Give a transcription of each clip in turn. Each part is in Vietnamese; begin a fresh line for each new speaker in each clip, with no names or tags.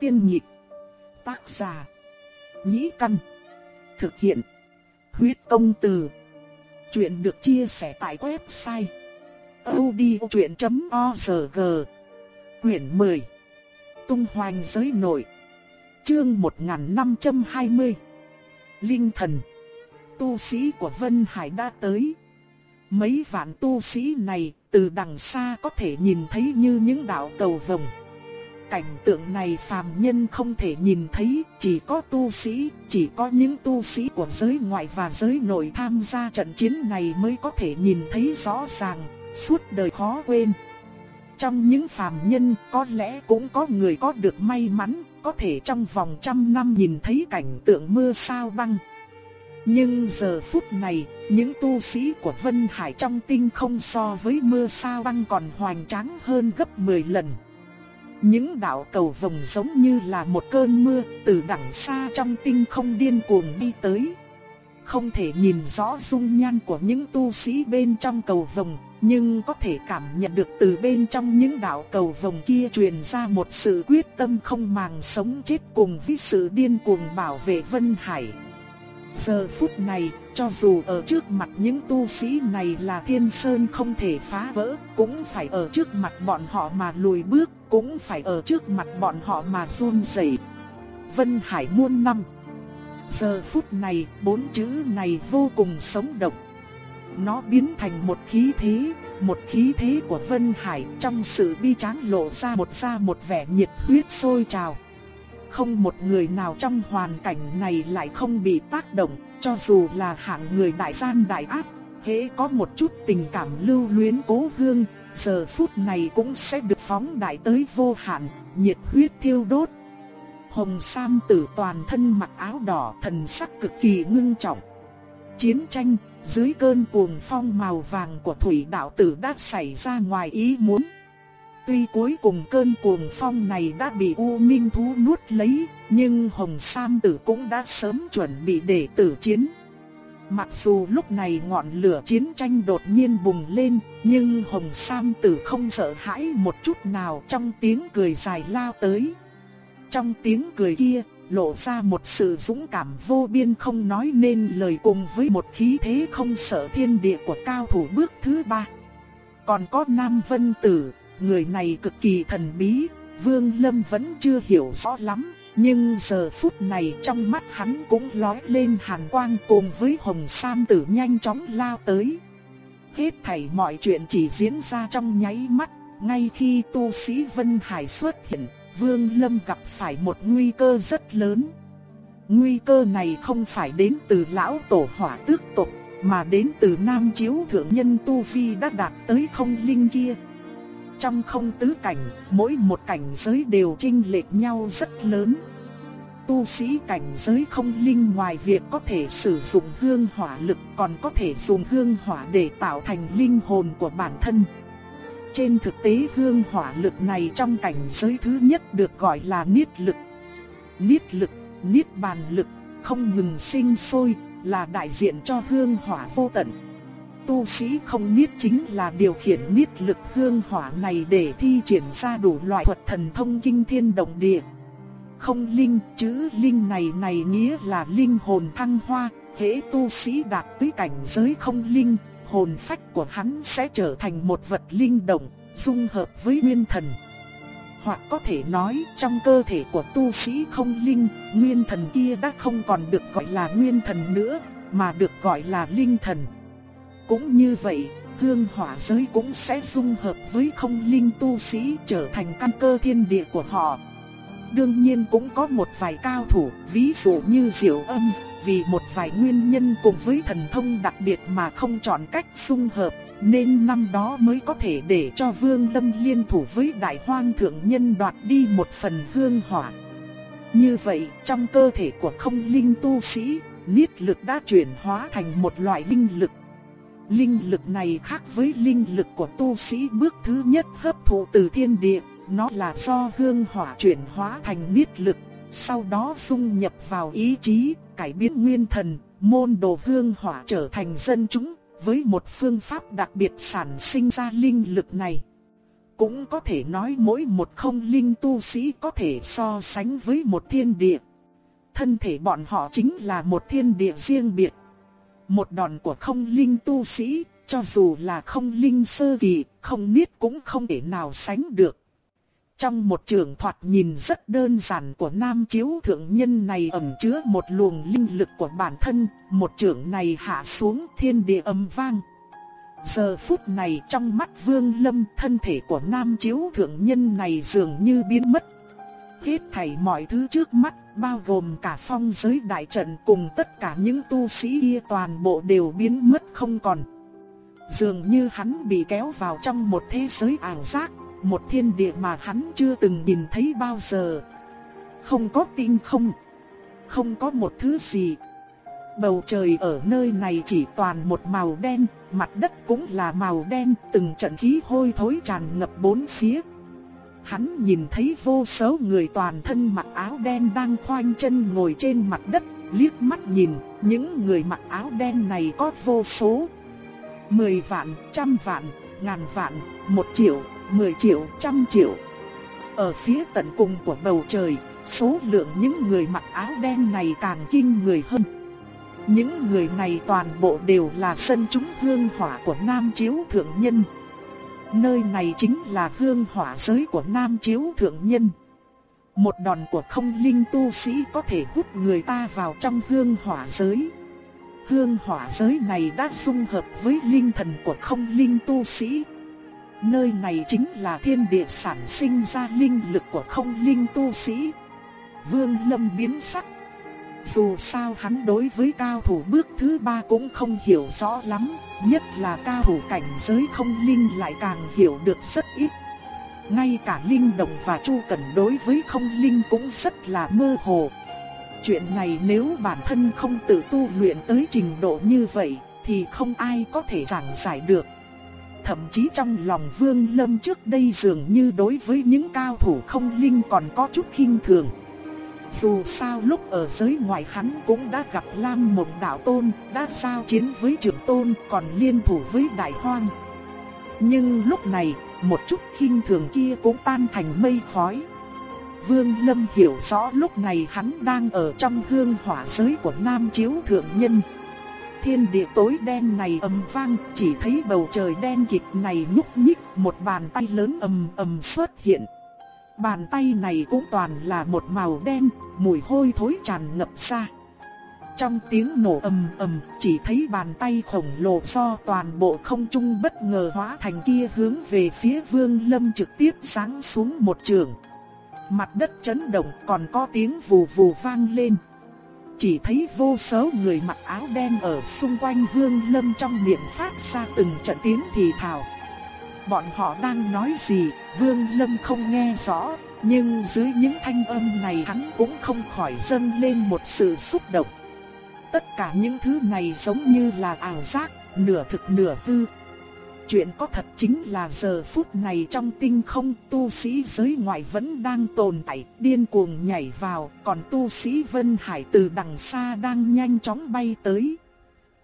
Tiên nhịp. Tác giả. Nhĩ căn. Thực hiện. Huyết công từ. Chuyện được chia sẻ tại website. odchuyện.org Quyển 10. Tung hoành giới nội. Chương 1520. Linh thần. Tu sĩ của Vân Hải đã tới. Mấy vạn tu sĩ này từ đằng xa có thể nhìn thấy như những đạo cầu vồng. Cảnh tượng này phàm nhân không thể nhìn thấy, chỉ có tu sĩ, chỉ có những tu sĩ của giới ngoại và giới nội tham gia trận chiến này mới có thể nhìn thấy rõ ràng, suốt đời khó quên. Trong những phàm nhân có lẽ cũng có người có được may mắn, có thể trong vòng trăm năm nhìn thấy cảnh tượng mưa sao băng. Nhưng giờ phút này, những tu sĩ của Vân Hải trong tinh không so với mưa sao băng còn hoành tráng hơn gấp 10 lần. Những đạo cầu vồng giống như là một cơn mưa từ đằng xa trong tinh không điên cuồng đi tới. Không thể nhìn rõ dung nhan của những tu sĩ bên trong cầu vồng, nhưng có thể cảm nhận được từ bên trong những đạo cầu vồng kia truyền ra một sự quyết tâm không màng sống chết cùng với sự điên cuồng bảo vệ Vân Hải. Giờ phút này, cho dù ở trước mặt những tu sĩ này là thiên sơn không thể phá vỡ, cũng phải ở trước mặt bọn họ mà lùi bước, cũng phải ở trước mặt bọn họ mà run rẩy. Vân Hải muôn năm. Giờ phút này, bốn chữ này vô cùng sống động. Nó biến thành một khí thế, một khí thế của Vân Hải trong sự bi tráng lộ ra một ra một vẻ nhiệt huyết sôi trào. Không một người nào trong hoàn cảnh này lại không bị tác động, cho dù là hạng người đại gian đại ác, hễ có một chút tình cảm lưu luyến cố hương, giờ phút này cũng sẽ được phóng đại tới vô hạn, nhiệt huyết thiêu đốt. Hồng Sam tử toàn thân mặc áo đỏ thần sắc cực kỳ ngưng trọng. Chiến tranh, dưới cơn cuồng phong màu vàng của thủy đạo tử đã xảy ra ngoài ý muốn. Tuy cuối cùng cơn cuồng phong này đã bị U Minh Thú nuốt lấy, nhưng Hồng Sam Tử cũng đã sớm chuẩn bị để tử chiến. Mặc dù lúc này ngọn lửa chiến tranh đột nhiên bùng lên, nhưng Hồng Sam Tử không sợ hãi một chút nào trong tiếng cười dài lao tới. Trong tiếng cười kia, lộ ra một sự dũng cảm vô biên không nói nên lời cùng với một khí thế không sợ thiên địa của cao thủ bước thứ ba. Còn có Nam Vân Tử, người này cực kỳ thần bí, Vương Lâm vẫn chưa hiểu rõ lắm, nhưng giờ phút này trong mắt hắn cũng lóe lên hàn quang cùng với Hồng Sam Tử nhanh chóng lao tới. Hết thảy mọi chuyện chỉ diễn ra trong nháy mắt, ngay khi tu sĩ Vân Hải xuất hiện, Vương Lâm gặp phải một nguy cơ rất lớn. Nguy cơ này không phải đến từ lão tổ hỏa tước tộc, mà đến từ nam chiếu thượng nhân Tu Vi đã đạt tới không linh kia. Trong không tứ cảnh, mỗi một cảnh giới đều chênh lệch nhau rất lớn. Tu sĩ cảnh giới không linh ngoài việc có thể sử dụng hương hỏa lực còn có thể dùng hương hỏa để tạo thành linh hồn của bản thân. Trên thực tế hương hỏa lực này trong cảnh giới thứ nhất được gọi là niết lực. Niết lực, niết bàn lực, không ngừng sinh sôi, là đại diện cho hương hỏa vô tận tu sĩ không niết chính là điều khiển niết lực hương hỏa này để thi triển ra đủ loại thuật thần thông kinh thiên động địa. Không linh, chữ linh này này nghĩa là linh hồn thăng hoa, hễ tu sĩ đạt tới cảnh giới không linh, hồn phách của hắn sẽ trở thành một vật linh động, dung hợp với nguyên thần. Hoặc có thể nói trong cơ thể của tu sĩ không linh, nguyên thần kia đã không còn được gọi là nguyên thần nữa, mà được gọi là linh thần. Cũng như vậy, hương hỏa giới cũng sẽ dung hợp với không linh tu sĩ trở thành căn cơ thiên địa của họ. Đương nhiên cũng có một vài cao thủ, ví dụ như Diệu Âm, vì một vài nguyên nhân cùng với thần thông đặc biệt mà không chọn cách dung hợp, nên năm đó mới có thể để cho Vương Lâm liên thủ với Đại Hoang Thượng Nhân đoạt đi một phần hương hỏa. Như vậy, trong cơ thể của không linh tu sĩ, niết lực đã chuyển hóa thành một loại linh lực Linh lực này khác với linh lực của tu sĩ bước thứ nhất hấp thụ từ thiên địa, nó là do hương hỏa chuyển hóa thành niết lực, sau đó dung nhập vào ý chí, cải biến nguyên thần, môn đồ hương hỏa trở thành dân chúng, với một phương pháp đặc biệt sản sinh ra linh lực này. cũng có thể nói mỗi một không linh tu sĩ có thể so sánh với một thiên địa. Thân thể bọn họ chính là một thiên địa riêng biệt. Một đòn của không linh tu sĩ, cho dù là không linh sơ kỳ, không niết cũng không thể nào sánh được. Trong một trường thoạt nhìn rất đơn giản của nam chiếu thượng nhân này ẩn chứa một luồng linh lực của bản thân, một trường này hạ xuống thiên địa âm vang. Giờ phút này trong mắt vương lâm thân thể của nam chiếu thượng nhân này dường như biến mất. Hết thảy mọi thứ trước mắt, bao gồm cả phong giới đại trận cùng tất cả những tu sĩ kia toàn bộ đều biến mất không còn. Dường như hắn bị kéo vào trong một thế giới ảo giác, một thiên địa mà hắn chưa từng nhìn thấy bao giờ. Không có tinh không, không có một thứ gì. Bầu trời ở nơi này chỉ toàn một màu đen, mặt đất cũng là màu đen, từng trận khí hôi thối tràn ngập bốn phía. Hắn nhìn thấy vô số người toàn thân mặc áo đen đang khoanh chân ngồi trên mặt đất, liếc mắt nhìn, những người mặc áo đen này có vô số. Mười vạn, trăm vạn, ngàn vạn, một triệu, mười triệu, trăm triệu. Ở phía tận cùng của bầu trời, số lượng những người mặc áo đen này càng kinh người hơn. Những người này toàn bộ đều là sân chúng hương hỏa của Nam Chiếu Thượng Nhân. Nơi này chính là hương hỏa giới của Nam Chiếu Thượng Nhân. Một đòn của không linh tu sĩ có thể hút người ta vào trong hương hỏa giới. Hương hỏa giới này đã dung hợp với linh thần của không linh tu sĩ. Nơi này chính là thiên địa sản sinh ra linh lực của không linh tu sĩ. Vương Lâm biến sắc. Dù sao hắn đối với cao thủ bước thứ ba cũng không hiểu rõ lắm, nhất là cao thủ cảnh giới không linh lại càng hiểu được rất ít. Ngay cả Linh Động và Chu Cẩn đối với không linh cũng rất là mơ hồ. Chuyện này nếu bản thân không tự tu luyện tới trình độ như vậy thì không ai có thể giảng giải được. Thậm chí trong lòng Vương Lâm trước đây dường như đối với những cao thủ không linh còn có chút khinh thường. Dù sao lúc ở giới ngoại hắn cũng đã gặp Lam Mộng Đạo Tôn, đã giao chiến với Trưởng Tôn còn liên thủ với Đại Hoang. Nhưng lúc này, một chút khinh thường kia cũng tan thành mây khói. Vương Lâm hiểu rõ lúc này hắn đang ở trong hương hỏa giới của Nam Chiếu Thượng Nhân. Thiên địa tối đen này ầm vang, chỉ thấy bầu trời đen kịt này nhúc nhích, một bàn tay lớn ầm ầm xuất hiện. Bàn tay này cũng toàn là một màu đen, mùi hôi thối tràn ngập ra. Trong tiếng nổ ầm ầm, chỉ thấy bàn tay khổng lồ do toàn bộ không trung bất ngờ hóa thành kia hướng về phía Vương Lâm trực tiếp sáng xuống một trường. Mặt đất chấn động còn có tiếng vù vù vang lên. Chỉ thấy vô số người mặc áo đen ở xung quanh Vương Lâm trong miệng phát ra từng trận tiếng thì thào. Bọn họ đang nói gì, Vương Lâm không nghe rõ, nhưng dưới những thanh âm này hắn cũng không khỏi dâng lên một sự xúc động. Tất cả những thứ này giống như là ảo giác, nửa thực nửa hư. Chuyện có thật chính là giờ phút này trong tinh không tu sĩ giới ngoại vẫn đang tồn tại, điên cuồng nhảy vào, còn tu sĩ Vân Hải từ đằng xa đang nhanh chóng bay tới.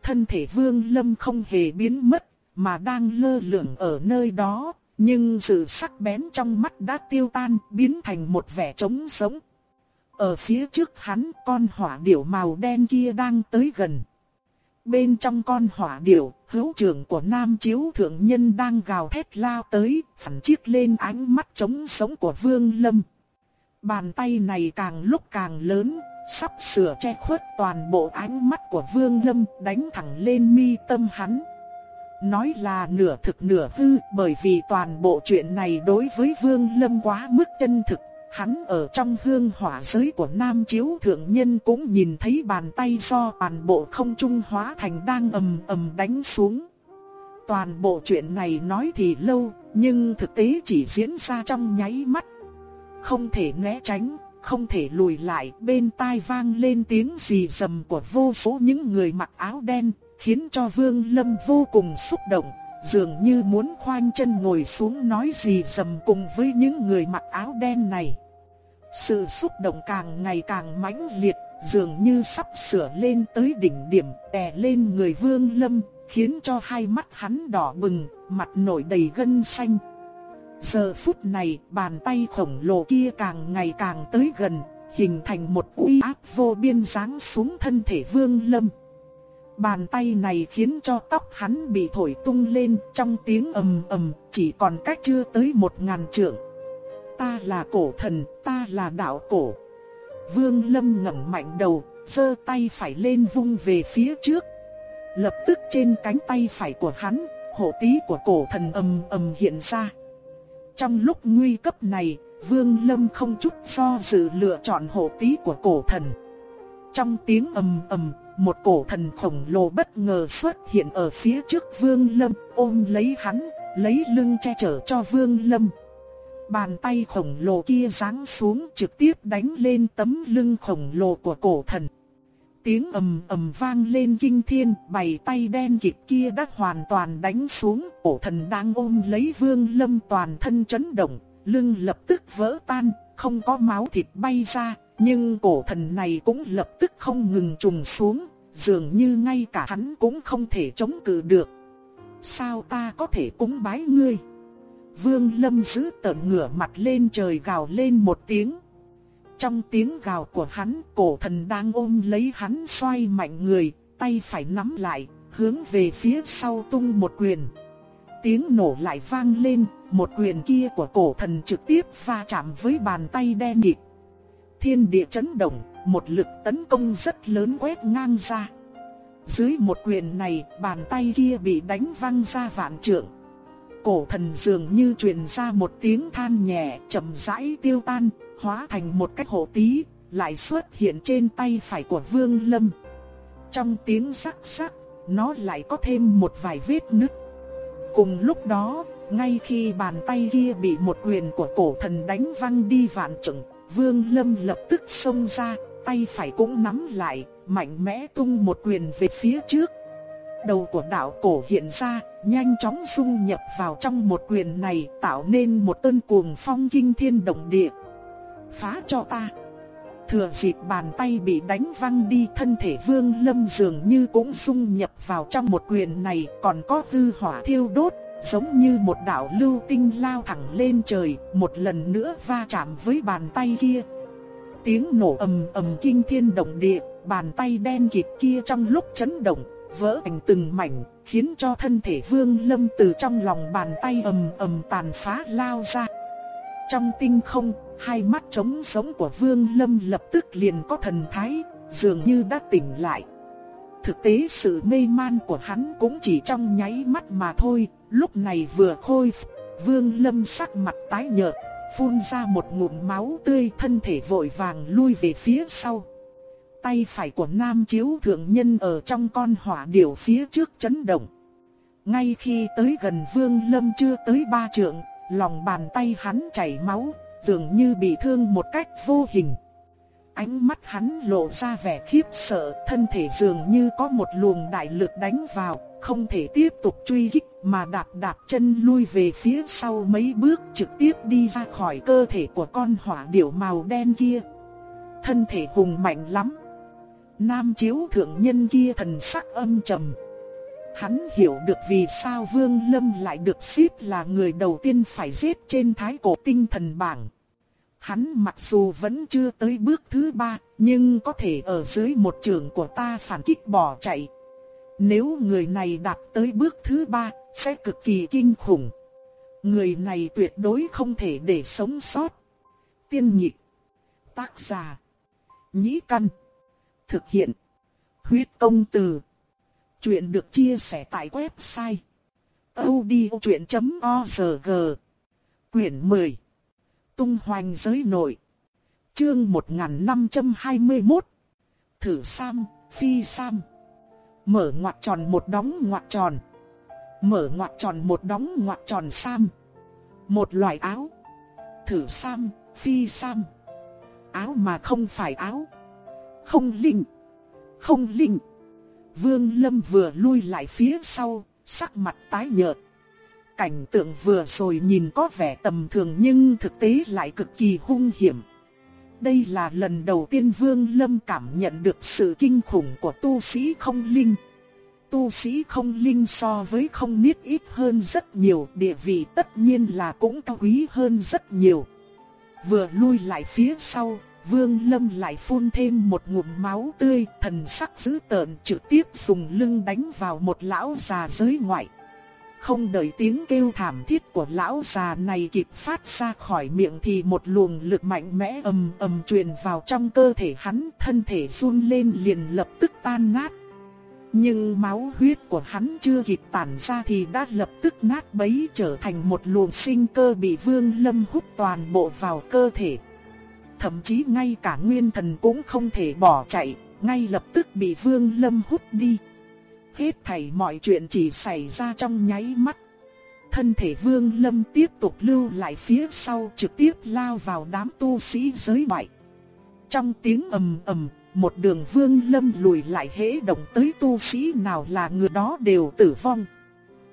Thân thể Vương Lâm không hề biến mất, mà đang lơ lửng ở nơi đó, nhưng sự sắc bén trong mắt đã tiêu tan, biến thành một vẻ trống sống. Ở phía trước hắn, con hỏa điểu màu đen kia đang tới gần. Bên trong con hỏa điểu, hữu trưởng của Nam Chiếu Thượng Nhân đang gào thét lao tới, phản chiếc lên ánh mắt trống sống của Vương Lâm. Bàn tay này càng lúc càng lớn, sắp sửa che khuất toàn bộ ánh mắt của Vương Lâm đánh thẳng lên mi tâm hắn. Nói là nửa thực nửa hư bởi vì toàn bộ chuyện này đối với Vương Lâm quá mức chân thực. Hắn ở trong hương hỏa giới của Nam Chiếu Thượng Nhân cũng nhìn thấy bàn tay do toàn bộ không trung hóa thành đang ầm ầm đánh xuống. Toàn bộ chuyện này nói thì lâu, nhưng thực tế chỉ diễn ra trong nháy mắt. Không thể né tránh, không thể lùi lại, bên tai vang lên tiếng xì rầm của vô số những người mặc áo đen, khiến cho Vương Lâm vô cùng xúc động, dường như muốn khoanh chân ngồi xuống nói gì dầm cùng với những người mặc áo đen này. Sự xúc động càng ngày càng mãnh liệt, dường như sắp sửa lên tới đỉnh điểm, đè lên người Vương Lâm, khiến cho hai mắt hắn đỏ bừng, mặt nổi đầy gân xanh. Giờ phút này, bàn tay khổng lồ kia càng ngày càng tới gần, hình thành một uy áp vô biên giáng xuống thân thể Vương Lâm. Bàn tay này khiến cho tóc hắn bị thổi tung lên trong tiếng ầm ầm, chỉ còn cách chưa tới một ngàn trượng. Ta là cổ thần, ta là đạo cổ. Vương Lâm ngẩng mạnh đầu, giơ tay phải lên vung về phía trước. Lập tức trên cánh tay phải của hắn, hộ tí của cổ thần ầm ầm hiện ra. Trong lúc nguy cấp này, Vương Lâm không chút do dự lựa chọn hộ tí của cổ thần. Trong tiếng ầm ầm, một cổ thần khổng lồ bất ngờ xuất hiện ở phía trước Vương Lâm, ôm lấy hắn, lấy lưng che chở cho Vương Lâm. Bàn tay khổng lồ kia giáng xuống trực tiếp đánh lên tấm lưng khổng lồ của cổ thần. Tiếng ầm ầm vang lên kinh thiên, bảy tay đen kịt kia đã hoàn toàn đánh xuống, cổ thần đang ôm lấy Vương Lâm toàn thân chấn động, lưng lập tức vỡ tan, không có máu thịt bay ra, nhưng cổ thần này cũng lập tức không ngừng trùng xuống, dường như ngay cả hắn cũng không thể chống cự được. Sao ta có thể cúng bái ngươi? Vương Lâm giữ tợn ngửa mặt lên trời gào lên một tiếng. Trong tiếng gào của hắn, cổ thần đang ôm lấy hắn xoay mạnh người, tay phải nắm lại, hướng về phía sau tung một quyền. Tiếng nổ lại vang lên, một quyền kia của cổ thần trực tiếp va chạm với bàn tay đen nhịp. Thiên địa chấn động, một lực tấn công rất lớn quét ngang ra. Dưới một quyền này, bàn tay kia bị đánh văng ra vạn trượng. Cổ thần dường như truyền ra một tiếng than nhẹ, chậm rãi tiêu tan, hóa thành một cái hộ tí, lại xuất hiện trên tay phải của Vương Lâm. Trong tiếng sắc sắc, nó lại có thêm một vài vết nứt. Cùng lúc đó, ngay khi bàn tay kia bị một quyền của cổ thần đánh văng đi vạn trượng, Vương Lâm lập tức xông ra, tay phải cũng nắm lại, mạnh mẽ tung một quyền về phía trước. Đầu của đạo cổ hiện ra, nhanh chóng dung nhập vào trong một quyền này, tạo nên một cơn cuồng phong kinh thiên động địa. Phá cho ta! Thừa dịp bàn tay bị đánh văng đi thân thể vương lâm dường như cũng dung nhập vào trong một quyền này còn có hư hỏa thiêu đốt giống như một đạo lưu tinh lao thẳng lên trời, một lần nữa va chạm với bàn tay kia. Tiếng nổ ầm ầm kinh thiên động địa, bàn tay đen kịt kia trong lúc chấn động, vỡ thành từng mảnh, khiến cho thân thể Vương Lâm từ trong lòng bàn tay ầm ầm tàn phá lao ra. Trong tinh không, hai mắt trống sống của Vương Lâm lập tức liền có thần thái, dường như đã tỉnh lại. Thực tế sự mê man của hắn cũng chỉ trong nháy mắt mà thôi, lúc này vừa khôi Vương Lâm sắc mặt tái nhợt, phun ra một ngụm máu tươi thân thể vội vàng lui về phía sau. Tay phải của Nam Chiếu Thượng Nhân ở trong con hỏa điểu phía trước chấn động. Ngay khi tới gần Vương Lâm chưa tới ba trượng, lòng bàn tay hắn chảy máu, dường như bị thương một cách vô hình. Ánh mắt hắn lộ ra vẻ khiếp sợ, thân thể dường như có một luồng đại lực đánh vào, không thể tiếp tục truy kích mà đạp đạp chân lui về phía sau mấy bước trực tiếp đi ra khỏi cơ thể của con hỏa điểu màu đen kia. Thân thể hùng mạnh lắm. Nam chiếu thượng nhân kia thần sắc âm trầm. Hắn hiểu được vì sao Vương Lâm lại được xếp là người đầu tiên phải giết trên thái cổ tinh thần bảng. Hắn mặc dù vẫn chưa tới bước thứ ba, nhưng có thể ở dưới một trường của ta phản kích bỏ chạy. Nếu người này đạt tới bước thứ ba, sẽ cực kỳ kinh khủng. Người này tuyệt đối không thể để sống sót. Tiên nhị Tác giả. Nhĩ căn. Thực hiện. Huyết công từ. Chuyện được chia sẻ tại website. odchuyện.org Quyển 10 tung hoành giới nội. Chương 1521 Thử Sam, Phi Sam Mở ngoặc tròn một đóng ngoặc tròn. Mở ngoặc tròn một đóng ngoặc tròn Sam. Một loại áo. Thử Sam, Phi Sam. Áo mà không phải áo. Không linh. Không linh. Vương Lâm vừa lui lại phía sau Sắc mặt tái nhợt. Cảnh tượng vừa rồi nhìn có vẻ tầm thường nhưng thực tế lại cực kỳ hung hiểm. Đây là lần đầu tiên Vương Lâm cảm nhận được sự kinh khủng của tu sĩ không linh. tu sĩ không linh so với không niết ít hơn rất nhiều, địa vị tất nhiên là cũng cao quý hơn rất nhiều. Vừa lui lại phía sau, Vương Lâm lại phun thêm một ngụm máu tươi, thần sắc dữ tợn trực tiếp dùng lưng đánh vào một lão già giới ngoại. Không đợi tiếng kêu thảm thiết của lão già này kịp phát ra khỏi miệng thì một luồng lực mạnh mẽ ầm ầm truyền vào trong cơ thể hắn, thân thể run lên liền lập tức tan nát. Nhưng máu huyết của hắn chưa kịp tản ra thì đã lập tức nát bấy trở thành một luồng sinh cơ bị Vương Lâm hút toàn bộ vào cơ thể. Thậm chí ngay cả nguyên thần cũng không thể bỏ chạy, ngay lập tức bị Vương Lâm hút đi. Hết thảy mọi chuyện chỉ xảy ra trong nháy mắt. Thân thể Vương Lâm tiếp tục lưu lại phía sau trực tiếp lao vào đám tu sĩ giới ngoại. Trong tiếng ầm ầm, một đường Vương Lâm lùi lại hễ động tới tu sĩ nào là người đó đều tử vong.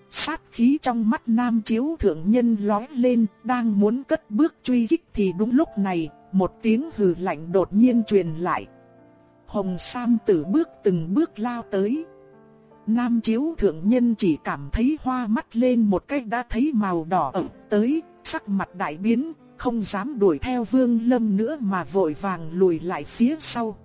Sát khí trong mắt Nam Chiếu Thượng Nhân lói lên, đang muốn cất bước truy kích thì đúng lúc này, một tiếng hừ lạnh đột nhiên truyền lại. Hồng Sam tử bước từng bước lao tới. Nam chiếu thượng nhân chỉ cảm thấy hoa mắt lên một cách đã thấy màu đỏ ẩm tới, sắc mặt đại biến, không dám đuổi theo vương lâm nữa mà vội vàng lùi lại phía sau.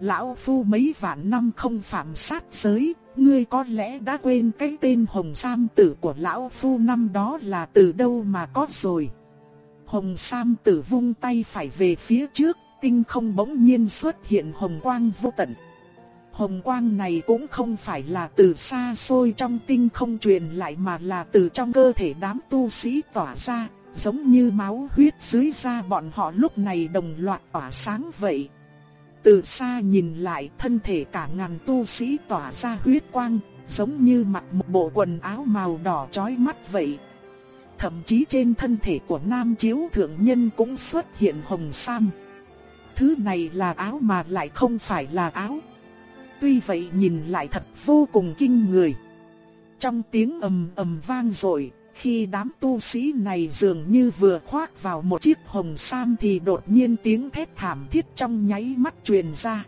Lão Phu mấy vạn năm không phạm sát giới, ngươi có lẽ đã quên cái tên Hồng Sam Tử của Lão Phu năm đó là từ đâu mà có rồi. Hồng Sam Tử vung tay phải về phía trước, tinh không bỗng nhiên xuất hiện hồng quang vô tận. Hồng quang này cũng không phải là từ xa xôi trong tinh không truyền lại mà là từ trong cơ thể đám tu sĩ tỏa ra, giống như máu huyết dưới da bọn họ lúc này đồng loạt tỏa sáng vậy. Từ xa nhìn lại thân thể cả ngàn tu sĩ tỏa ra huyết quang, giống như mặc một bộ quần áo màu đỏ chói mắt vậy. Thậm chí trên thân thể của nam chiếu thượng nhân cũng xuất hiện hồng sam. Thứ này là áo mà lại không phải là áo. Tuy vậy nhìn lại thật vô cùng kinh người. Trong tiếng ầm ầm vang rồi, khi đám tu sĩ này dường như vừa khoác vào một chiếc hồng sam thì đột nhiên tiếng thét thảm thiết trong nháy mắt truyền ra.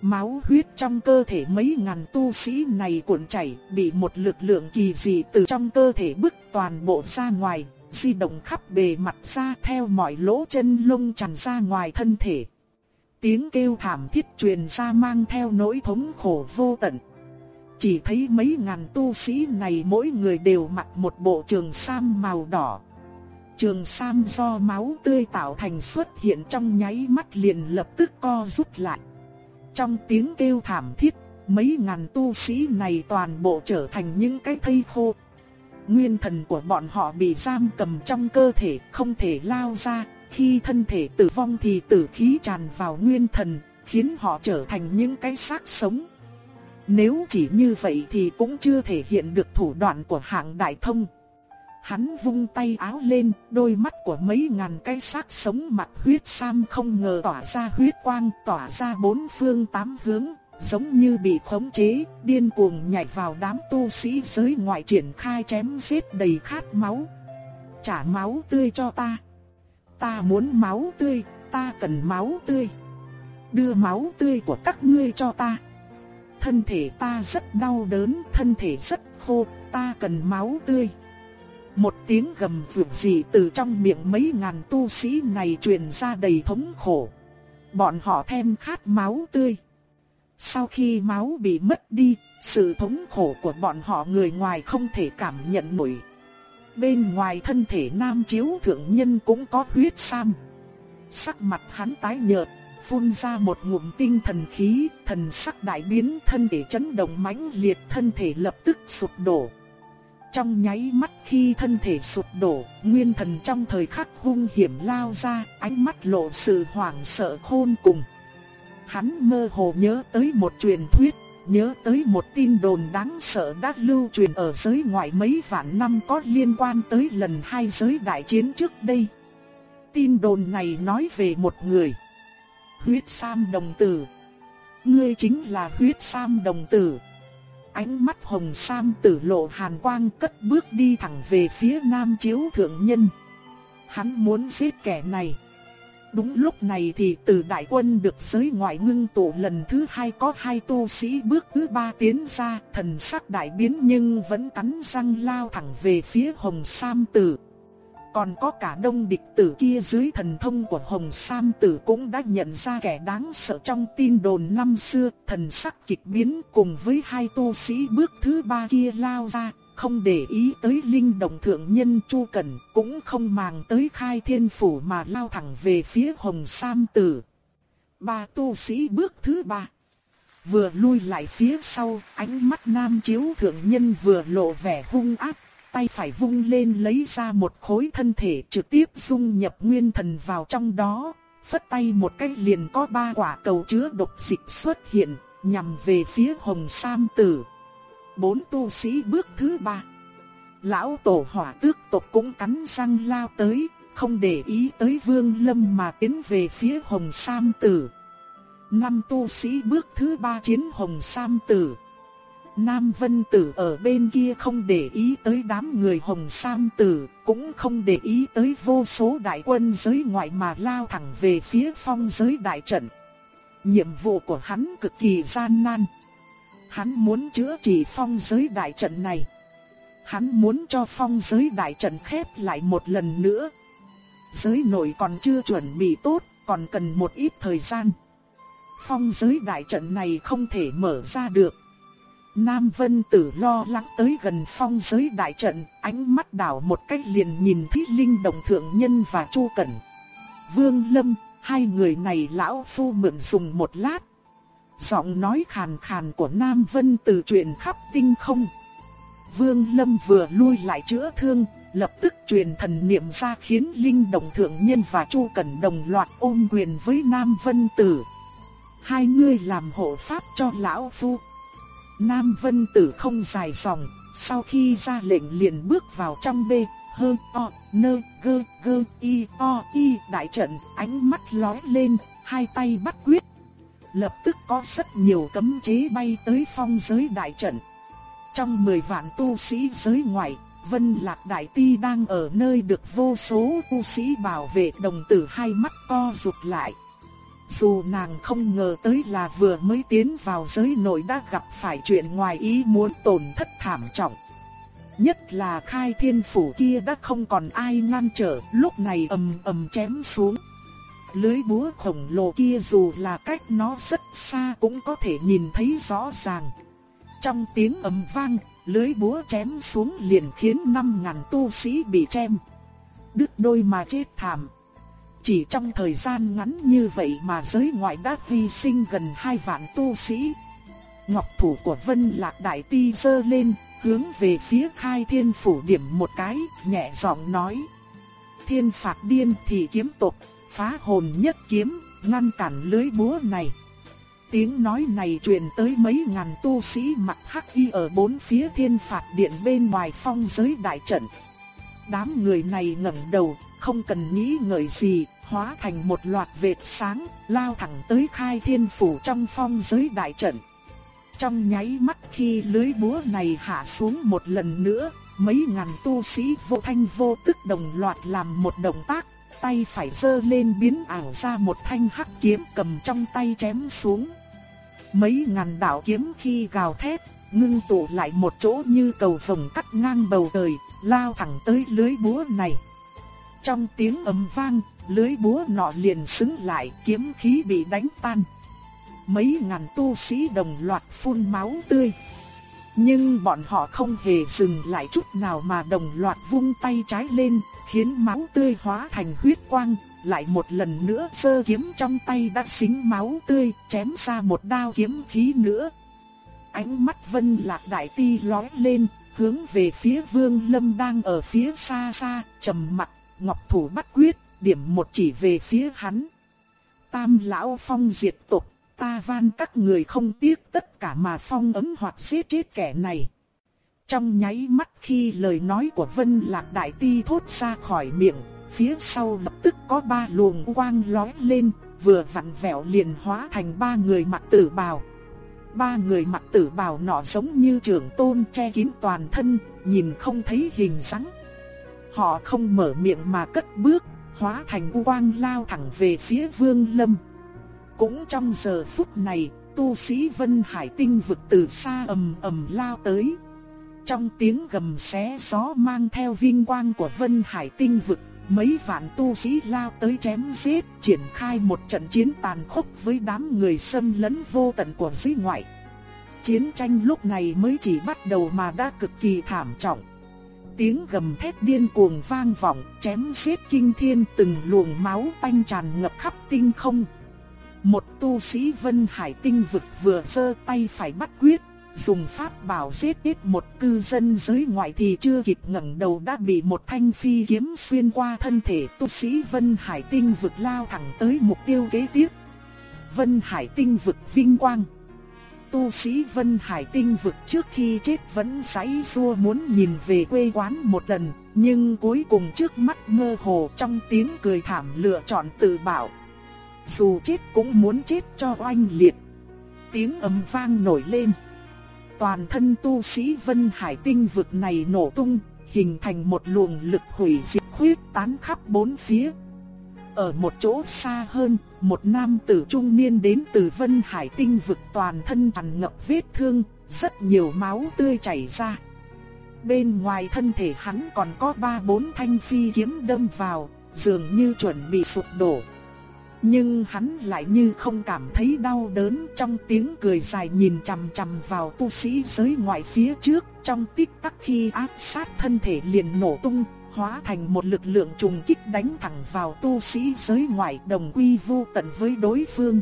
Máu huyết trong cơ thể mấy ngàn tu sĩ này cuộn chảy, bị một lực lượng kỳ dị từ trong cơ thể bức toàn bộ ra ngoài, di động khắp bề mặt ra theo mọi lỗ chân lông tràn ra ngoài thân thể. Tiếng kêu thảm thiết truyền ra mang theo nỗi thống khổ vô tận. Chỉ thấy mấy ngàn tu sĩ này mỗi người đều mặc một bộ trường sam màu đỏ. Trường sam do máu tươi tạo thành xuất hiện trong nháy mắt liền lập tức co rút lại. Trong tiếng kêu thảm thiết, mấy ngàn tu sĩ này toàn bộ trở thành những cái thây khô. Nguyên thần của bọn họ bị giam cầm trong cơ thể, không thể lao ra, khi thân thể tử vong thì tử khí tràn vào nguyên thần, khiến họ trở thành những cái xác sống. Nếu chỉ như vậy thì cũng chưa thể hiện được thủ đoạn của hạng đại thông. Hắn vung tay áo lên, đôi mắt của mấy ngàn cái xác sống mặt huyết sam không ngờ tỏa ra huyết quang, tỏa ra bốn phương tám hướng, giống như bị khống chế, điên cuồng nhảy vào đám tu sĩ giới ngoại triển khai chém giết đầy khát máu. Trả máu tươi cho ta. Ta muốn máu tươi, ta cần máu tươi. Đưa máu tươi của các ngươi cho ta. Thân thể ta rất đau đớn, thân thể rất khô, ta cần máu tươi. Một tiếng gầm vượt dị từ trong miệng mấy ngàn tu sĩ này truyền ra đầy thống khổ. Bọn họ thèm khát máu tươi. Sau khi máu bị mất đi, sự thống khổ của bọn họ người ngoài không thể cảm nhận nổi. Bên ngoài thân thể nam chiếu thượng nhân cũng có huyết sam. Sắc mặt hắn tái nhợt, phun ra một ngụm tinh thần khí, thần sắc đại biến thân thể chấn động mãnh liệt thân thể lập tức sụp đổ. Trong nháy mắt khi thân thể sụp đổ, nguyên thần trong thời khắc hung hiểm lao ra, ánh mắt lộ sự hoảng sợ khôn cùng. Hắn mơ hồ nhớ tới một truyền thuyết, nhớ tới một tin đồn đáng sợ đã lưu truyền ở giới ngoại mấy vạn năm có liên quan tới lần hai giới đại chiến trước đây. Tin đồn này nói về một người. Huyết Sam Đồng Tử. Ngươi chính là Huyết Sam Đồng Tử ánh mắt hồng sam tử lộ hàn quang cất bước đi thẳng về phía nam chiếu thượng nhân. Hắn muốn giết kẻ này. Đúng lúc này thì từ đại quân được giới ngoại ngưng tụ lần thứ hai có hai tu sĩ bước thứ ba tiến ra, thần sắc đại biến nhưng vẫn cắn răng lao thẳng về phía Hồng Sam Tử. Còn có cả đông địch tử kia dưới thần thông của Hồng Sam Tử cũng đã nhận ra kẻ đáng sợ trong tin đồn năm xưa, thần sắc kịch biến cùng với hai tu sĩ bước thứ ba kia lao ra, không để ý tới linh động thượng nhân Chu Cẩn, cũng không màng tới khai thiên phủ mà lao thẳng về phía Hồng Sam Tử. Ba tu sĩ bước thứ ba. Vừa lui lại phía sau, ánh mắt nam chiếu thượng nhân vừa lộ vẻ hung ác, tay phải vung lên lấy ra một khối thân thể trực tiếp dung nhập nguyên thần vào trong đó, phất tay một cái liền có ba quả cầu chứa độc dịch xuất hiện, nhằm về phía Hồng Sam Tử bốn tu sĩ bước thứ ba. Lão tổ hỏa tước tộc cũng cắn răng lao tới, không để ý tới vương lâm mà tiến về phía hồng sam tử. Năm tu sĩ bước thứ ba chiến hồng sam tử. Nam Vân Tử ở bên kia không để ý tới đám người Hồng Sam Tử, cũng không để ý tới vô số đại quân giới ngoại mà lao thẳng về phía phong giới đại trận. Nhiệm vụ của hắn cực kỳ gian nan. Hắn muốn chữa trị phong giới đại trận này. Hắn muốn cho phong giới đại trận khép lại một lần nữa. Giới nội còn chưa chuẩn bị tốt, còn cần một ít thời gian. Phong giới đại trận này không thể mở ra được. Nam Vân Tử lo lắng tới gần phong giới đại trận, ánh mắt đảo một cách liền nhìn thấy Linh Đồng Thượng Nhân và Chu Cẩn. Vương Lâm, hai người này lão phu mượn dùng một lát, Giọng nói khàn khàn của Nam Vân từ truyền khắp tinh không. Vương Lâm vừa lui lại chữa thương, lập tức truyền thần niệm ra khiến Linh Đồng Thượng Nhân và Chu Cẩn đồng loạt ôm quyền với Nam Vân Tử. Hai người làm hộ pháp cho Lão Phu. Nam Vân Tử không dài dòng, sau khi ra lệnh liền bước vào trong bê, hơ, o, nơ, gơ, gơ, y, o, y, đại trận, ánh mắt lóe lên, hai tay bắt quyết lập tức có rất nhiều cấm chế bay tới phong giới đại trận. Trong 10 vạn tu sĩ giới ngoại, Vân Lạc Đại Ti đang ở nơi được vô số tu sĩ bảo vệ đồng tử hai mắt co rụt lại. Dù nàng không ngờ tới là vừa mới tiến vào giới nội đã gặp phải chuyện ngoài ý muốn tổn thất thảm trọng. Nhất là khai thiên phủ kia đã không còn ai ngăn trở, lúc này ầm ầm chém xuống lưới búa khổng lồ kia dù là cách nó rất xa cũng có thể nhìn thấy rõ ràng. Trong tiếng ầm vang, lưới búa chém xuống liền khiến 5.000 tu sĩ bị chém. Đứt đôi mà chết thảm. Chỉ trong thời gian ngắn như vậy mà giới ngoại đã hy sinh gần 2 vạn tu sĩ. Ngọc thủ của Vân Lạc Đại Ti dơ lên, hướng về phía khai thiên phủ điểm một cái, nhẹ giọng nói. Thiên phạt điên thì kiếm tộc, phá hồn nhất kiếm, ngăn cản lưới búa này. Tiếng nói này truyền tới mấy ngàn tu sĩ mặc hắc y ở bốn phía thiên phạt điện bên ngoài phong giới đại trận. Đám người này ngẩng đầu, không cần nghĩ ngợi gì, hóa thành một loạt vệt sáng, lao thẳng tới khai thiên phủ trong phong giới đại trận. Trong nháy mắt khi lưới búa này hạ xuống một lần nữa, mấy ngàn tu sĩ vô thanh vô tức đồng loạt làm một động tác tay phải giơ lên biến ảo ra một thanh hắc kiếm cầm trong tay chém xuống. Mấy ngàn đạo kiếm khi gào thét, ngưng tụ lại một chỗ như cầu vồng cắt ngang bầu trời, lao thẳng tới lưới búa này. Trong tiếng ầm vang, lưới búa nọ liền xứng lại, kiếm khí bị đánh tan. Mấy ngàn tu sĩ đồng loạt phun máu tươi. Nhưng bọn họ không hề dừng lại chút nào mà đồng loạt vung tay trái lên, khiến máu tươi hóa thành huyết quang, lại một lần nữa sơ kiếm trong tay đã xính máu tươi, chém ra một đao kiếm khí nữa. Ánh mắt Vân Lạc Đại Ti lóe lên, hướng về phía Vương Lâm đang ở phía xa xa, trầm mặt, ngọc thủ bắt quyết, điểm một chỉ về phía hắn. Tam lão phong diệt tộc, ta van các người không tiếc tất cả mà phong ấm hoặc giết chết kẻ này. Trong nháy mắt khi lời nói của Vân Lạc Đại Ti thốt ra khỏi miệng, phía sau lập tức có ba luồng quang lóe lên, vừa vặn vẹo liền hóa thành ba người mặc tử bào. Ba người mặc tử bào nọ giống như trưởng tôn che kín toàn thân, nhìn không thấy hình dáng. Họ không mở miệng mà cất bước, hóa thành quang lao thẳng về phía Vương Lâm. Cũng trong giờ phút này, tu sĩ Vân Hải tinh vực từ xa ầm ầm lao tới. Trong tiếng gầm xé gió mang theo vinh quang của Vân Hải tinh vực, mấy vạn tu sĩ lao tới chém giết, triển khai một trận chiến tàn khốc với đám người xâm lấn vô tận của dưới ngoại. Chiến tranh lúc này mới chỉ bắt đầu mà đã cực kỳ thảm trọng. Tiếng gầm thét điên cuồng vang vọng, chém giết kinh thiên từng luồng máu tanh tràn ngập khắp tinh không. Một tu sĩ Vân Hải tinh vực vừa giơ tay phải bắt quyết, dùng pháp bảo giết chết một cư dân giới ngoại thì chưa kịp ngẩng đầu đã bị một thanh phi kiếm xuyên qua thân thể tu sĩ Vân Hải tinh vực lao thẳng tới mục tiêu kế tiếp. Vân Hải tinh vực vinh quang. Tu sĩ Vân Hải tinh vực trước khi chết vẫn sáy xua muốn nhìn về quê quán một lần, nhưng cuối cùng trước mắt mơ hồ trong tiếng cười thảm lựa chọn tự bảo. Dù chết cũng muốn chết cho oanh liệt. Tiếng ầm vang nổi lên. Toàn thân tu sĩ Vân Hải tinh vực này nổ tung, hình thành một luồng lực hủy diệt khuyết tán khắp bốn phía. Ở một chỗ xa hơn, một nam tử trung niên đến từ Vân Hải tinh vực toàn thân tràn ngập vết thương, rất nhiều máu tươi chảy ra. Bên ngoài thân thể hắn còn có ba bốn thanh phi kiếm đâm vào, dường như chuẩn bị sụp đổ. Nhưng hắn lại như không cảm thấy đau đớn trong tiếng cười dài nhìn chằm chằm vào tu sĩ giới ngoại phía trước trong tích tắc khi áp sát thân thể liền nổ tung, hóa thành một lực lượng trùng kích đánh thẳng vào tu sĩ giới ngoại đồng quy vu tận với đối phương.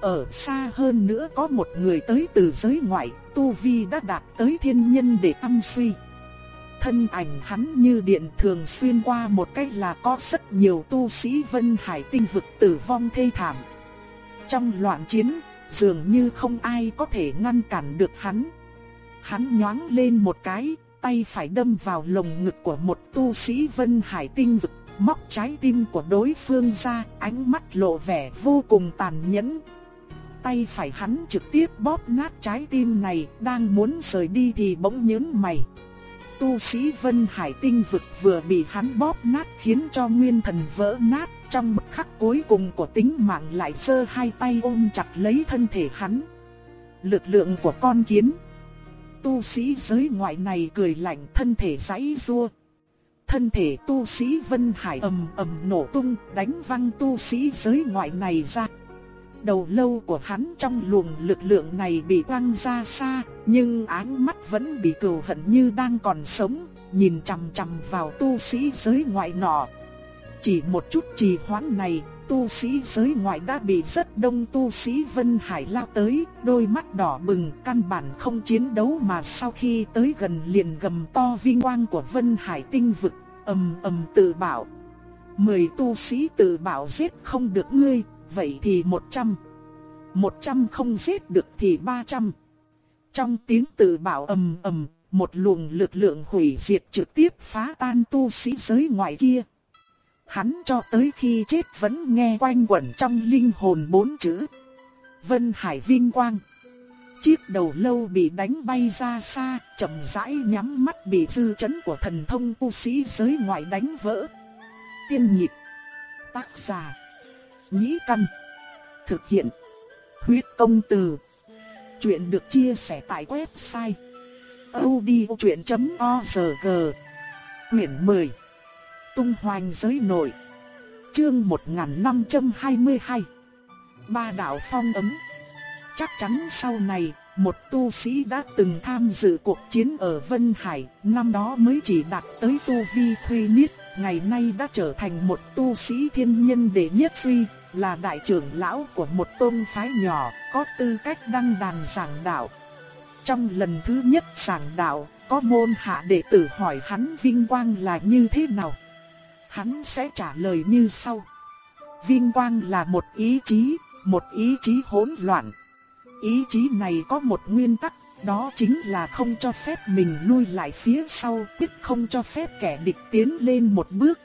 Ở xa hơn nữa có một người tới từ giới ngoại, tu vi đã đạt tới thiên nhân để âm suy thân ảnh hắn như điện thường xuyên qua một cách là có rất nhiều tu sĩ Vân Hải tinh vực tử vong thê thảm. Trong loạn chiến, dường như không ai có thể ngăn cản được hắn. Hắn nhoáng lên một cái, tay phải đâm vào lồng ngực của một tu sĩ Vân Hải tinh vực, móc trái tim của đối phương ra, ánh mắt lộ vẻ vô cùng tàn nhẫn. Tay phải hắn trực tiếp bóp nát trái tim này, đang muốn rời đi thì bỗng nhướng mày tu sĩ Vân Hải tinh vực vừa bị hắn bóp nát khiến cho nguyên thần vỡ nát, trong bức khắc cuối cùng của tính mạng lại sơ hai tay ôm chặt lấy thân thể hắn. Lực lượng của con kiến. Tu sĩ giới ngoại này cười lạnh thân thể giãy rua. Thân thể tu sĩ Vân Hải ầm ầm nổ tung, đánh văng tu sĩ giới ngoại này ra. Đầu lâu của hắn trong luồng lực lượng này bị quăng ra xa, nhưng ánh mắt vẫn bị cừu hận như đang còn sống, nhìn chằm chằm vào tu sĩ giới ngoại nọ. Chỉ một chút trì hoãn này, tu sĩ giới ngoại đã bị rất đông tu sĩ Vân Hải lao tới, đôi mắt đỏ bừng, căn bản không chiến đấu mà sau khi tới gần liền gầm to vinh quang của Vân Hải tinh vực, ầm ầm tự bảo. Mười tu sĩ tự bảo giết không được ngươi, vậy thì 100. 100 không giết được thì 300. Trong tiếng tự bảo ầm ầm, một luồng lực lượng hủy diệt trực tiếp phá tan tu sĩ giới ngoài kia. Hắn cho tới khi chết vẫn nghe quanh quẩn trong linh hồn bốn chữ. Vân Hải Vinh Quang. Chiếc đầu lâu bị đánh bay ra xa, chậm rãi nhắm mắt bị dư chấn của thần thông tu sĩ giới ngoại đánh vỡ. Tiên nhịp. Tác giả. Nhĩ căn. Thực hiện. Huyết công từ. Chuyện được chia sẻ tại website. odchuyện.org Quyển 10 Tung hoành giới nội Chương 1522 Ba đạo phong ấm Chắc chắn sau này, một tu sĩ đã từng tham dự cuộc chiến ở Vân Hải, năm đó mới chỉ đạt tới tu vi khuy niết, ngày nay đã trở thành một tu sĩ thiên nhân đệ nhất suy, là đại trưởng lão của một tôn phái nhỏ, có tư cách đăng đàn giảng đạo. Trong lần thứ nhất giảng đạo, có môn hạ đệ tử hỏi hắn vinh quang là như thế nào. Hắn sẽ trả lời như sau. Vinh quang là một ý chí, một ý chí hỗn loạn. Ý chí này có một nguyên tắc, đó chính là không cho phép mình lui lại phía sau, quyết không cho phép kẻ địch tiến lên một bước.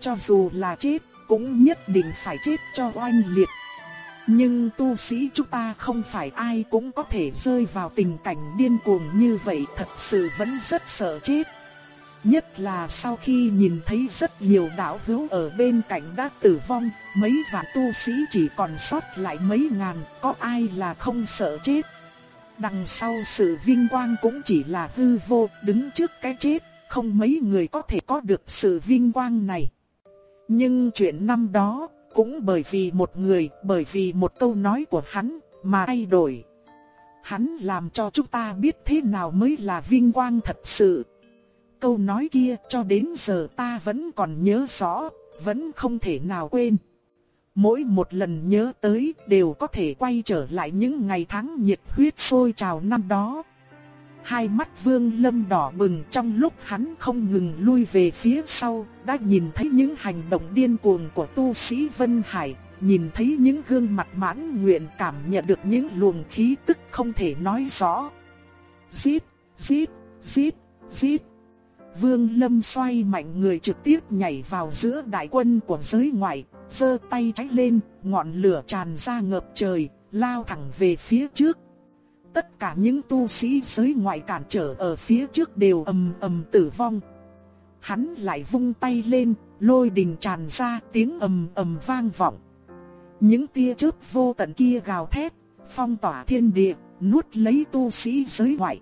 Cho dù là chết, cũng nhất định phải chết cho oanh liệt. Nhưng tu sĩ chúng ta không phải ai cũng có thể rơi vào tình cảnh điên cuồng như vậy thật sự vẫn rất sợ chết. Nhất là sau khi nhìn thấy rất nhiều đạo hữu ở bên cạnh đã tử vong, mấy vạn tu sĩ chỉ còn sót lại mấy ngàn, có ai là không sợ chết. Đằng sau sự vinh quang cũng chỉ là hư vô, đứng trước cái chết, không mấy người có thể có được sự vinh quang này. Nhưng chuyện năm đó, cũng bởi vì một người, bởi vì một câu nói của hắn, mà thay đổi. Hắn làm cho chúng ta biết thế nào mới là vinh quang thật sự. Câu nói kia cho đến giờ ta vẫn còn nhớ rõ, vẫn không thể nào quên. Mỗi một lần nhớ tới đều có thể quay trở lại những ngày tháng nhiệt huyết sôi trào năm đó. Hai mắt vương lâm đỏ bừng trong lúc hắn không ngừng lui về phía sau, đã nhìn thấy những hành động điên cuồng của tu sĩ Vân Hải, nhìn thấy những gương mặt mãn nguyện cảm nhận được những luồng khí tức không thể nói rõ. Giết, giết, giết, giết. Vương Lâm xoay mạnh người trực tiếp nhảy vào giữa đại quân của giới ngoại, giơ tay trái lên, ngọn lửa tràn ra ngập trời, lao thẳng về phía trước. Tất cả những tu sĩ giới ngoại cản trở ở phía trước đều ầm ầm tử vong. Hắn lại vung tay lên, lôi đình tràn ra, tiếng ầm ầm vang vọng. Những tia chớp vô tận kia gào thét, phong tỏa thiên địa, nuốt lấy tu sĩ giới ngoại.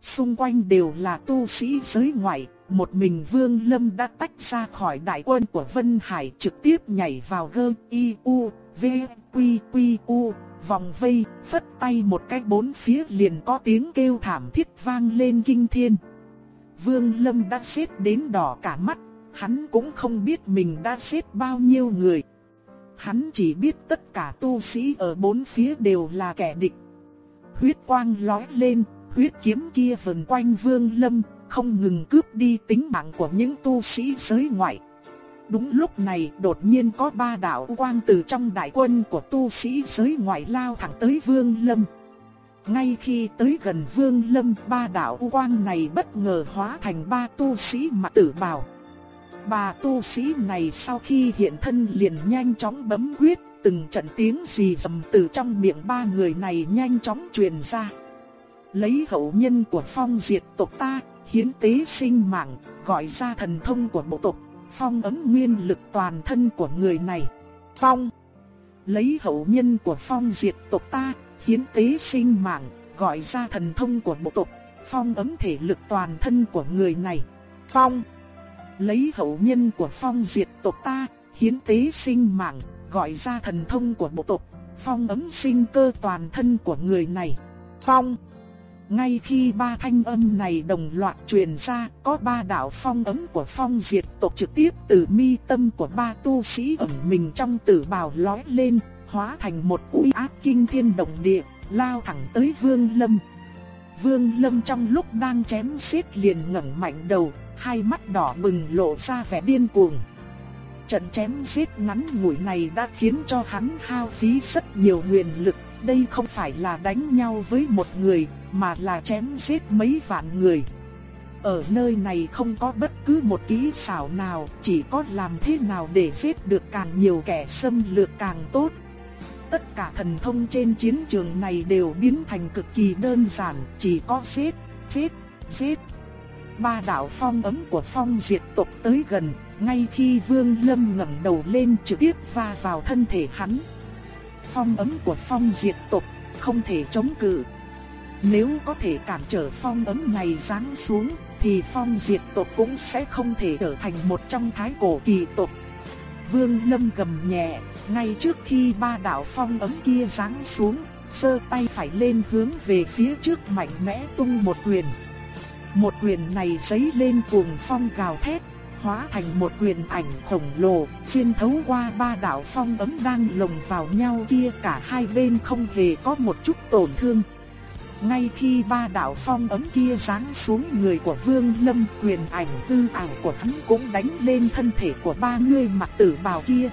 Xung quanh đều là tu sĩ giới ngoại, một mình Vương Lâm đã tách ra khỏi đại quân của Vân Hải trực tiếp nhảy vào gơ y u v quy quy u vòng vây, phất tay một cái bốn phía liền có tiếng kêu thảm thiết vang lên kinh thiên. Vương Lâm đã xếp đến đỏ cả mắt, hắn cũng không biết mình đã xếp bao nhiêu người. Hắn chỉ biết tất cả tu sĩ ở bốn phía đều là kẻ địch. Huyết quang lói lên, huyết kiếm kia vần quanh Vương Lâm, không ngừng cướp đi tính mạng của những tu sĩ giới ngoại. Đúng lúc này đột nhiên có ba đạo quang từ trong đại quân của tu sĩ giới ngoại lao thẳng tới Vương Lâm. Ngay khi tới gần Vương Lâm ba đạo quang này bất ngờ hóa thành ba tu sĩ mặt tử bào. Ba tu sĩ này sau khi hiện thân liền nhanh chóng bấm quyết, từng trận tiếng gì dầm từ trong miệng ba người này nhanh chóng truyền ra. Lấy hậu nhân của phong diệt tộc ta, hiến tế sinh mạng, gọi ra thần thông của bộ tộc, phong ấm nguyên lực toàn thân của người này. Phong Lấy hậu nhân của phong diệt tộc ta, hiến tế sinh mạng, gọi ra thần thông của bộ tộc, phong ấm thể lực toàn thân của người này. Phong Lấy hậu nhân của phong diệt tộc ta, hiến tế sinh mạng, gọi ra thần thông của bộ tộc, phong ấm sinh cơ toàn thân của người này. Phong ngay khi ba thanh âm này đồng loạt truyền ra, có ba đạo phong ấm của phong diệt tộc trực tiếp từ mi tâm của ba tu sĩ ẩn mình trong tử bào lói lên, hóa thành một uy áp kinh thiên động địa, lao thẳng tới Vương Lâm. Vương Lâm trong lúc đang chém xiết liền ngẩng mạnh đầu, hai mắt đỏ bừng lộ ra vẻ điên cuồng. Trận chém giết ngắn ngủi này đã khiến cho hắn hao phí rất nhiều nguyên lực, đây không phải là đánh nhau với một người, mà là chém giết mấy vạn người. Ở nơi này không có bất cứ một kỹ xảo nào, chỉ có làm thế nào để giết được càng nhiều kẻ xâm lược càng tốt. Tất cả thần thông trên chiến trường này đều biến thành cực kỳ đơn giản, chỉ có giết, giết, giết. Ba đạo phong ấm của phong diệt tộc tới gần, ngay khi Vương Lâm ngẩng đầu lên trực tiếp va vào thân thể hắn. Phong ấm của phong diệt tộc không thể chống cự. Nếu có thể cản trở phong ấm này giáng xuống, thì phong diệt tộc cũng sẽ không thể trở thành một trong thái cổ kỳ tộc. Vương Lâm gầm nhẹ, ngay trước khi ba đạo phong ấm kia giáng xuống, sơ tay phải lên hướng về phía trước mạnh mẽ tung một quyền. Một quyền này giấy lên cuồng phong gào thét, hóa thành một quyền ảnh khổng lồ, xuyên thấu qua ba đạo phong ấm đang lồng vào nhau kia cả hai bên không hề có một chút tổn thương. Ngay khi ba đạo phong ấm kia giáng xuống người của Vương Lâm, quyền ảnh hư ảo của hắn cũng đánh lên thân thể của ba người mặc tử bào kia.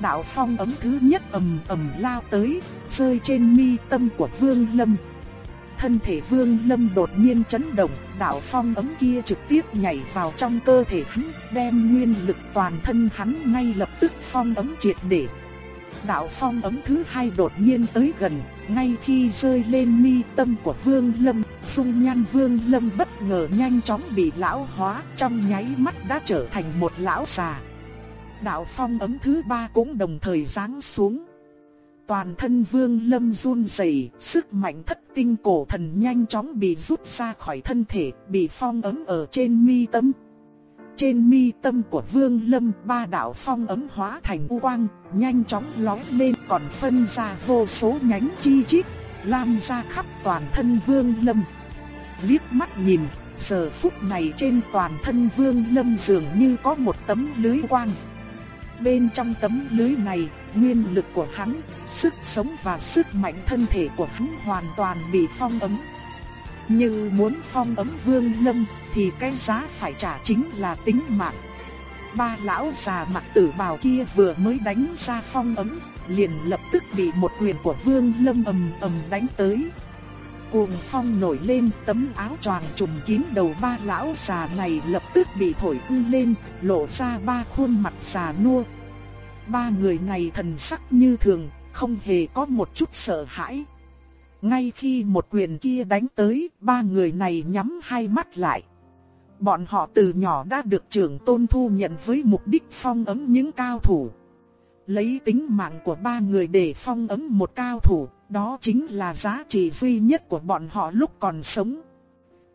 Đạo phong ấm thứ nhất ầm ầm lao tới, rơi trên mi tâm của Vương Lâm. Thân thể Vương Lâm đột nhiên chấn động, đạo phong ấm kia trực tiếp nhảy vào trong cơ thể hắn, đem nguyên lực toàn thân hắn ngay lập tức phong ấm triệt để. Đạo phong ấm thứ hai đột nhiên tới gần, ngay khi rơi lên mi tâm của Vương Lâm, dung nhan Vương Lâm bất ngờ nhanh chóng bị lão hóa, trong nháy mắt đã trở thành một lão già. Đạo phong ấm thứ ba cũng đồng thời giáng xuống. Toàn thân Vương Lâm run rẩy, sức mạnh thất tinh cổ thần nhanh chóng bị rút ra khỏi thân thể, bị phong ấm ở trên mi tâm. Trên mi tâm của Vương Lâm, ba đạo phong ấm hóa thành u quang, nhanh chóng lóe lên còn phân ra vô số nhánh chi chít, lan ra khắp toàn thân Vương Lâm. Liếc mắt nhìn, giờ phút này trên toàn thân Vương Lâm dường như có một tấm lưới quang. Bên trong tấm lưới này, nguyên lực của hắn, sức sống và sức mạnh thân thể của hắn hoàn toàn bị phong ấm. Nhưng muốn phong ấm Vương Lâm thì cái giá phải trả chính là tính mạng. Ba lão già mặc tử bào kia vừa mới đánh ra phong ấm, liền lập tức bị một quyền của Vương Lâm ầm ầm đánh tới. Cuồng phong nổi lên, tấm áo choàng trùm kín đầu ba lão già này lập tức bị thổi tung lên, lộ ra ba khuôn mặt già nua. Ba người này thần sắc như thường, không hề có một chút sợ hãi. Ngay khi một quyền kia đánh tới, ba người này nhắm hai mắt lại. Bọn họ từ nhỏ đã được trưởng tôn thu nhận với mục đích phong ấm những cao thủ. Lấy tính mạng của ba người để phong ấm một cao thủ, đó chính là giá trị duy nhất của bọn họ lúc còn sống.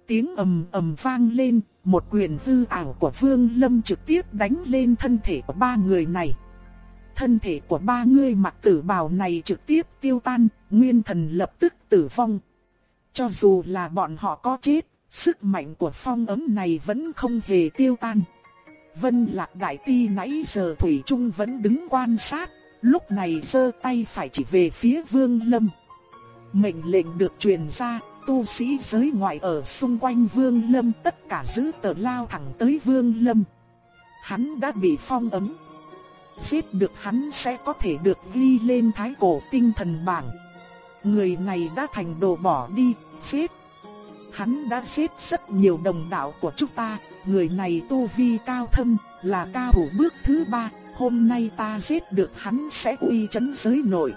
Tiếng ầm ầm vang lên, một quyền hư ảo của Vương Lâm trực tiếp đánh lên thân thể của ba người này. Thân thể của ba người mặc tử bào này trực tiếp tiêu tan, nguyên thần lập tức tử vong. Cho dù là bọn họ có chết, sức mạnh của phong ấm này vẫn không hề tiêu tan. Vân Lạc Đại Ti nãy giờ Thủy Trung vẫn đứng quan sát, lúc này giơ tay phải chỉ về phía Vương Lâm. Mệnh lệnh được truyền ra, tu sĩ giới ngoại ở xung quanh Vương Lâm tất cả giữ tờ lao thẳng tới Vương Lâm. Hắn đã bị phong ấm. Giết được hắn sẽ có thể được ghi lên thái cổ tinh thần bảng. Người này đã thành đồ bỏ đi, giết. Hắn đã giết rất nhiều đồng đạo của chúng ta, người này tu vi cao thâm, là cao thủ bước thứ ba, hôm nay ta giết được hắn sẽ uy chấn giới nội.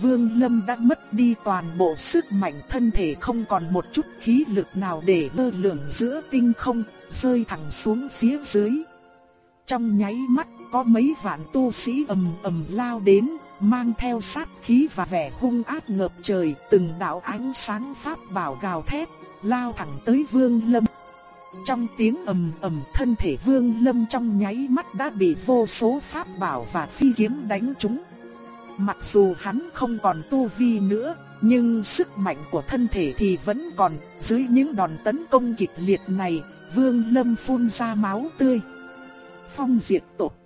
Vương Lâm đã mất đi toàn bộ sức mạnh thân thể không còn một chút khí lực nào để lơ lửng giữa tinh không, rơi thẳng xuống phía dưới. Trong nháy mắt có mấy vạn tu sĩ ầm ầm lao đến, mang theo sát khí và vẻ hung ác ngập trời, từng đạo ánh sáng pháp bảo gào thét, lao thẳng tới Vương Lâm. Trong tiếng ầm ầm thân thể Vương Lâm trong nháy mắt đã bị vô số pháp bảo và phi kiếm đánh trúng. Mặc dù hắn không còn tu vi nữa, nhưng sức mạnh của thân thể thì vẫn còn, dưới những đòn tấn công kịch liệt này, Vương Lâm phun ra máu tươi. Phong diệt tộc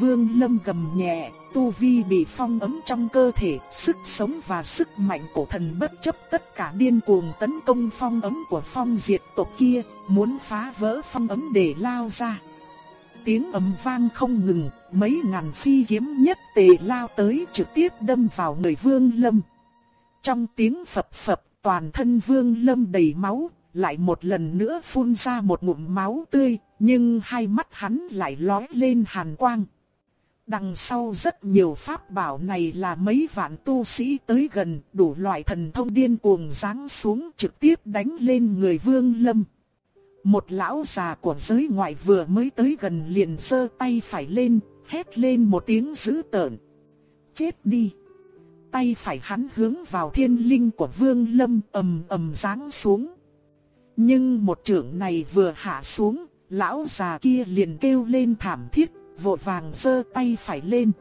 Vương Lâm gầm nhẹ, tu vi bị phong ấm trong cơ thể, sức sống và sức mạnh của thần bất chấp tất cả điên cuồng tấn công phong ấm của phong diệt tộc kia, muốn phá vỡ phong ấm để lao ra. Tiếng ầm vang không ngừng, mấy ngàn phi kiếm nhất tề lao tới trực tiếp đâm vào người Vương Lâm. Trong tiếng phập phập, toàn thân Vương Lâm đầy máu, lại một lần nữa phun ra một ngụm máu tươi, nhưng hai mắt hắn lại lóe lên hàn quang. Đằng sau rất nhiều pháp bảo này là mấy vạn tu sĩ tới gần, đủ loại thần thông điên cuồng giáng xuống trực tiếp đánh lên người Vương Lâm. Một lão già của giới ngoại vừa mới tới gần liền sơ tay phải lên, hét lên một tiếng dữ tợn. Chết đi! Tay phải hắn hướng vào thiên linh của Vương Lâm ầm ầm giáng xuống. Nhưng một trưởng này vừa hạ xuống, lão già kia liền kêu lên thảm thiết, vội vàng giơ tay phải lên.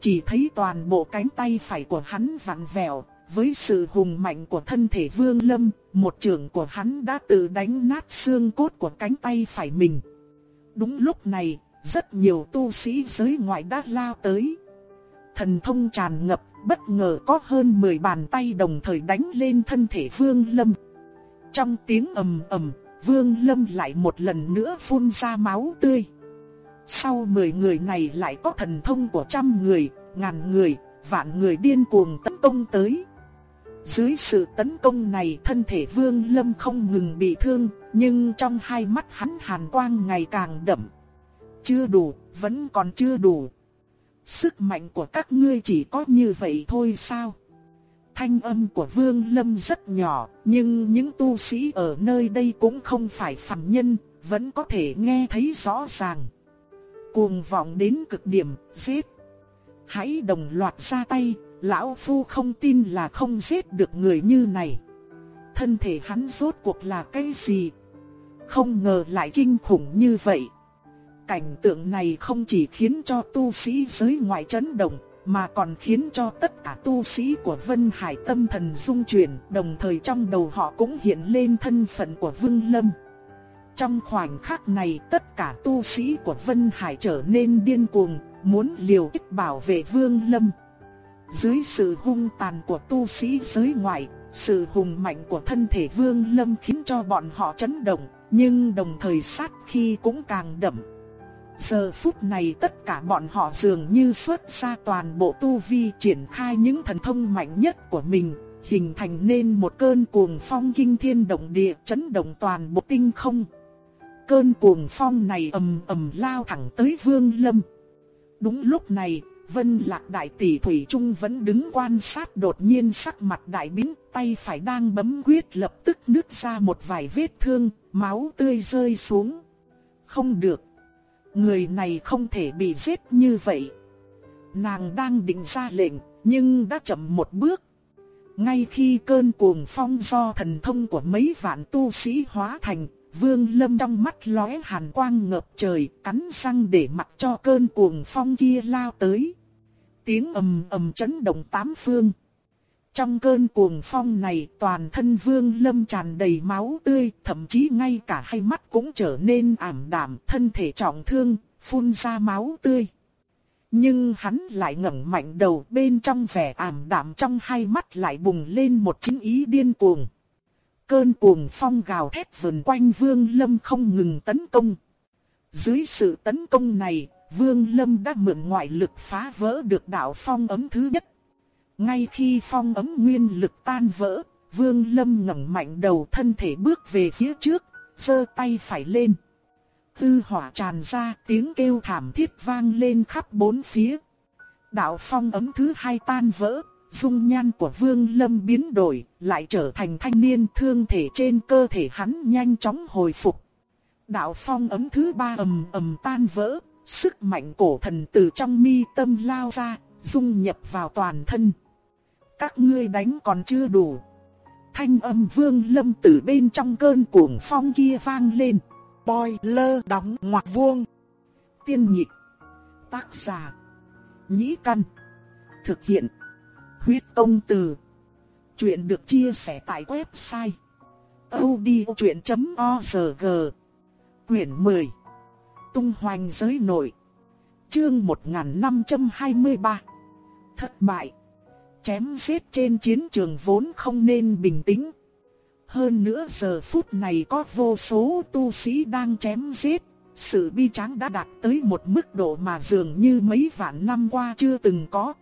Chỉ thấy toàn bộ cánh tay phải của hắn vặn vẹo, với sự hùng mạnh của thân thể Vương Lâm, một trường của hắn đã tự đánh nát xương cốt của cánh tay phải mình. Đúng lúc này, rất nhiều tu sĩ giới ngoại đã lao tới. Thần thông tràn ngập, bất ngờ có hơn 10 bàn tay đồng thời đánh lên thân thể Vương Lâm. Trong tiếng ầm ầm, Vương Lâm lại một lần nữa phun ra máu tươi. Sau 10 người này lại có thần thông của trăm người, ngàn người, vạn người điên cuồng tấn công tới. Dưới sự tấn công này thân thể Vương Lâm không ngừng bị thương, nhưng trong hai mắt hắn hàn quang ngày càng đậm. Chưa đủ, vẫn còn chưa đủ. sức mạnh của các ngươi chỉ có như vậy thôi sao? Thanh âm của Vương Lâm rất nhỏ, nhưng những tu sĩ ở nơi đây cũng không phải phàm nhân, vẫn có thể nghe thấy rõ ràng. Cuồng vọng đến cực điểm, giết. Hãy đồng loạt ra tay, lão phu không tin là không giết được người như này. Thân thể hắn rốt cuộc là cái gì? Không ngờ lại kinh khủng như vậy. Cảnh tượng này không chỉ khiến cho tu sĩ giới ngoại chấn động, mà còn khiến cho tất cả tu sĩ của Vân Hải tâm thần rung chuyển, đồng thời trong đầu họ cũng hiện lên thân phận của Vương Lâm. Trong khoảnh khắc này tất cả tu sĩ của Vân Hải trở nên điên cuồng, muốn liều chết bảo vệ Vương Lâm. Dưới sự hung tàn của tu sĩ giới ngoại, sự hùng mạnh của thân thể Vương Lâm khiến cho bọn họ chấn động, nhưng đồng thời sát khi cũng càng đậm. Giờ phút này tất cả bọn họ dường như xuất ra toàn bộ tu vi triển khai những thần thông mạnh nhất của mình, hình thành nên một cơn cuồng phong kinh thiên động địa chấn động toàn bộ tinh không. Cơn cuồng phong này ầm ầm lao thẳng tới Vương Lâm. Đúng lúc này, Vân Lạc Đại Tỷ Thủy Trung vẫn đứng quan sát đột nhiên sắc mặt đại biến, tay phải đang bấm quyết lập tức nứt ra một vài vết thương, máu tươi rơi xuống. Không được. Người này không thể bị giết như vậy. Nàng đang định ra lệnh, nhưng đã chậm một bước. Ngay khi cơn cuồng phong do thần thông của mấy vạn tu sĩ hóa thành, Vương Lâm trong mắt lóe hàn quang ngập trời, cắn răng để mặc cho cơn cuồng phong kia lao tới. Tiếng ầm ầm chấn động tám phương. Trong cơn cuồng phong này toàn thân Vương Lâm tràn đầy máu tươi, thậm chí ngay cả hai mắt cũng trở nên ảm đạm, thân thể trọng thương, phun ra máu tươi. Nhưng hắn lại ngẩng mạnh đầu bên trong vẻ ảm đạm trong hai mắt lại bùng lên một chính ý điên cuồng. Cơn cuồng phong gào thét vần quanh Vương Lâm không ngừng tấn công. Dưới sự tấn công này, Vương Lâm đã mượn ngoại lực phá vỡ được đạo phong ấm thứ nhất. Ngay khi phong ấm nguyên lực tan vỡ, Vương Lâm ngẩng mạnh đầu thân thể bước về phía trước, giơ tay phải lên. Tư hỏa tràn ra, tiếng kêu thảm thiết vang lên khắp bốn phía. Đạo phong ấm thứ hai tan vỡ, dung nhan của Vương Lâm biến đổi, lại trở thành thanh niên thương thể trên cơ thể hắn nhanh chóng hồi phục. Đạo phong ấm thứ ba ầm ầm tan vỡ, sức mạnh cổ thần từ trong mi tâm lao ra, dung nhập vào toàn thân. Các ngươi đánh còn chưa đủ. Thanh âm Vương Lâm từ bên trong cơn cuồng phong kia vang lên. Boiler đóng ngoặc vuông. Tiên nhịp. Tác giả. Nhĩ căn. Thực hiện. Huyết công từ. Chuyện được chia sẻ tại website. odchuyện.org Quyển 10 Tung hoành giới nội. Chương 1523 Thất bại. Chém giết trên chiến trường vốn không nên bình tĩnh. Hơn nữa giờ phút này có vô số tu sĩ đang chém giết. Sự bi tráng đã đạt tới một mức độ mà dường như mấy vạn năm qua chưa từng có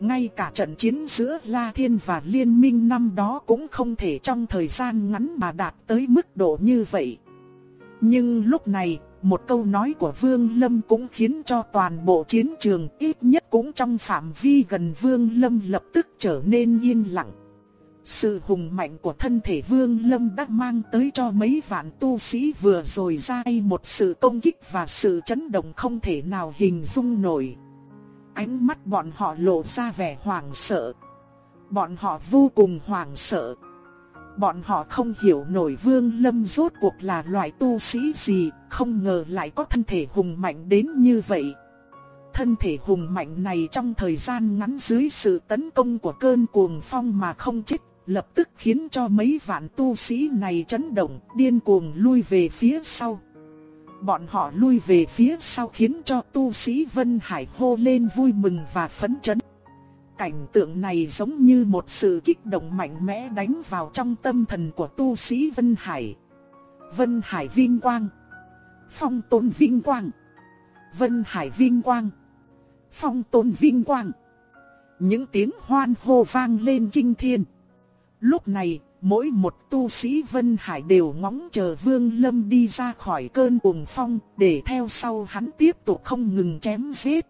ngay cả trận chiến giữa La Thiên và Liên minh năm đó cũng không thể trong thời gian ngắn mà đạt tới mức độ như vậy. Nhưng lúc này, một câu nói của Vương Lâm cũng khiến cho toàn bộ chiến trường ít nhất cũng trong phạm vi gần Vương Lâm lập tức trở nên yên lặng. Sự hùng mạnh của thân thể Vương Lâm đã mang tới cho mấy vạn tu sĩ vừa rồi ra một sự công kích và sự chấn động không thể nào hình dung nổi. Ánh mắt bọn họ lộ ra vẻ hoảng sợ. Bọn họ vô cùng hoảng sợ. Bọn họ không hiểu nổi Vương Lâm rốt cuộc là loại tu sĩ gì, không ngờ lại có thân thể hùng mạnh đến như vậy. Thân thể hùng mạnh này trong thời gian ngắn dưới sự tấn công của cơn cuồng phong mà không chết, lập tức khiến cho mấy vạn tu sĩ này chấn động, điên cuồng lui về phía sau. Bọn họ lui về phía sau khiến cho tu sĩ Vân Hải hô lên vui mừng và phấn chấn. Cảnh tượng này giống như một sự kích động mạnh mẽ đánh vào trong tâm thần của tu sĩ Vân Hải. Vân Hải vinh quang. Phong tôn vinh quang. Vân Hải vinh quang. Phong tôn vinh quang. Những tiếng hoan hô vang lên kinh thiên. Lúc này, mỗi một tu sĩ Vân Hải đều ngóng chờ Vương Lâm đi ra khỏi cơn cuồng phong, để theo sau hắn tiếp tục không ngừng chém giết.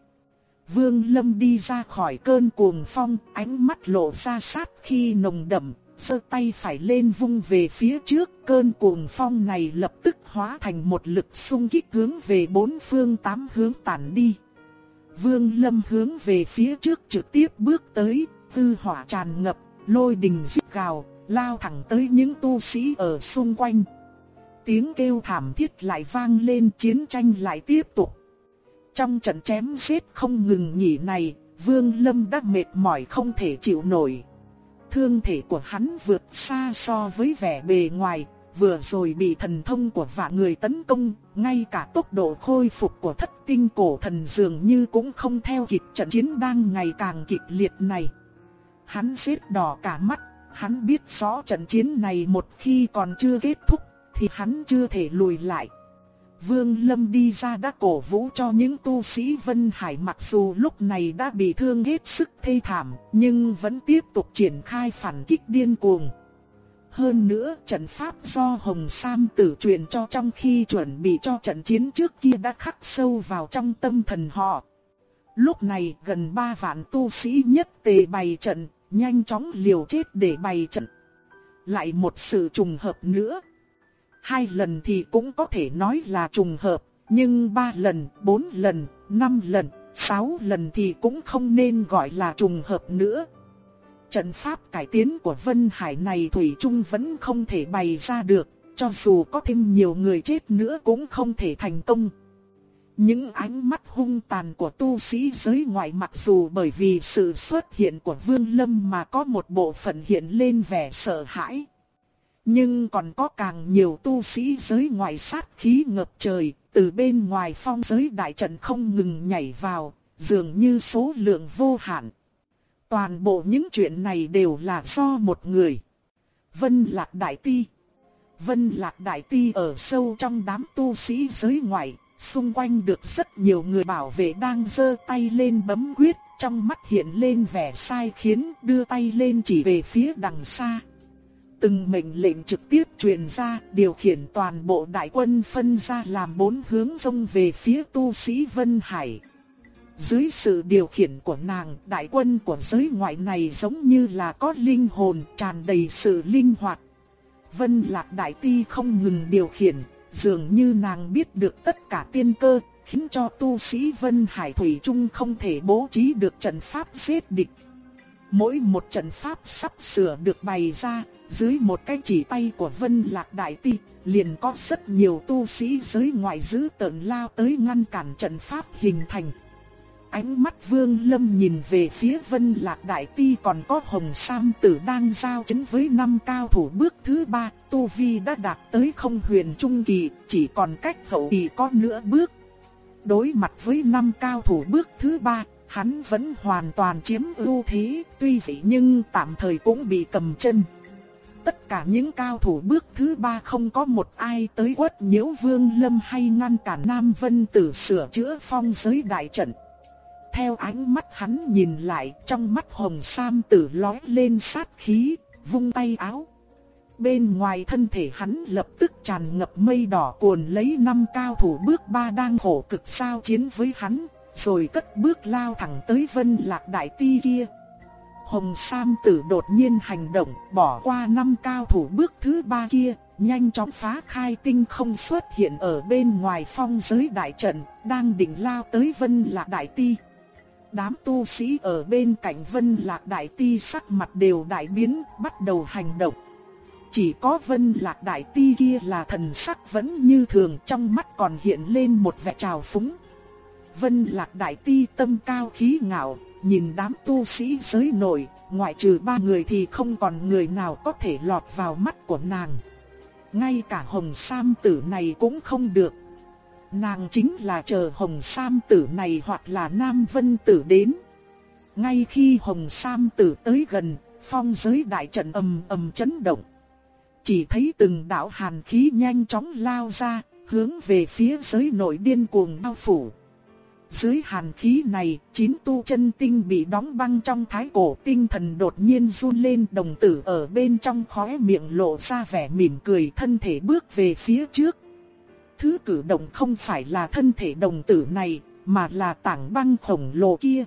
Vương Lâm đi ra khỏi cơn cuồng phong, ánh mắt lộ ra sát khi nồng đậm, giơ tay phải lên vung về phía trước, cơn cuồng phong này lập tức hóa thành một lực xung kích hướng về bốn phương tám hướng tản đi. Vương Lâm hướng về phía trước trực tiếp bước tới, tư hỏa tràn ngập, lôi đình rít gào, lao thẳng tới những tu sĩ ở xung quanh. Tiếng kêu thảm thiết lại vang lên chiến tranh lại tiếp tục. Trong trận chém giết không ngừng nghỉ này, Vương Lâm đã mệt mỏi không thể chịu nổi. Thương thể của hắn vượt xa so với vẻ bề ngoài, vừa rồi bị thần thông của vạn người tấn công, ngay cả tốc độ khôi phục của thất tinh cổ thần dường như cũng không theo kịp trận chiến đang ngày càng kịch liệt này. Hắn xếp đỏ cả mắt, hắn biết rõ trận chiến này một khi còn chưa kết thúc, thì hắn chưa thể lùi lại. Vương Lâm đi ra đã cổ vũ cho những tu sĩ Vân Hải mặc dù lúc này đã bị thương hết sức thê thảm, nhưng vẫn tiếp tục triển khai phản kích điên cuồng. Hơn nữa, trận pháp do Hồng Sam tử truyền cho trong khi chuẩn bị cho trận chiến trước kia đã khắc sâu vào trong tâm thần họ. Lúc này gần 3 vạn tu sĩ nhất tề bày trận, nhanh chóng liều chết để bày trận. Lại một sự trùng hợp nữa. Hai lần thì cũng có thể nói là trùng hợp, nhưng ba lần, bốn lần, năm lần, sáu lần thì cũng không nên gọi là trùng hợp nữa. Trận pháp cải tiến của Vân Hải này Thủy Trung vẫn không thể bày ra được, cho dù có thêm nhiều người chết nữa cũng không thể thành công. Những ánh mắt hung tàn của tu sĩ giới ngoại mặc dù bởi vì sự xuất hiện của Vương Lâm mà có một bộ phận hiện lên vẻ sợ hãi. Nhưng còn có càng nhiều tu sĩ giới ngoại sát khí ngập trời, từ bên ngoài phong giới đại trận không ngừng nhảy vào, dường như số lượng vô hạn. Toàn bộ những chuyện này đều là do một người. Vân Lạc Đại Ti Vân Lạc Đại Ti ở sâu trong đám tu sĩ giới ngoại, xung quanh được rất nhiều người bảo vệ đang giơ tay lên bấm quyết, trong mắt hiện lên vẻ sai khiến đưa tay lên chỉ về phía đằng xa. Từng mệnh lệnh trực tiếp truyền ra, điều khiển toàn bộ đại quân phân ra làm bốn hướng dông về phía tu sĩ Vân Hải. Dưới sự điều khiển của nàng, đại quân của giới ngoại này giống như là có linh hồn tràn đầy sự linh hoạt. Vân Lạc Đại Ti không ngừng điều khiển, dường như nàng biết được tất cả tiên cơ, khiến cho tu sĩ Vân Hải Thủy Trung không thể bố trí được trận pháp giết địch. Mỗi một trận pháp sắp sửa được bày ra, dưới một cái chỉ tay của Vân Lạc Đại Ti, liền có rất nhiều tu sĩ giới ngoại giữ tợn lao tới ngăn cản trận pháp hình thành. Ánh mắt Vương Lâm nhìn về phía Vân Lạc Đại Ti còn có Hồng Sam Tử đang giao chấn với năm cao thủ bước thứ ba, Tu Vi đã đạt tới không huyền trung kỳ, chỉ còn cách hậu kỳ có nửa bước. Đối mặt với năm cao thủ bước thứ ba, hắn vẫn hoàn toàn chiếm ưu thế, tuy vậy nhưng tạm thời cũng bị cầm chân. Tất cả những cao thủ bước thứ ba không có một ai tới quất nhiễu Vương Lâm hay ngăn cản Nam Vân Tử sửa chữa phong giới đại trận. Theo ánh mắt hắn nhìn lại, trong mắt Hồng Sam Tử lóe lên sát khí, vung tay áo. Bên ngoài thân thể hắn lập tức tràn ngập mây đỏ cuồn lấy năm cao thủ bước ba đang khổ cực sao chiến với hắn, rồi cất bước lao thẳng tới Vân Lạc Đại Ti kia. Hồng Sam Tử đột nhiên hành động, bỏ qua năm cao thủ bước thứ ba kia, nhanh chóng phá khai tinh không xuất hiện ở bên ngoài phong giới đại trận, đang định lao tới Vân Lạc Đại Ti. Đám tu sĩ ở bên cạnh Vân Lạc Đại Ti sắc mặt đều đại biến, bắt đầu hành động. Chỉ có Vân Lạc Đại Ti kia là thần sắc vẫn như thường trong mắt còn hiện lên một vẻ trào phúng. Vân Lạc Đại Ti tâm cao khí ngạo, nhìn đám tu sĩ giới nổi ngoại trừ ba người thì không còn người nào có thể lọt vào mắt của nàng. Ngay cả Hồng Sam tử này cũng không được. Nàng chính là chờ Hồng Sam tử này hoặc là Nam Vân tử đến. Ngay khi Hồng Sam tử tới gần, phong giới đại trận ầm ầm chấn động. Chỉ thấy từng đạo hàn khí nhanh chóng lao ra, hướng về phía giới nội điên cuồng bao phủ. Dưới hàn khí này, chín tu chân tinh bị đóng băng trong thái cổ tinh thần đột nhiên run lên đồng tử ở bên trong khóe miệng lộ ra vẻ mỉm cười thân thể bước về phía trước. Thứ cử động không phải là thân thể đồng tử này, mà là tảng băng khổng lồ kia.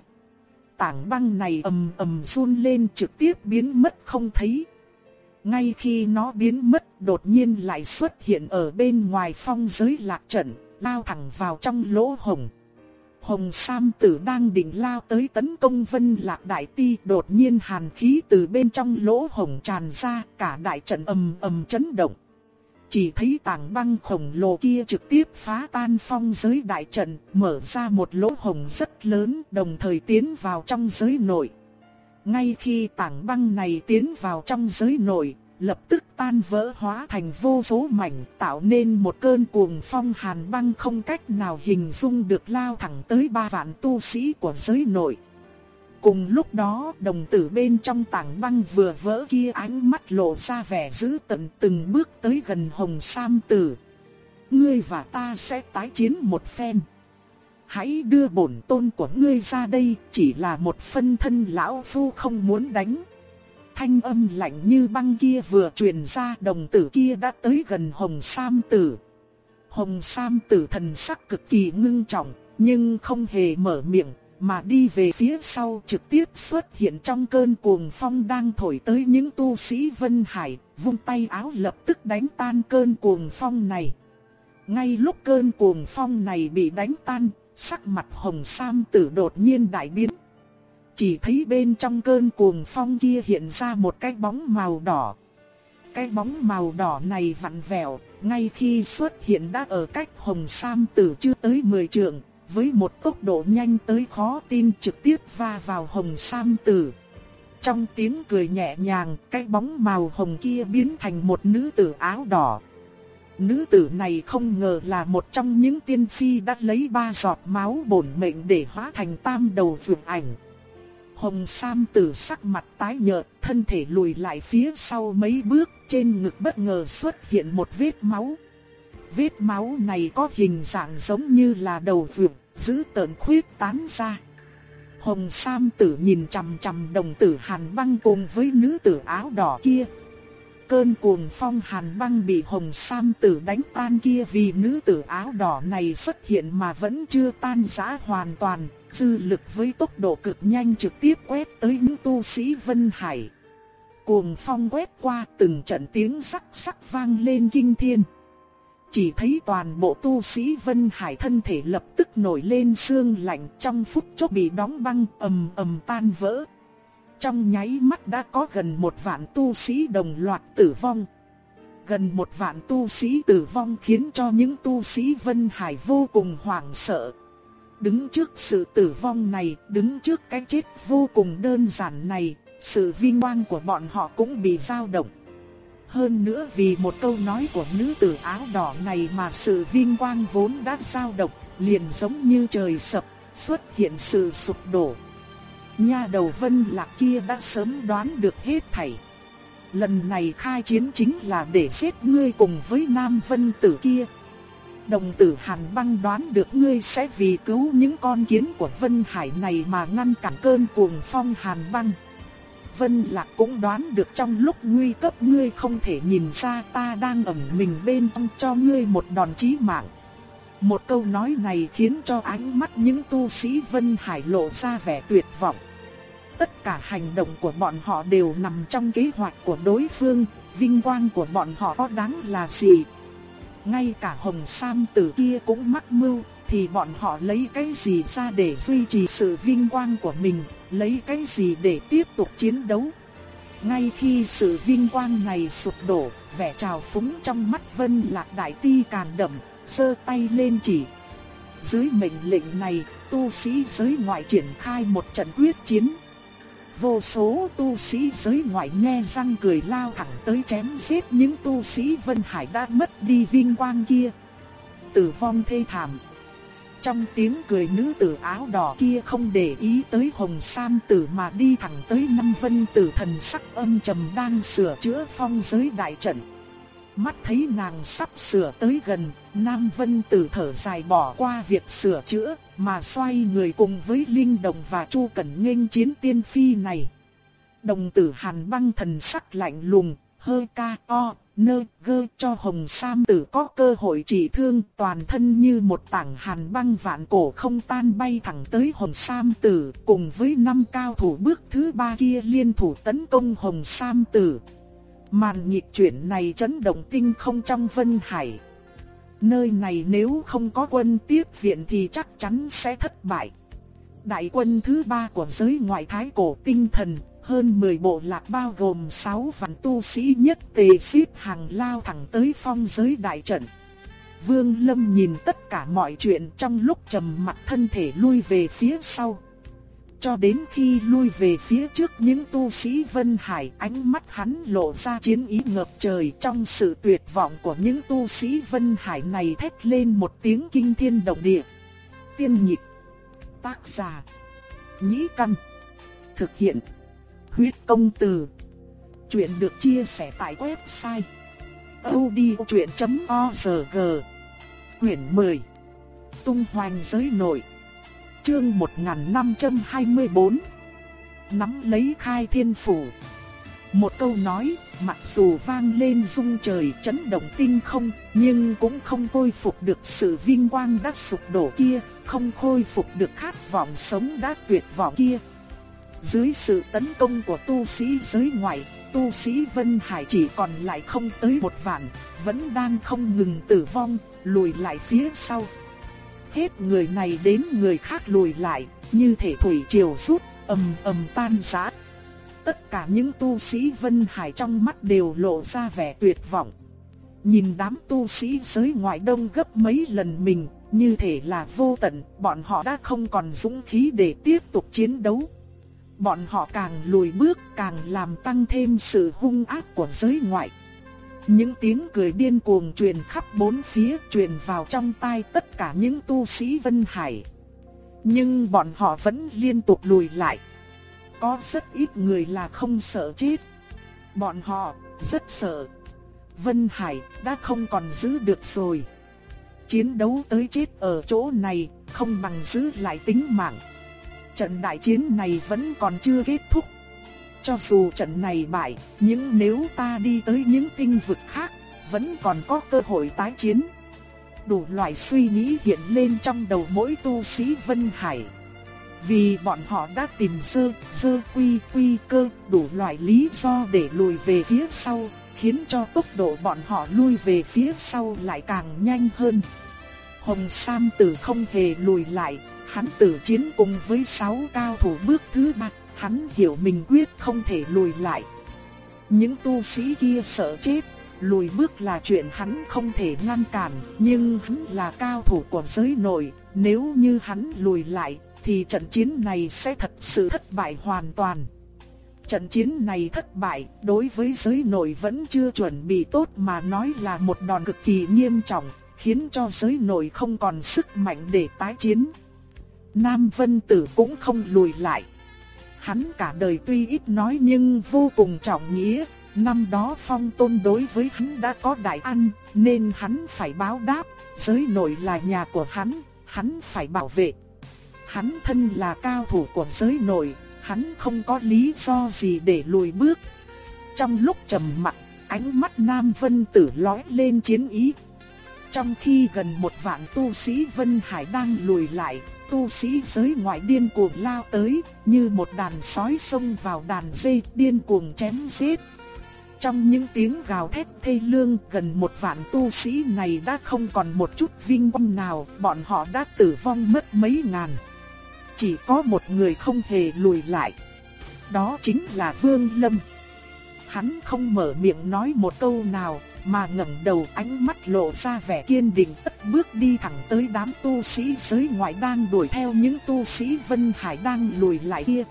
Tảng băng này ầm ầm run lên trực tiếp biến mất không thấy. Ngay khi nó biến mất đột nhiên lại xuất hiện ở bên ngoài phong giới lạc trận, lao thẳng vào trong lỗ hồng. Hồng Sam Tử đang định lao tới tấn công Vân Lạc Đại Ti, đột nhiên hàn khí từ bên trong lỗ hồng tràn ra, cả đại trận ầm ầm chấn động. Chỉ thấy tảng băng khổng lồ kia trực tiếp phá tan phong giới đại trận, mở ra một lỗ hồng rất lớn, đồng thời tiến vào trong giới nội. Ngay khi tảng băng này tiến vào trong giới nội, lập tức tan vỡ hóa thành vô số mảnh, tạo nên một cơn cuồng phong hàn băng không cách nào hình dung được lao thẳng tới ba vạn tu sĩ của giới nội. Cùng lúc đó, đồng tử bên trong tảng băng vừa vỡ kia ánh mắt lộ ra vẻ dữ tận từng bước tới gần Hồng Sam Tử. Ngươi và ta sẽ tái chiến một phen. Hãy đưa bổn tôn của ngươi ra đây, chỉ là một phân thân lão phu không muốn đánh. Thanh âm lạnh như băng kia vừa truyền ra đồng tử kia đã tới gần Hồng Sam Tử. Hồng Sam Tử thần sắc cực kỳ ngưng trọng, nhưng không hề mở miệng, mà đi về phía sau trực tiếp xuất hiện trong cơn cuồng phong đang thổi tới những tu sĩ Vân Hải, vung tay áo lập tức đánh tan cơn cuồng phong này. Ngay lúc cơn cuồng phong này bị đánh tan, sắc mặt Hồng Sam Tử đột nhiên đại biến. Chỉ thấy bên trong cơn cuồng phong kia hiện ra một cái bóng màu đỏ. Cái bóng màu đỏ này vặn vẹo, ngay khi xuất hiện đã ở cách Hồng Sam Tử chưa tới 10 trượng, với một tốc độ nhanh tới khó tin trực tiếp va vào Hồng Sam Tử. Trong tiếng cười nhẹ nhàng, cái bóng màu hồng kia biến thành một nữ tử áo đỏ. Nữ tử này không ngờ là một trong những tiên phi đã lấy ba giọt máu bổn mệnh để hóa thành tam đầu vượt ảnh. Hồng Sam tử sắc mặt tái nhợt, thân thể lùi lại phía sau mấy bước, trên ngực bất ngờ xuất hiện một vết máu. Vết máu này có hình dạng giống như là đầu vượt, giữ tợn khuyết tán ra. Hồng Sam tử nhìn chằm chằm đồng tử hàn băng cùng với nữ tử áo đỏ kia. Cơn cuồng phong hàn băng bị Hồng Sam tử đánh tan kia vì nữ tử áo đỏ này xuất hiện mà vẫn chưa tan rã hoàn toàn, dư lực với tốc độ cực nhanh trực tiếp quét tới những tu sĩ Vân Hải. Cuồng phong quét qua từng trận tiếng sắc sắc vang lên kinh thiên. Chỉ thấy toàn bộ tu sĩ Vân Hải thân thể lập tức nổi lên sương lạnh trong phút chốc bị đóng băng ầm ầm tan vỡ. Trong nháy mắt đã có gần một vạn tu sĩ đồng loạt tử vong. Gần một vạn tu sĩ tử vong khiến cho những tu sĩ Vân Hải vô cùng hoảng sợ. Đứng trước sự tử vong này, đứng trước cái chết vô cùng đơn giản này, sự vinh quang của bọn họ cũng bị dao động. Hơn nữa vì một câu nói của nữ tử áo đỏ này mà sự vinh quang vốn đã dao động, liền giống như trời sập, xuất hiện sự sụp đổ. Nha đầu vân lạc kia đã sớm đoán được hết thảy. Lần này khai chiến chính là để giết ngươi cùng với nam vân tử kia. Đồng tử Hàn băng đoán được ngươi sẽ vì cứu những con kiến của Vân Hải này mà ngăn cản cơn cuồng phong Hàn băng. Vân Lạc cũng đoán được trong lúc nguy cấp ngươi không thể nhìn ra ta đang ẩn mình bên trong cho ngươi một đòn chí mạng. Một câu nói này khiến cho ánh mắt những tu sĩ Vân Hải lộ ra vẻ tuyệt vọng. Tất cả hành động của bọn họ đều nằm trong kế hoạch của đối phương, vinh quang của bọn họ có đáng là gì? Ngay cả Hồng Sam tử kia cũng mắc mưu, thì bọn họ lấy cái gì ra để duy trì sự vinh quang của mình, lấy cái gì để tiếp tục chiến đấu? Ngay khi sự vinh quang này sụp đổ, vẻ trào phúng trong mắt Vân Lạc Đại Ti càng đậm, giơ tay lên chỉ. Dưới mệnh lệnh này, tu sĩ giới ngoại triển khai một trận quyết chiến. Vô số tu sĩ giới ngoại nghe răng cười lao thẳng tới chém giết những tu sĩ Vân Hải đã mất đi vinh quang kia. Tử vong thê thảm. Trong tiếng cười nữ tử áo đỏ kia không để ý tới hồng sam tử mà đi thẳng tới năm vân tử thần sắc âm trầm đang sửa chữa phong giới đại trận. Mắt thấy nàng sắp sửa tới gần, Nam Vân Tử thở dài bỏ qua việc sửa chữa, mà xoay người cùng với Linh Đồng và Chu Cẩn nghênh chiến tiên phi này. Đồng tử Hàn Băng thần sắc lạnh lùng, hơi ca o, nơ gơ cho Hồng Sam Tử có cơ hội trị thương, toàn thân như một tảng hàn băng vạn cổ không tan bay thẳng tới Hồng Sam Tử, cùng với năm cao thủ bước thứ ba kia liên thủ tấn công Hồng Sam Tử. Màn nhịp chuyển này chấn động tinh không trong Vân Hải. Nơi này nếu không có quân tiếp viện thì chắc chắn sẽ thất bại. Đại quân thứ ba của giới ngoại thái cổ tinh thần hơn 10 bộ lạc bao gồm 6 vạn tu sĩ nhất tề xếp hàng lao thẳng tới phong giới đại trận. Vương Lâm nhìn tất cả mọi chuyện trong lúc trầm mặt thân thể lui về phía sau. Cho đến khi lui về phía trước những tu sĩ Vân Hải, ánh mắt hắn lộ ra chiến ý ngập trời trong sự tuyệt vọng của những tu sĩ Vân Hải này thét lên một tiếng kinh thiên động địa. Tiên nhịp Tác giả, Nhĩ Căn, Thực hiện Huyết công từ. Chuyện được chia sẻ tại website odchuyện.org. Quyển 10. Tung hoành giới nội. Chương 1524. Nắm lấy khai thiên phủ. Một câu nói, mặc dù vang lên rung trời chấn động tinh không, nhưng cũng không khôi phục được sự vinh quang đã sụp đổ kia, không khôi phục được khát vọng sống đã tuyệt vọng kia. Dưới sự tấn công của tu sĩ giới ngoại, tu sĩ Vân Hải chỉ còn lại không tới một vạn, vẫn đang không ngừng tử vong, lùi lại phía sau. Hết người này đến người khác lùi lại, như thể thủy triều rút, ầm ầm tan rã. Tất cả những tu sĩ Vân Hải trong mắt đều lộ ra vẻ tuyệt vọng. Nhìn đám tu sĩ giới ngoại đông gấp mấy lần mình, như thể là vô tận, bọn họ đã không còn dũng khí để tiếp tục chiến đấu. Bọn họ càng lùi bước càng làm tăng thêm sự hung ác của giới ngoại. Những tiếng cười điên cuồng truyền khắp bốn phía truyền vào trong tai tất cả những tu sĩ Vân Hải. Nhưng bọn họ vẫn liên tục lùi lại. Có rất ít người là không sợ chết. Bọn họ rất sợ. Vân Hải đã không còn giữ được rồi. Chiến đấu tới chết ở chỗ này không bằng giữ lại tính mạng trận đại chiến này vẫn còn chưa kết thúc. Cho dù trận này bại, nhưng nếu ta đi tới những tinh vực khác, vẫn còn có cơ hội tái chiến. Đủ loại suy nghĩ hiện lên trong đầu mỗi tu sĩ Vân Hải. Vì bọn họ đã tìm sơ, sơ quy quy cơ đủ loại lý do để lùi về phía sau, khiến cho tốc độ bọn họ lui về phía sau lại càng nhanh hơn. Hồng Sam Tử không hề lùi lại, Hắn tử chiến cùng với sáu cao thủ bước thứ ba, hắn hiểu mình quyết không thể lùi lại. Những tu sĩ kia sợ chết, lùi bước là chuyện hắn không thể ngăn cản, nhưng hắn là cao thủ của giới nội, nếu như hắn lùi lại, thì trận chiến này sẽ thật sự thất bại hoàn toàn. Trận chiến này thất bại, đối với giới nội vẫn chưa chuẩn bị tốt mà nói là một đòn cực kỳ nghiêm trọng, khiến cho giới nội không còn sức mạnh để tái chiến. Nam Vân Tử cũng không lùi lại. Hắn cả đời tuy ít nói nhưng vô cùng trọng nghĩa, năm đó phong tôn đối với hắn đã có đại ăn, nên hắn phải báo đáp, giới nội là nhà của hắn, hắn phải bảo vệ. Hắn thân là cao thủ của giới nội, hắn không có lý do gì để lùi bước. Trong lúc trầm mặc, ánh mắt Nam Vân Tử lóe lên chiến ý. Trong khi gần một vạn tu sĩ Vân Hải đang lùi lại, tu sĩ giới ngoại điên cuồng lao tới, như một đàn sói xông vào đàn dê điên cuồng chém giết. Trong những tiếng gào thét thê lương gần một vạn tu sĩ này đã không còn một chút vinh quang nào, bọn họ đã tử vong mất mấy ngàn. Chỉ có một người không hề lùi lại. Đó chính là Vương Lâm. Hắn không mở miệng nói một câu nào, mà ngẩng đầu ánh mắt lộ ra vẻ kiên định tất bước đi thẳng tới đám tu sĩ giới ngoại đang đuổi theo những tu sĩ Vân Hải đang lùi lại kia.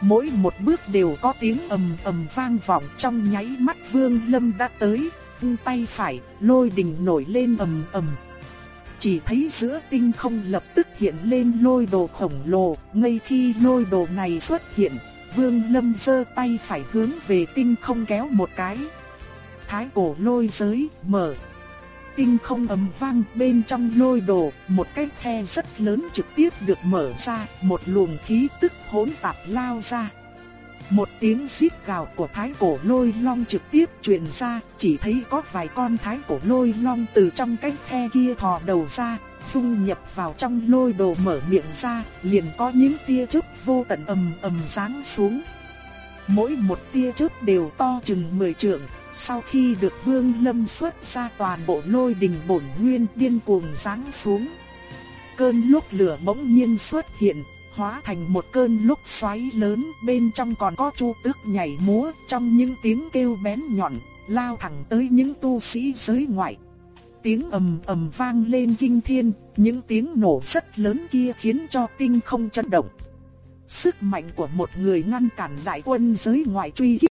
Mỗi một bước đều có tiếng ầm ầm vang vọng trong nháy mắt Vương Lâm đã tới, vung tay phải, lôi đình nổi lên ầm ầm. Chỉ thấy giữa tinh không lập tức hiện lên lôi đồ khổng lồ, ngay khi lôi đồ này xuất hiện, Vương Lâm giơ tay phải hướng về tinh không kéo một cái thái cổ lôi giới mở. Tinh không ầm vang bên trong lôi đồ, một cái khe rất lớn trực tiếp được mở ra, một luồng khí tức hỗn tạp lao ra. Một tiếng xít gào của thái cổ lôi long trực tiếp truyền ra, chỉ thấy có vài con thái cổ lôi long từ trong cái khe kia thò đầu ra, dung nhập vào trong lôi đồ mở miệng ra, liền có những tia chớp vô tận ầm ầm giáng xuống. Mỗi một tia chớp đều to chừng 10 trượng, sau khi được Vương Lâm xuất ra toàn bộ lôi đình bổn nguyên điên cuồng giáng xuống. Cơn lốc lửa bỗng nhiên xuất hiện, hóa thành một cơn lốc xoáy lớn, bên trong còn có chu tước nhảy múa trong những tiếng kêu bén nhọn, lao thẳng tới những tu sĩ giới ngoại. Tiếng ầm ầm vang lên kinh thiên, những tiếng nổ rất lớn kia khiến cho tinh không chấn động. Sức mạnh của một người ngăn cản đại quân giới ngoại truy kích.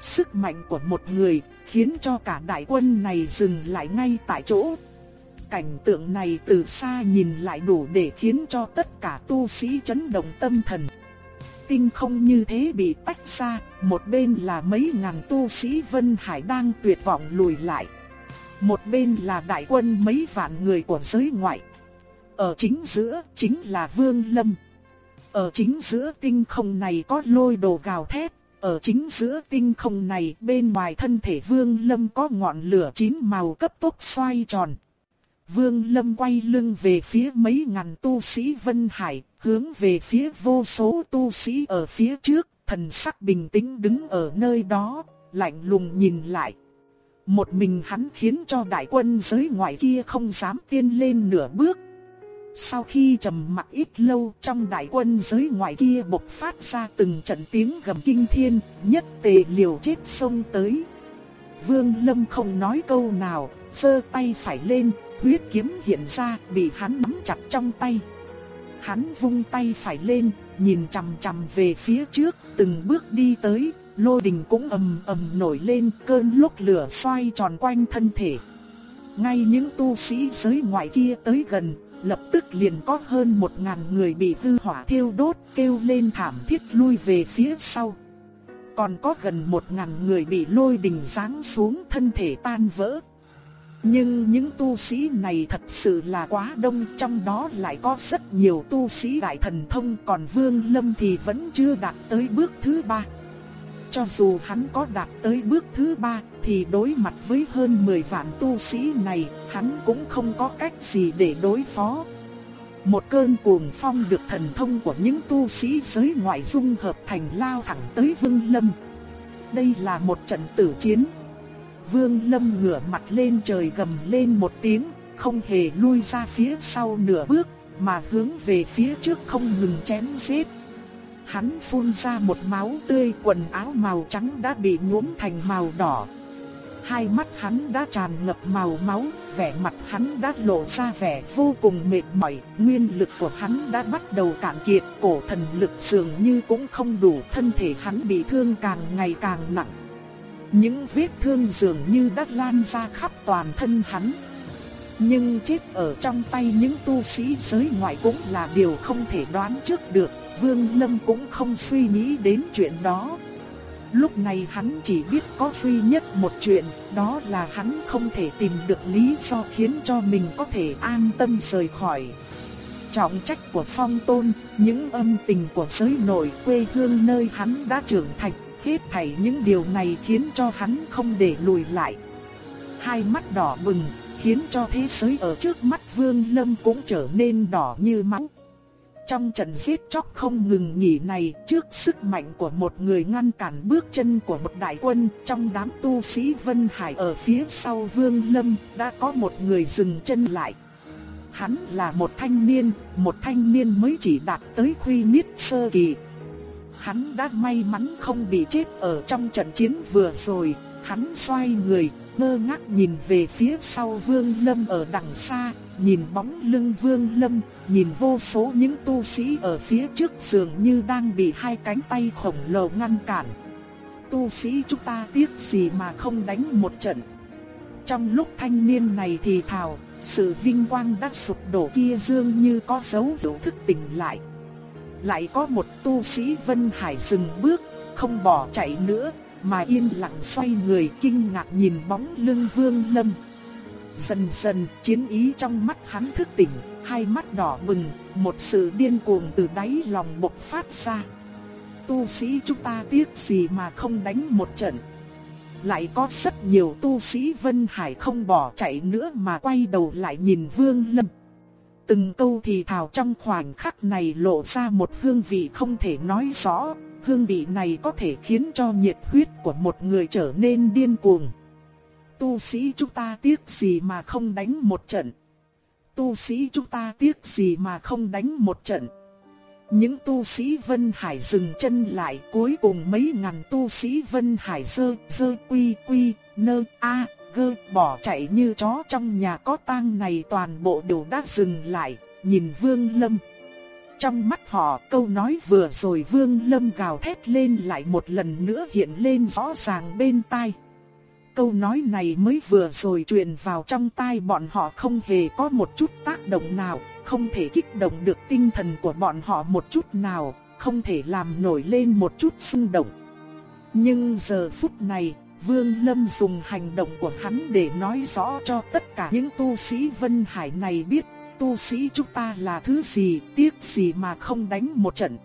Sức mạnh của một người khiến cho cả đại quân này dừng lại ngay tại chỗ. Cảnh tượng này từ xa nhìn lại đủ để khiến cho tất cả tu sĩ chấn động tâm thần. Tinh không như thế bị tách ra, một bên là mấy ngàn tu sĩ Vân Hải đang tuyệt vọng lùi lại. Một bên là đại quân mấy vạn người của giới ngoại. Ở chính giữa chính là Vương Lâm. Ở chính giữa tinh không này có lôi đồ gào thét. Ở chính giữa tinh không này bên ngoài thân thể Vương Lâm có ngọn lửa chín màu cấp tốc xoay tròn. Vương Lâm quay lưng về phía mấy ngàn tu sĩ Vân Hải, hướng về phía vô số tu sĩ ở phía trước, thần sắc bình tĩnh đứng ở nơi đó, lạnh lùng nhìn lại. Một mình hắn khiến cho đại quân giới ngoài kia không dám tiến lên nửa bước. Sau khi trầm mặc ít lâu trong đại quân giới ngoài kia bộc phát ra từng trận tiếng gầm kinh thiên, nhất tề liều chết xông tới. Vương Lâm không nói câu nào, giơ tay phải lên, huyết kiếm hiện ra bị hắn nắm chặt trong tay. Hắn vung tay phải lên, nhìn chằm chằm về phía trước, từng bước đi tới, lôi đình cũng ầm ầm nổi lên, cơn lốc lửa xoay tròn quanh thân thể. Ngay những tu sĩ giới ngoại kia tới gần, lập tức liền có hơn một ngàn người bị hư hỏa thiêu đốt, kêu lên thảm thiết lui về phía sau. Còn có gần một ngàn người bị lôi đình giáng xuống thân thể tan vỡ. Nhưng những tu sĩ này thật sự là quá đông, trong đó lại có rất nhiều tu sĩ đại thần thông, còn Vương Lâm thì vẫn chưa đạt tới bước thứ ba. Cho dù hắn có đạt tới bước thứ ba, thì đối mặt với hơn 10 vạn tu sĩ này, hắn cũng không có cách gì để đối phó. Một cơn cuồng phong được thần thông của những tu sĩ giới ngoại dung hợp thành lao thẳng tới Vương Lâm. Đây là một trận tử chiến. Vương Lâm ngửa mặt lên trời gầm lên một tiếng, không hề lui ra phía sau nửa bước, mà hướng về phía trước không ngừng chém giết. Hắn phun ra một máu tươi, quần áo màu trắng đã bị nhuốm thành màu đỏ. Hai mắt hắn đã tràn ngập màu máu, vẻ mặt hắn đã lộ ra vẻ vô cùng mệt mỏi, nguyên lực của hắn đã bắt đầu cạn kiệt, cổ thần lực dường như cũng không đủ, thân thể hắn bị thương càng ngày càng nặng. Những vết thương dường như đã lan ra khắp toàn thân hắn. Nhưng chết ở trong tay những tu sĩ giới ngoại cũng là điều không thể đoán trước được, Vương Lâm cũng không suy nghĩ đến chuyện đó. Lúc này hắn chỉ biết có duy nhất một chuyện, đó là hắn không thể tìm được lý do khiến cho mình có thể an tâm rời khỏi. Trọng trách của phong tôn, những âm tình của giới nội quê hương nơi hắn đã trưởng thành, hết thảy những điều này khiến cho hắn không để lùi lại. Hai mắt đỏ bừng, khiến cho thế giới ở trước mắt Vương Lâm cũng trở nên đỏ như máu. Trong trận giết chóc không ngừng nghỉ này, trước sức mạnh của một người ngăn cản bước chân của một đại quân, trong đám tu sĩ Vân Hải ở phía sau Vương Lâm, đã có một người dừng chân lại. Hắn là một thanh niên, một thanh niên mới chỉ đạt tới khuy niết sơ kỳ. Hắn đã may mắn không bị chết ở trong trận chiến vừa rồi, hắn xoay người, ngơ ngác nhìn về phía sau Vương Lâm ở đằng xa, nhìn bóng lưng Vương Lâm, nhìn vô số những tu sĩ ở phía trước dường như đang bị hai cánh tay khổng lồ ngăn cản. Tu sĩ chúng ta tiếc gì mà không đánh một trận. Trong lúc thanh niên này thì thào, sự vinh quang đã sụp đổ kia dường như có dấu hiệu thức tỉnh lại. Lại có một tu sĩ Vân Hải dừng bước, không bỏ chạy nữa, mà yên lặng xoay người kinh ngạc nhìn bóng lưng Vương Lâm. Dần dần chiến ý trong mắt hắn thức tỉnh, hai mắt đỏ bừng, một sự điên cuồng từ đáy lòng bộc phát ra. tu sĩ chúng ta tiếc gì mà không đánh một trận. Lại có rất nhiều tu sĩ Vân Hải không bỏ chạy nữa mà quay đầu lại nhìn Vương Lâm. Từng câu thì thào trong khoảnh khắc này lộ ra một hương vị không thể nói rõ, hương vị này có thể khiến cho nhiệt huyết của một người trở nên điên cuồng. Tu sĩ chúng ta tiếc gì mà không đánh một trận. Tu sĩ chúng ta tiếc gì mà không đánh một trận. Những tu sĩ Vân Hải dừng chân lại cuối cùng mấy ngàn tu sĩ Vân Hải dơ dơ quy quy nơ a gơ bỏ chạy như chó trong nhà có tang này toàn bộ đều đã dừng lại, nhìn Vương Lâm. Trong mắt họ câu nói vừa rồi Vương Lâm gào thét lên lại một lần nữa hiện lên rõ ràng bên tai. Câu nói này mới vừa rồi truyền vào trong tai bọn họ không hề có một chút tác động nào, không thể kích động được tinh thần của bọn họ một chút nào, không thể làm nổi lên một chút xung động. Nhưng giờ phút này, Vương Lâm dùng hành động của hắn để nói rõ cho tất cả những tu sĩ Vân Hải này biết, tu sĩ chúng ta là thứ gì, tiếc gì mà không đánh một trận.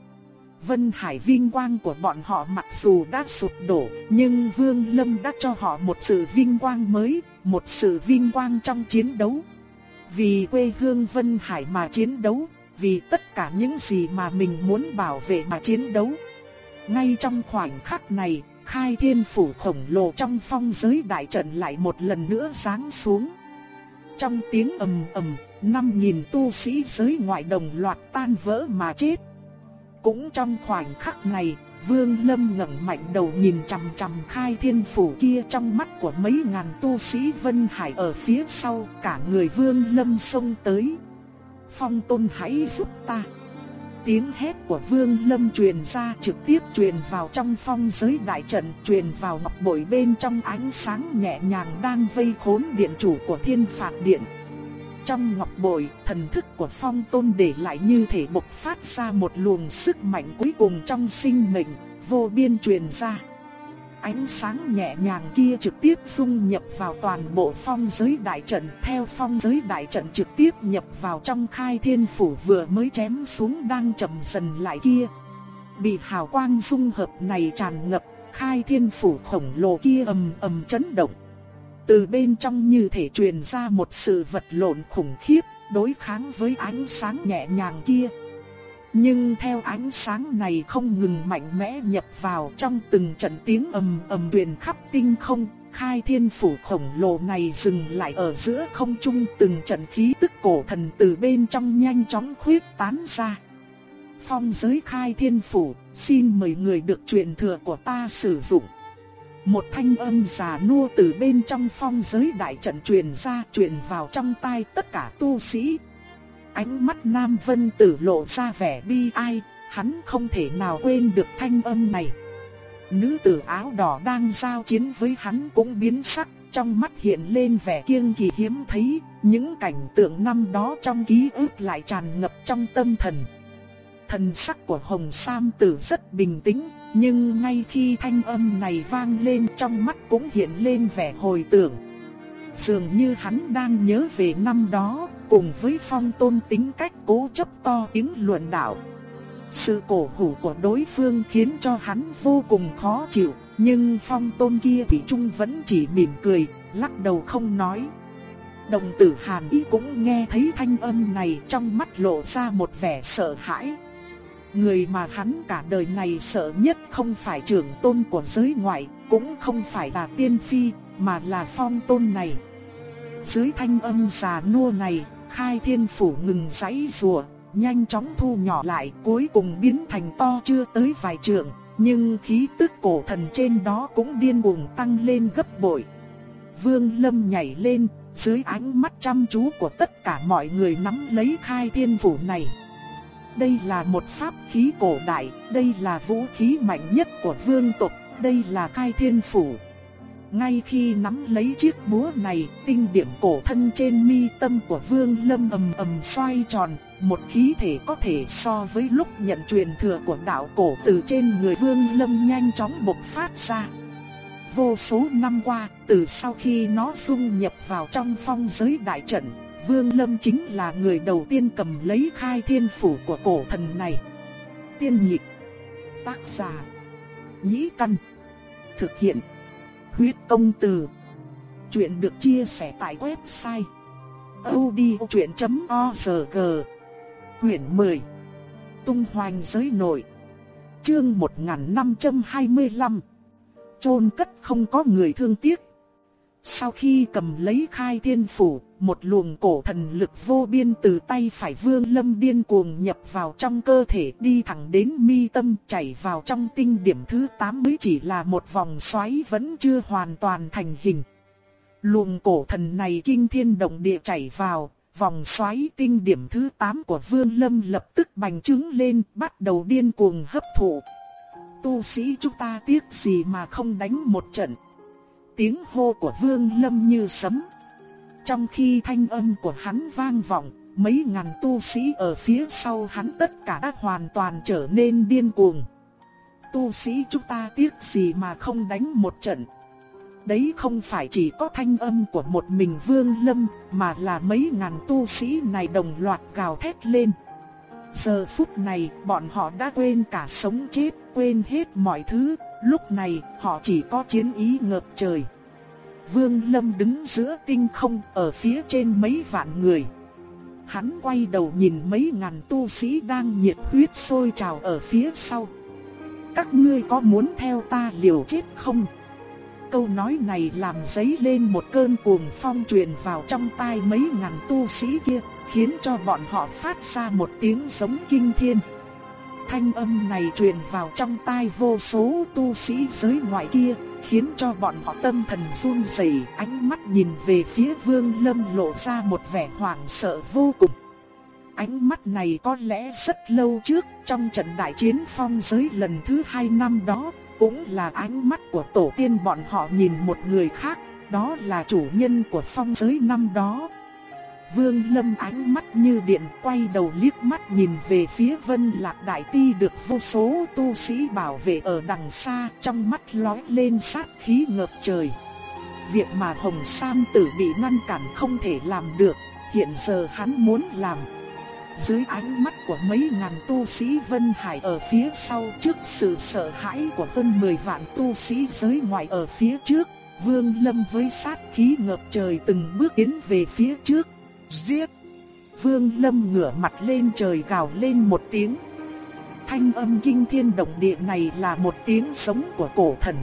Vân Hải vinh quang của bọn họ mặc dù đã sụp đổ, nhưng Vương Lâm đã cho họ một sự vinh quang mới, một sự vinh quang trong chiến đấu. Vì quê hương Vân Hải mà chiến đấu, vì tất cả những gì mà mình muốn bảo vệ mà chiến đấu. Ngay trong khoảnh khắc này, khai thiên phủ khổng lồ trong phong giới đại trận lại một lần nữa giáng xuống. Trong tiếng ầm ầm, năm nghìn tu sĩ giới ngoại đồng loạt tan vỡ mà chết. Cũng trong khoảnh khắc này, Vương Lâm ngẩng mạnh đầu nhìn chằm chằm khai thiên phủ kia trong mắt của mấy ngàn tu sĩ Vân Hải ở phía sau, cả người Vương Lâm xông tới. Phong Tôn hãy giúp ta. Tiếng hét của Vương Lâm truyền ra trực tiếp truyền vào trong phong giới đại trận, truyền vào ngọc bội bên trong ánh sáng nhẹ nhàng đang vây khốn điện chủ của thiên phạt điện. Trong ngọc bội, thần thức của phong tôn để lại như thể bộc phát ra một luồng sức mạnh cuối cùng trong sinh mệnh, vô biên truyền ra. Ánh sáng nhẹ nhàng kia trực tiếp dung nhập vào toàn bộ phong giới đại trận, theo phong giới đại trận trực tiếp nhập vào trong khai thiên phủ vừa mới chém xuống đang chậm dần lại kia. Bị hào quang dung hợp này tràn ngập, khai thiên phủ khổng lồ kia ầm ầm chấn động. Từ bên trong như thể truyền ra một sự vật lộn khủng khiếp, đối kháng với ánh sáng nhẹ nhàng kia. Nhưng theo ánh sáng này không ngừng mạnh mẽ nhập vào trong từng trận tiếng ầm ầm truyền khắp tinh không, khai thiên phủ khổng lồ này dừng lại ở giữa không trung từng trận khí tức cổ thần từ bên trong nhanh chóng khuyết tán ra. Phong giới khai thiên phủ, xin mời người được truyền thừa của ta sử dụng. Một thanh âm già nua từ bên trong phong giới đại trận truyền ra truyền vào trong tai tất cả tu sĩ. Ánh mắt Nam Vân Tử lộ ra vẻ bi ai, hắn không thể nào quên được thanh âm này. Nữ tử áo đỏ đang giao chiến với hắn cũng biến sắc, trong mắt hiện lên vẻ kiêng kỳ hiếm thấy, những cảnh tượng năm đó trong ký ức lại tràn ngập trong tâm thần. Thần sắc của Hồng Sam Tử rất bình tĩnh, nhưng ngay khi thanh âm này vang lên trong mắt cũng hiện lên vẻ hồi tưởng. Dường như hắn đang nhớ về năm đó, cùng với phong tôn tính cách cố chấp to tiếng luận đạo. Sự cổ hủ của đối phương khiến cho hắn vô cùng khó chịu, nhưng phong tôn kia thì trung vẫn chỉ mỉm cười, lắc đầu không nói. Đồng tử Hàn Ý cũng nghe thấy thanh âm này trong mắt lộ ra một vẻ sợ hãi. Người mà hắn cả đời này sợ nhất không phải trưởng tôn của giới ngoại, cũng không phải là tiên phi, mà là phong tôn này. Dưới thanh âm già nua này, khai thiên phủ ngừng giấy rùa, nhanh chóng thu nhỏ lại cuối cùng biến thành to chưa tới vài trượng, nhưng khí tức cổ thần trên đó cũng điên cuồng tăng lên gấp bội. Vương Lâm nhảy lên, dưới ánh mắt chăm chú của tất cả mọi người nắm lấy khai thiên phủ này. Đây là một pháp khí cổ đại, đây là vũ khí mạnh nhất của vương tộc, đây là khai thiên phủ. Ngay khi nắm lấy chiếc búa này, tinh điểm cổ thân trên mi tâm của Vương Lâm ầm ầm xoay tròn, một khí thể có thể so với lúc nhận truyền thừa của đạo cổ từ trên người Vương Lâm nhanh chóng bộc phát ra. Vô số năm qua, từ sau khi nó dung nhập vào trong phong giới đại trận, Vương Lâm chính là người đầu tiên cầm lấy khai thiên phủ của cổ thần này. Tiên nhị, Tác giả. Nhĩ Căn. Thực hiện. Huyết công từ. Chuyện được chia sẻ tại website. odchuyện.org Quyển 10 Tung hoành giới nội Chương 1525 chôn cất không có người thương tiếc sau khi cầm lấy khai thiên phủ một luồng cổ thần lực vô biên từ tay phải vương lâm điên cuồng nhập vào trong cơ thể đi thẳng đến mi tâm chảy vào trong tinh điểm thứ 8 mới chỉ là một vòng xoáy vẫn chưa hoàn toàn thành hình. Luồng cổ thần này kinh thiên động địa chảy vào, vòng xoáy tinh điểm thứ 8 của vương lâm lập tức bành trướng lên bắt đầu điên cuồng hấp thụ. Tu sĩ chúng ta tiếc gì mà không đánh một trận. Tiếng hô của vương lâm như sấm trong khi thanh âm của hắn vang vọng, mấy ngàn tu sĩ ở phía sau hắn tất cả đã hoàn toàn trở nên điên cuồng. Tu sĩ chúng ta tiếc gì mà không đánh một trận. Đấy không phải chỉ có thanh âm của một mình Vương Lâm, mà là mấy ngàn tu sĩ này đồng loạt gào thét lên. Giờ phút này, bọn họ đã quên cả sống chết, quên hết mọi thứ, lúc này họ chỉ có chiến ý ngập trời. Vương Lâm đứng giữa tinh không ở phía trên mấy vạn người. Hắn quay đầu nhìn mấy ngàn tu sĩ đang nhiệt huyết sôi trào ở phía sau. Các ngươi có muốn theo ta liều chết không? Câu nói này làm dấy lên một cơn cuồng phong truyền vào trong tai mấy ngàn tu sĩ kia, khiến cho bọn họ phát ra một tiếng giống kinh thiên. Thanh âm này truyền vào trong tai vô số tu sĩ giới ngoại kia, khiến cho bọn họ tâm thần run rẩy, ánh mắt nhìn về phía Vương Lâm lộ ra một vẻ hoảng sợ vô cùng. Ánh mắt này có lẽ rất lâu trước, trong trận đại chiến phong giới lần thứ hai năm đó, cũng là ánh mắt của tổ tiên bọn họ nhìn một người khác, đó là chủ nhân của phong giới năm đó. Vương Lâm ánh mắt như điện quay đầu liếc mắt nhìn về phía Vân Lạc Đại Ti được vô số tu sĩ bảo vệ ở đằng xa trong mắt lóe lên sát khí ngập trời. Việc mà Hồng Sam tử bị ngăn cản không thể làm được, hiện giờ hắn muốn làm. Dưới ánh mắt của mấy ngàn tu sĩ Vân Hải ở phía sau trước sự sợ hãi của hơn 10 vạn tu sĩ giới ngoại ở phía trước, Vương Lâm với sát khí ngập trời từng bước tiến về phía trước giết. Vương Lâm ngửa mặt lên trời gào lên một tiếng. Thanh âm kinh thiên động địa này là một tiếng sống của cổ thần.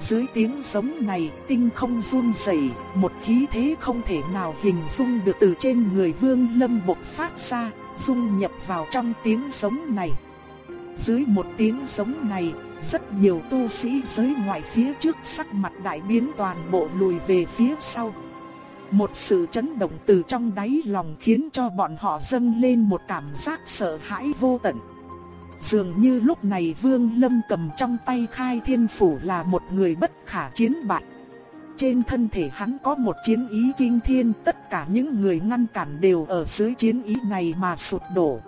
Dưới tiếng sống này, tinh không run rẩy, một khí thế không thể nào hình dung được từ trên người Vương Lâm bộc phát ra, dung nhập vào trong tiếng sống này. Dưới một tiếng sống này, rất nhiều tu sĩ giới ngoại phía trước sắc mặt đại biến toàn bộ lùi về phía sau. Một sự chấn động từ trong đáy lòng khiến cho bọn họ dâng lên một cảm giác sợ hãi vô tận. Dường như lúc này Vương Lâm cầm trong tay khai thiên phủ là một người bất khả chiến bại. Trên thân thể hắn có một chiến ý kinh thiên, tất cả những người ngăn cản đều ở dưới chiến ý này mà sụp đổ.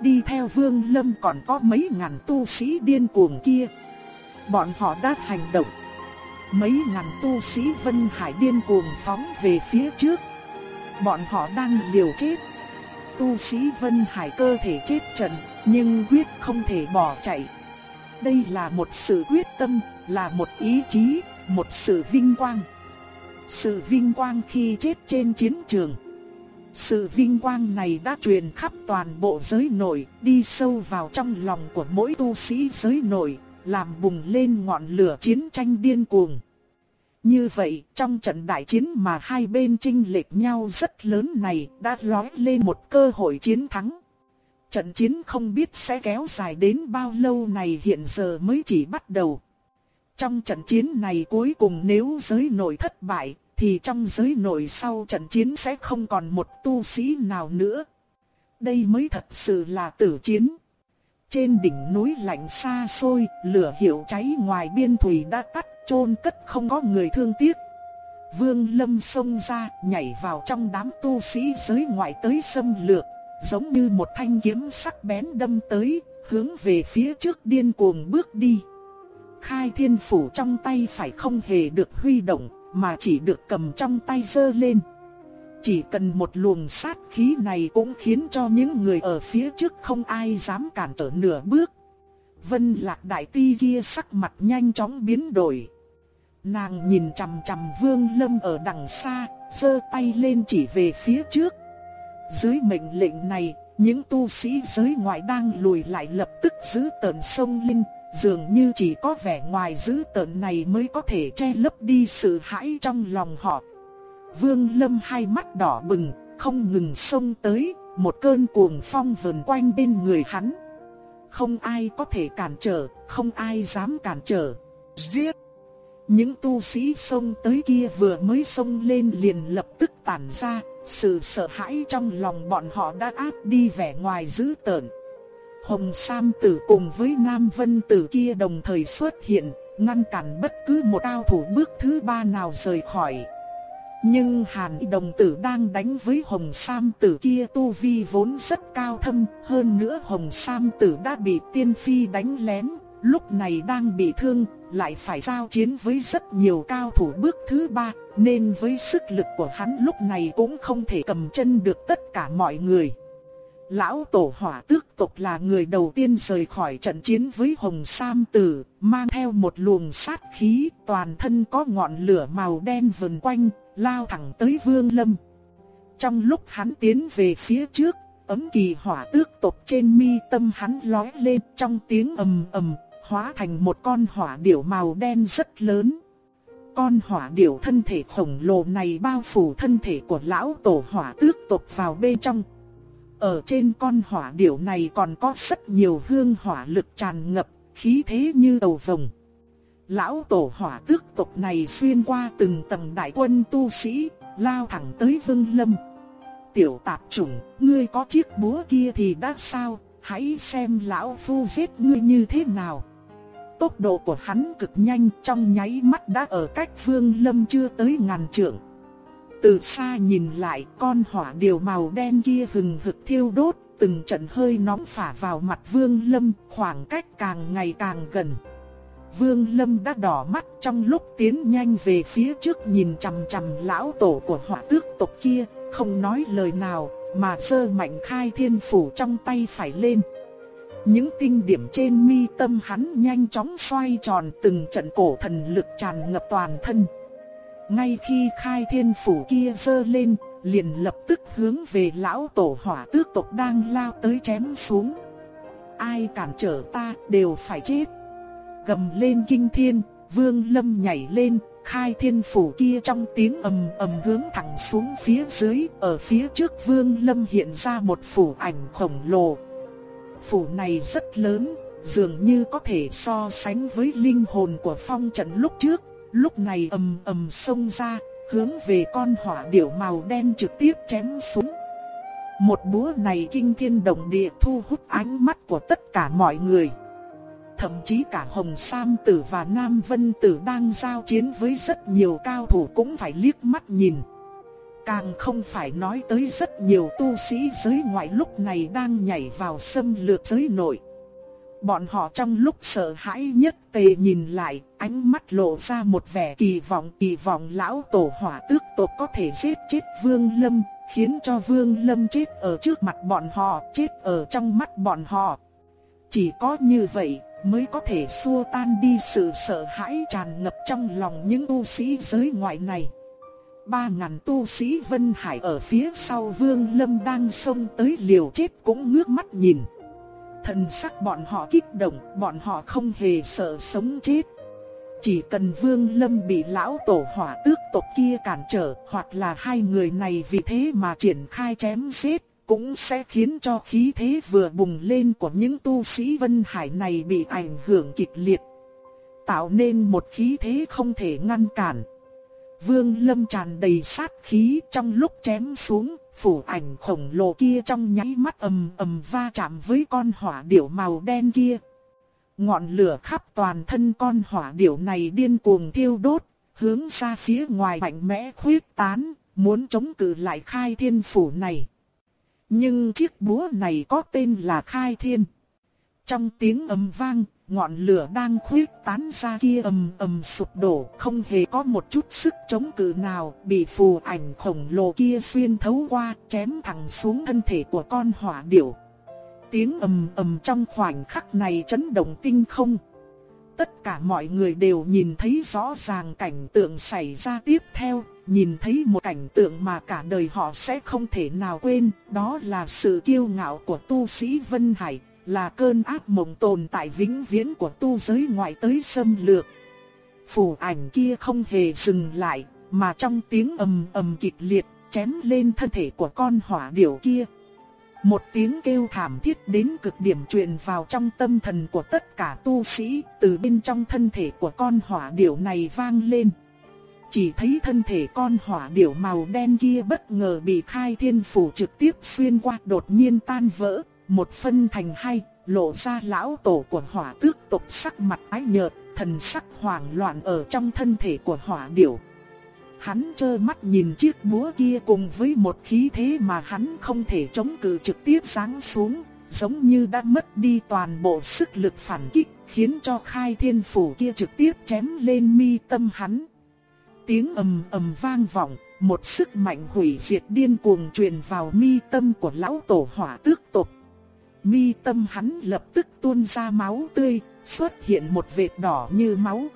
Đi theo Vương Lâm còn có mấy ngàn tu sĩ điên cuồng kia. Bọn họ đã hành động Mấy ngàn tu sĩ Vân Hải điên cuồng phóng về phía trước. Bọn họ đang liều chết. Tu sĩ Vân Hải cơ thể chết trận, nhưng quyết không thể bỏ chạy. Đây là một sự quyết tâm, là một ý chí, một sự vinh quang. Sự vinh quang khi chết trên chiến trường. Sự vinh quang này đã truyền khắp toàn bộ giới nội, đi sâu vào trong lòng của mỗi tu sĩ giới nội, làm bùng lên ngọn lửa chiến tranh điên cuồng. Như vậy, trong trận đại chiến mà hai bên chênh lệch nhau rất lớn này đã lói lên một cơ hội chiến thắng. Trận chiến không biết sẽ kéo dài đến bao lâu này hiện giờ mới chỉ bắt đầu. Trong trận chiến này cuối cùng nếu giới nội thất bại, thì trong giới nội sau trận chiến sẽ không còn một tu sĩ nào nữa. Đây mới thật sự là tử chiến. Trên đỉnh núi lạnh xa xôi, lửa hiệu cháy ngoài biên thủy đã tắt, chôn cất không có người thương tiếc. Vương Lâm xông ra, nhảy vào trong đám tu sĩ giới ngoại tới xâm lược, giống như một thanh kiếm sắc bén đâm tới, hướng về phía trước điên cuồng bước đi. Khai thiên phủ trong tay phải không hề được huy động, mà chỉ được cầm trong tay giơ lên. Chỉ cần một luồng sát khí này cũng khiến cho những người ở phía trước không ai dám cản trở nửa bước. Vân Lạc Đại Ti kia sắc mặt nhanh chóng biến đổi. Nàng nhìn chằm chằm Vương Lâm ở đằng xa, giơ tay lên chỉ về phía trước. Dưới mệnh lệnh này, những tu sĩ giới ngoại đang lùi lại lập tức giữ tờn sông linh, dường như chỉ có vẻ ngoài giữ tợn này mới có thể che lấp đi sự hãi trong lòng họ. Vương Lâm hai mắt đỏ bừng, không ngừng xông tới, một cơn cuồng phong vờn quanh bên người hắn. Không ai có thể cản trở, không ai dám cản trở. Giết! Những tu sĩ xông tới kia vừa mới xông lên liền lập tức tản ra, sự sợ hãi trong lòng bọn họ đã áp đi vẻ ngoài dữ tợn. Hồng Sam Tử cùng với Nam Vân Tử kia đồng thời xuất hiện, ngăn cản bất cứ một cao thủ bước thứ ba nào rời khỏi. Nhưng Hàn Đồng Tử đang đánh với Hồng Sam Tử kia tu vi vốn rất cao thâm, hơn nữa Hồng Sam Tử đã bị Tiên Phi đánh lén, lúc này đang bị thương, lại phải giao chiến với rất nhiều cao thủ bước thứ ba, nên với sức lực của hắn lúc này cũng không thể cầm chân được tất cả mọi người. Lão Tổ Hỏa Tước tộc là người đầu tiên rời khỏi trận chiến với Hồng Sam Tử, mang theo một luồng sát khí, toàn thân có ngọn lửa màu đen vần quanh, lao thẳng tới Vương Lâm. Trong lúc hắn tiến về phía trước, ấm kỳ hỏa tước tộc trên mi tâm hắn lói lên trong tiếng ầm ầm, hóa thành một con hỏa điểu màu đen rất lớn. Con hỏa điểu thân thể khổng lồ này bao phủ thân thể của lão tổ hỏa tước tộc vào bên trong. Ở trên con hỏa điểu này còn có rất nhiều hương hỏa lực tràn ngập, khí thế như đầu vồng. Lão tổ hỏa tước tộc này xuyên qua từng tầng đại quân tu sĩ, lao thẳng tới Vương Lâm. Tiểu tạp chủng, ngươi có chiếc búa kia thì đã sao, hãy xem lão phu giết ngươi như thế nào. Tốc độ của hắn cực nhanh trong nháy mắt đã ở cách Vương Lâm chưa tới ngàn trượng. Từ xa nhìn lại con hỏa điều màu đen kia hừng hực thiêu đốt, từng trận hơi nóng phả vào mặt Vương Lâm, khoảng cách càng ngày càng gần. Vương Lâm đã đỏ mắt trong lúc tiến nhanh về phía trước nhìn chằm chằm lão tổ của hỏa tước tộc kia, không nói lời nào, mà sơ mạnh khai thiên phủ trong tay phải lên. Những tinh điểm trên mi tâm hắn nhanh chóng xoay tròn từng trận cổ thần lực tràn ngập toàn thân. Ngay khi khai thiên phủ kia sơ lên, liền lập tức hướng về lão tổ hỏa tước tộc đang lao tới chém xuống. Ai cản trở ta đều phải chết. Gầm lên kinh thiên, vương lâm nhảy lên, khai thiên phủ kia trong tiếng ầm ầm hướng thẳng xuống phía dưới, ở phía trước vương lâm hiện ra một phủ ảnh khổng lồ. Phủ này rất lớn, dường như có thể so sánh với linh hồn của phong trận lúc trước, lúc này ầm ầm xông ra, hướng về con hỏa điểu màu đen trực tiếp chém xuống. Một búa này kinh thiên động địa thu hút ánh mắt của tất cả mọi người. Thậm chí cả Hồng Sam Tử và Nam Vân Tử đang giao chiến với rất nhiều cao thủ cũng phải liếc mắt nhìn. Càng không phải nói tới rất nhiều tu sĩ giới ngoại lúc này đang nhảy vào xâm lược giới nội. Bọn họ trong lúc sợ hãi nhất tề nhìn lại, ánh mắt lộ ra một vẻ kỳ vọng kỳ vọng lão tổ hỏa tước tộc có thể giết chết Vương Lâm, khiến cho Vương Lâm chết ở trước mặt bọn họ, chết ở trong mắt bọn họ. Chỉ có như vậy mới có thể xua tan đi sự sợ hãi tràn ngập trong lòng những tu sĩ giới ngoại này. Ba ngàn tu sĩ Vân Hải ở phía sau Vương Lâm đang xông tới liều chết cũng ngước mắt nhìn. Thần sắc bọn họ kích động, bọn họ không hề sợ sống chết. Chỉ cần Vương Lâm bị lão tổ hỏa tước tộc kia cản trở, hoặc là hai người này vì thế mà triển khai chém giết, cũng sẽ khiến cho khí thế vừa bùng lên của những tu sĩ Vân Hải này bị ảnh hưởng kịch liệt, tạo nên một khí thế không thể ngăn cản. Vương Lâm tràn đầy sát khí trong lúc chém xuống, phủ ảnh khổng lồ kia trong nháy mắt ầm ầm va chạm với con hỏa điểu màu đen kia. Ngọn lửa khắp toàn thân con hỏa điểu này điên cuồng thiêu đốt, hướng ra phía ngoài mạnh mẽ khuyết tán, muốn chống cự lại khai thiên phủ này. Nhưng chiếc búa này có tên là khai thiên. Trong tiếng ầm vang, ngọn lửa đang khuyết tán ra kia ầm ầm sụp đổ, không hề có một chút sức chống cự nào, bị phù ảnh khổng lồ kia xuyên thấu qua, chém thẳng xuống thân thể của con hỏa điểu. Tiếng ầm ầm trong khoảnh khắc này chấn động tinh không. Tất cả mọi người đều nhìn thấy rõ ràng cảnh tượng xảy ra tiếp theo, nhìn thấy một cảnh tượng mà cả đời họ sẽ không thể nào quên, đó là sự kiêu ngạo của tu sĩ Vân Hải, là cơn ác mộng tồn tại vĩnh viễn của tu giới ngoại tới xâm lược. Phủ ảnh kia không hề dừng lại, mà trong tiếng ầm ầm kịch liệt, chém lên thân thể của con hỏa điểu kia. Một tiếng kêu thảm thiết đến cực điểm truyền vào trong tâm thần của tất cả tu sĩ, từ bên trong thân thể của con hỏa điểu này vang lên. Chỉ thấy thân thể con hỏa điểu màu đen kia bất ngờ bị khai thiên phủ trực tiếp xuyên qua đột nhiên tan vỡ, một phân thành hai, lộ ra lão tổ của hỏa tước tộc sắc mặt ái nhợt, thần sắc hoảng loạn ở trong thân thể của hỏa điểu. Hắn trơ mắt nhìn chiếc búa kia cùng với một khí thế mà hắn không thể chống cự trực tiếp sáng xuống, giống như đã mất đi toàn bộ sức lực phản kích, khiến cho khai thiên phủ kia trực tiếp chém lên mi tâm hắn. Tiếng ầm ầm vang vọng, một sức mạnh hủy diệt điên cuồng truyền vào mi tâm của lão tổ hỏa tước tộc. Mi tâm hắn lập tức tuôn ra máu tươi, xuất hiện một vệt đỏ như máu,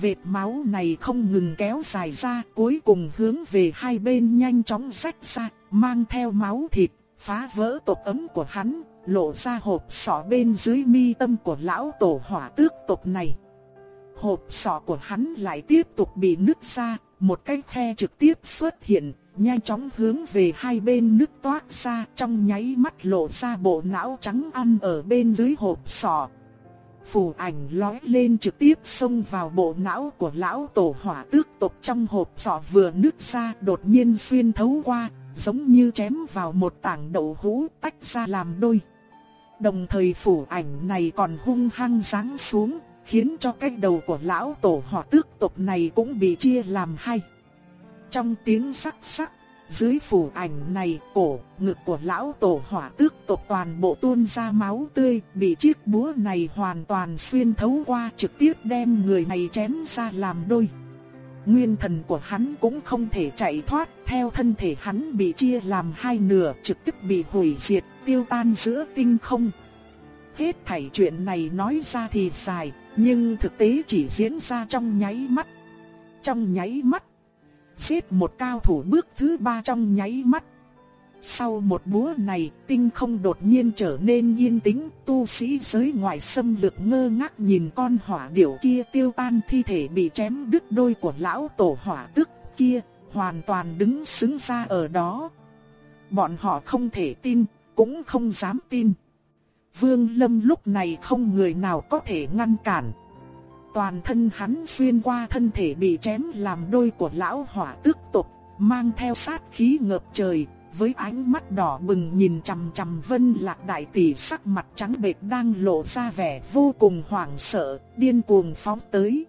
Vệt máu này không ngừng kéo dài ra, cuối cùng hướng về hai bên nhanh chóng rách ra, mang theo máu thịt, phá vỡ tộc ấm của hắn, lộ ra hộp sọ bên dưới mi tâm của lão tổ hỏa tước tộc này. Hộp sọ của hắn lại tiếp tục bị nứt ra, một cái khe trực tiếp xuất hiện, nhanh chóng hướng về hai bên nứt toát ra trong nháy mắt lộ ra bộ não trắng ăn ở bên dưới hộp sọ, phù ảnh lói lên trực tiếp xông vào bộ não của lão tổ hỏa tước tộc trong hộp sọ vừa nứt ra đột nhiên xuyên thấu qua, giống như chém vào một tảng đậu hũ tách ra làm đôi. Đồng thời phủ ảnh này còn hung hăng giáng xuống, khiến cho cái đầu của lão tổ hỏa tước tộc này cũng bị chia làm hai. Trong tiếng sắc sắc, dưới phủ ảnh này cổ, ngực của lão tổ hỏa tước tộc toàn bộ tuôn ra máu tươi, bị chiếc búa này hoàn toàn xuyên thấu qua trực tiếp đem người này chém ra làm đôi. Nguyên thần của hắn cũng không thể chạy thoát, theo thân thể hắn bị chia làm hai nửa trực tiếp bị hủy diệt, tiêu tan giữa tinh không. Hết thảy chuyện này nói ra thì dài, nhưng thực tế chỉ diễn ra trong nháy mắt. Trong nháy mắt giết một cao thủ bước thứ ba trong nháy mắt. Sau một búa này, tinh không đột nhiên trở nên yên tĩnh, tu sĩ giới ngoại xâm lược ngơ ngác nhìn con hỏa điểu kia tiêu tan thi thể bị chém đứt đôi của lão tổ hỏa tức kia, hoàn toàn đứng xứng ra ở đó. Bọn họ không thể tin, cũng không dám tin. Vương Lâm lúc này không người nào có thể ngăn cản toàn thân hắn xuyên qua thân thể bị chém làm đôi của lão hỏa tức tộc, mang theo sát khí ngập trời, với ánh mắt đỏ bừng nhìn chằm chằm Vân Lạc đại tỷ sắc mặt trắng bệch đang lộ ra vẻ vô cùng hoảng sợ, điên cuồng phóng tới.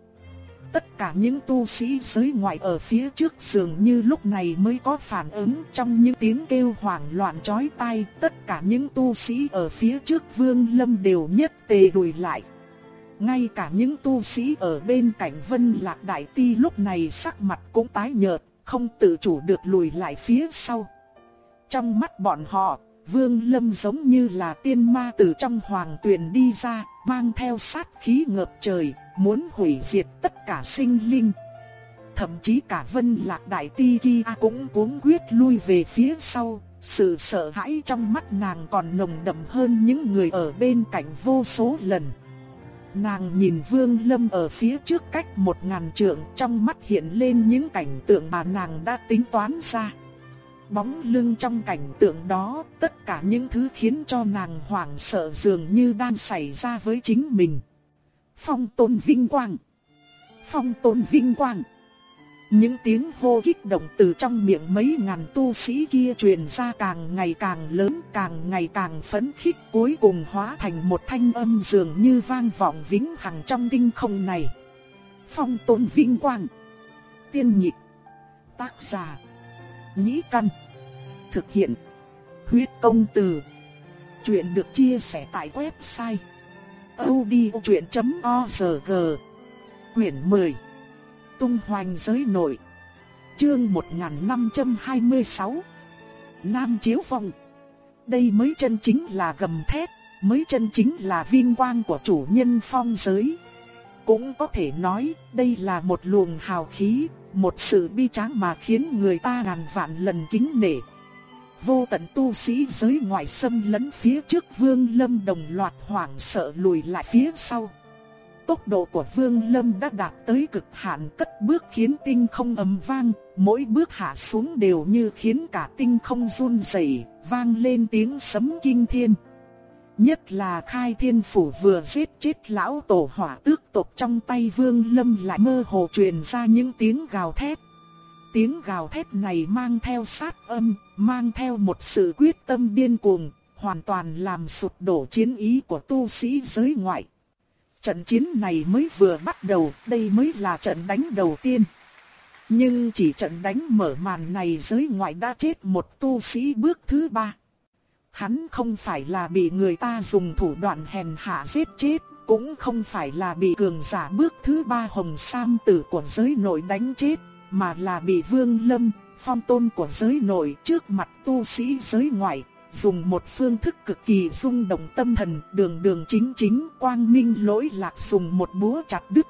Tất cả những tu sĩ giới ngoại ở phía trước dường như lúc này mới có phản ứng trong những tiếng kêu hoảng loạn chói tai, tất cả những tu sĩ ở phía trước Vương Lâm đều nhất tề đùi lại. Ngay cả những tu sĩ ở bên cạnh Vân Lạc Đại Ti lúc này sắc mặt cũng tái nhợt, không tự chủ được lùi lại phía sau. Trong mắt bọn họ, Vương Lâm giống như là tiên ma từ trong hoàng tuyền đi ra, mang theo sát khí ngập trời, muốn hủy diệt tất cả sinh linh. Thậm chí cả Vân Lạc Đại Ti kia cũng cuống quyết lui về phía sau, sự sợ hãi trong mắt nàng còn nồng đậm hơn những người ở bên cạnh vô số lần. Nàng nhìn Vương Lâm ở phía trước cách một ngàn trượng trong mắt hiện lên những cảnh tượng mà nàng đã tính toán ra. Bóng lưng trong cảnh tượng đó, tất cả những thứ khiến cho nàng hoảng sợ dường như đang xảy ra với chính mình. Phong tôn vinh quang. Phong tôn vinh quang. Những tiếng hô kích động từ trong miệng mấy ngàn tu sĩ kia truyền ra càng ngày càng lớn, càng ngày càng phấn khích, cuối cùng hóa thành một thanh âm dường như vang vọng vĩnh hằng trong tinh không này. Phong tôn vinh quang. Tiên nhịp. Tác giả. Nhĩ căn. Thực hiện. Huyết công từ. Chuyện được chia sẻ tại website. odchuyện.org Quyển 10 tung hoành giới nội. Chương 1526 Nam Chiếu Phong đây mới chân chính là gầm thét, mới chân chính là vinh quang của chủ nhân phong giới. Cũng có thể nói, đây là một luồng hào khí, một sự bi tráng mà khiến người ta ngàn vạn lần kính nể. Vô tận tu sĩ giới ngoại xâm lấn phía trước Vương Lâm đồng loạt hoảng sợ lùi lại phía sau. Tốc độ của Vương Lâm đã đạt tới cực hạn cất bước khiến tinh không ầm vang, mỗi bước hạ xuống đều như khiến cả tinh không run rẩy, vang lên tiếng sấm kinh thiên. Nhất là khai thiên phủ vừa giết chết lão tổ hỏa tước tộc trong tay vương lâm lại mơ hồ truyền ra những tiếng gào thét. Tiếng gào thét này mang theo sát âm, mang theo một sự quyết tâm điên cuồng, hoàn toàn làm sụp đổ chiến ý của tu sĩ giới ngoại. Trận chiến này mới vừa bắt đầu, đây mới là trận đánh đầu tiên. Nhưng chỉ trận đánh mở màn này giới ngoại đã chết một tu sĩ bước thứ ba. Hắn không phải là bị người ta dùng thủ đoạn hèn hạ giết chết, cũng không phải là bị cường giả bước thứ ba hồng sam tử của giới nội đánh chết, mà là bị vương lâm, phong tôn của giới nội trước mặt tu sĩ giới ngoại, dùng một phương thức cực kỳ rung động tâm thần, đường đường chính chính, quang minh lỗi lạc dùng một búa chặt đứt.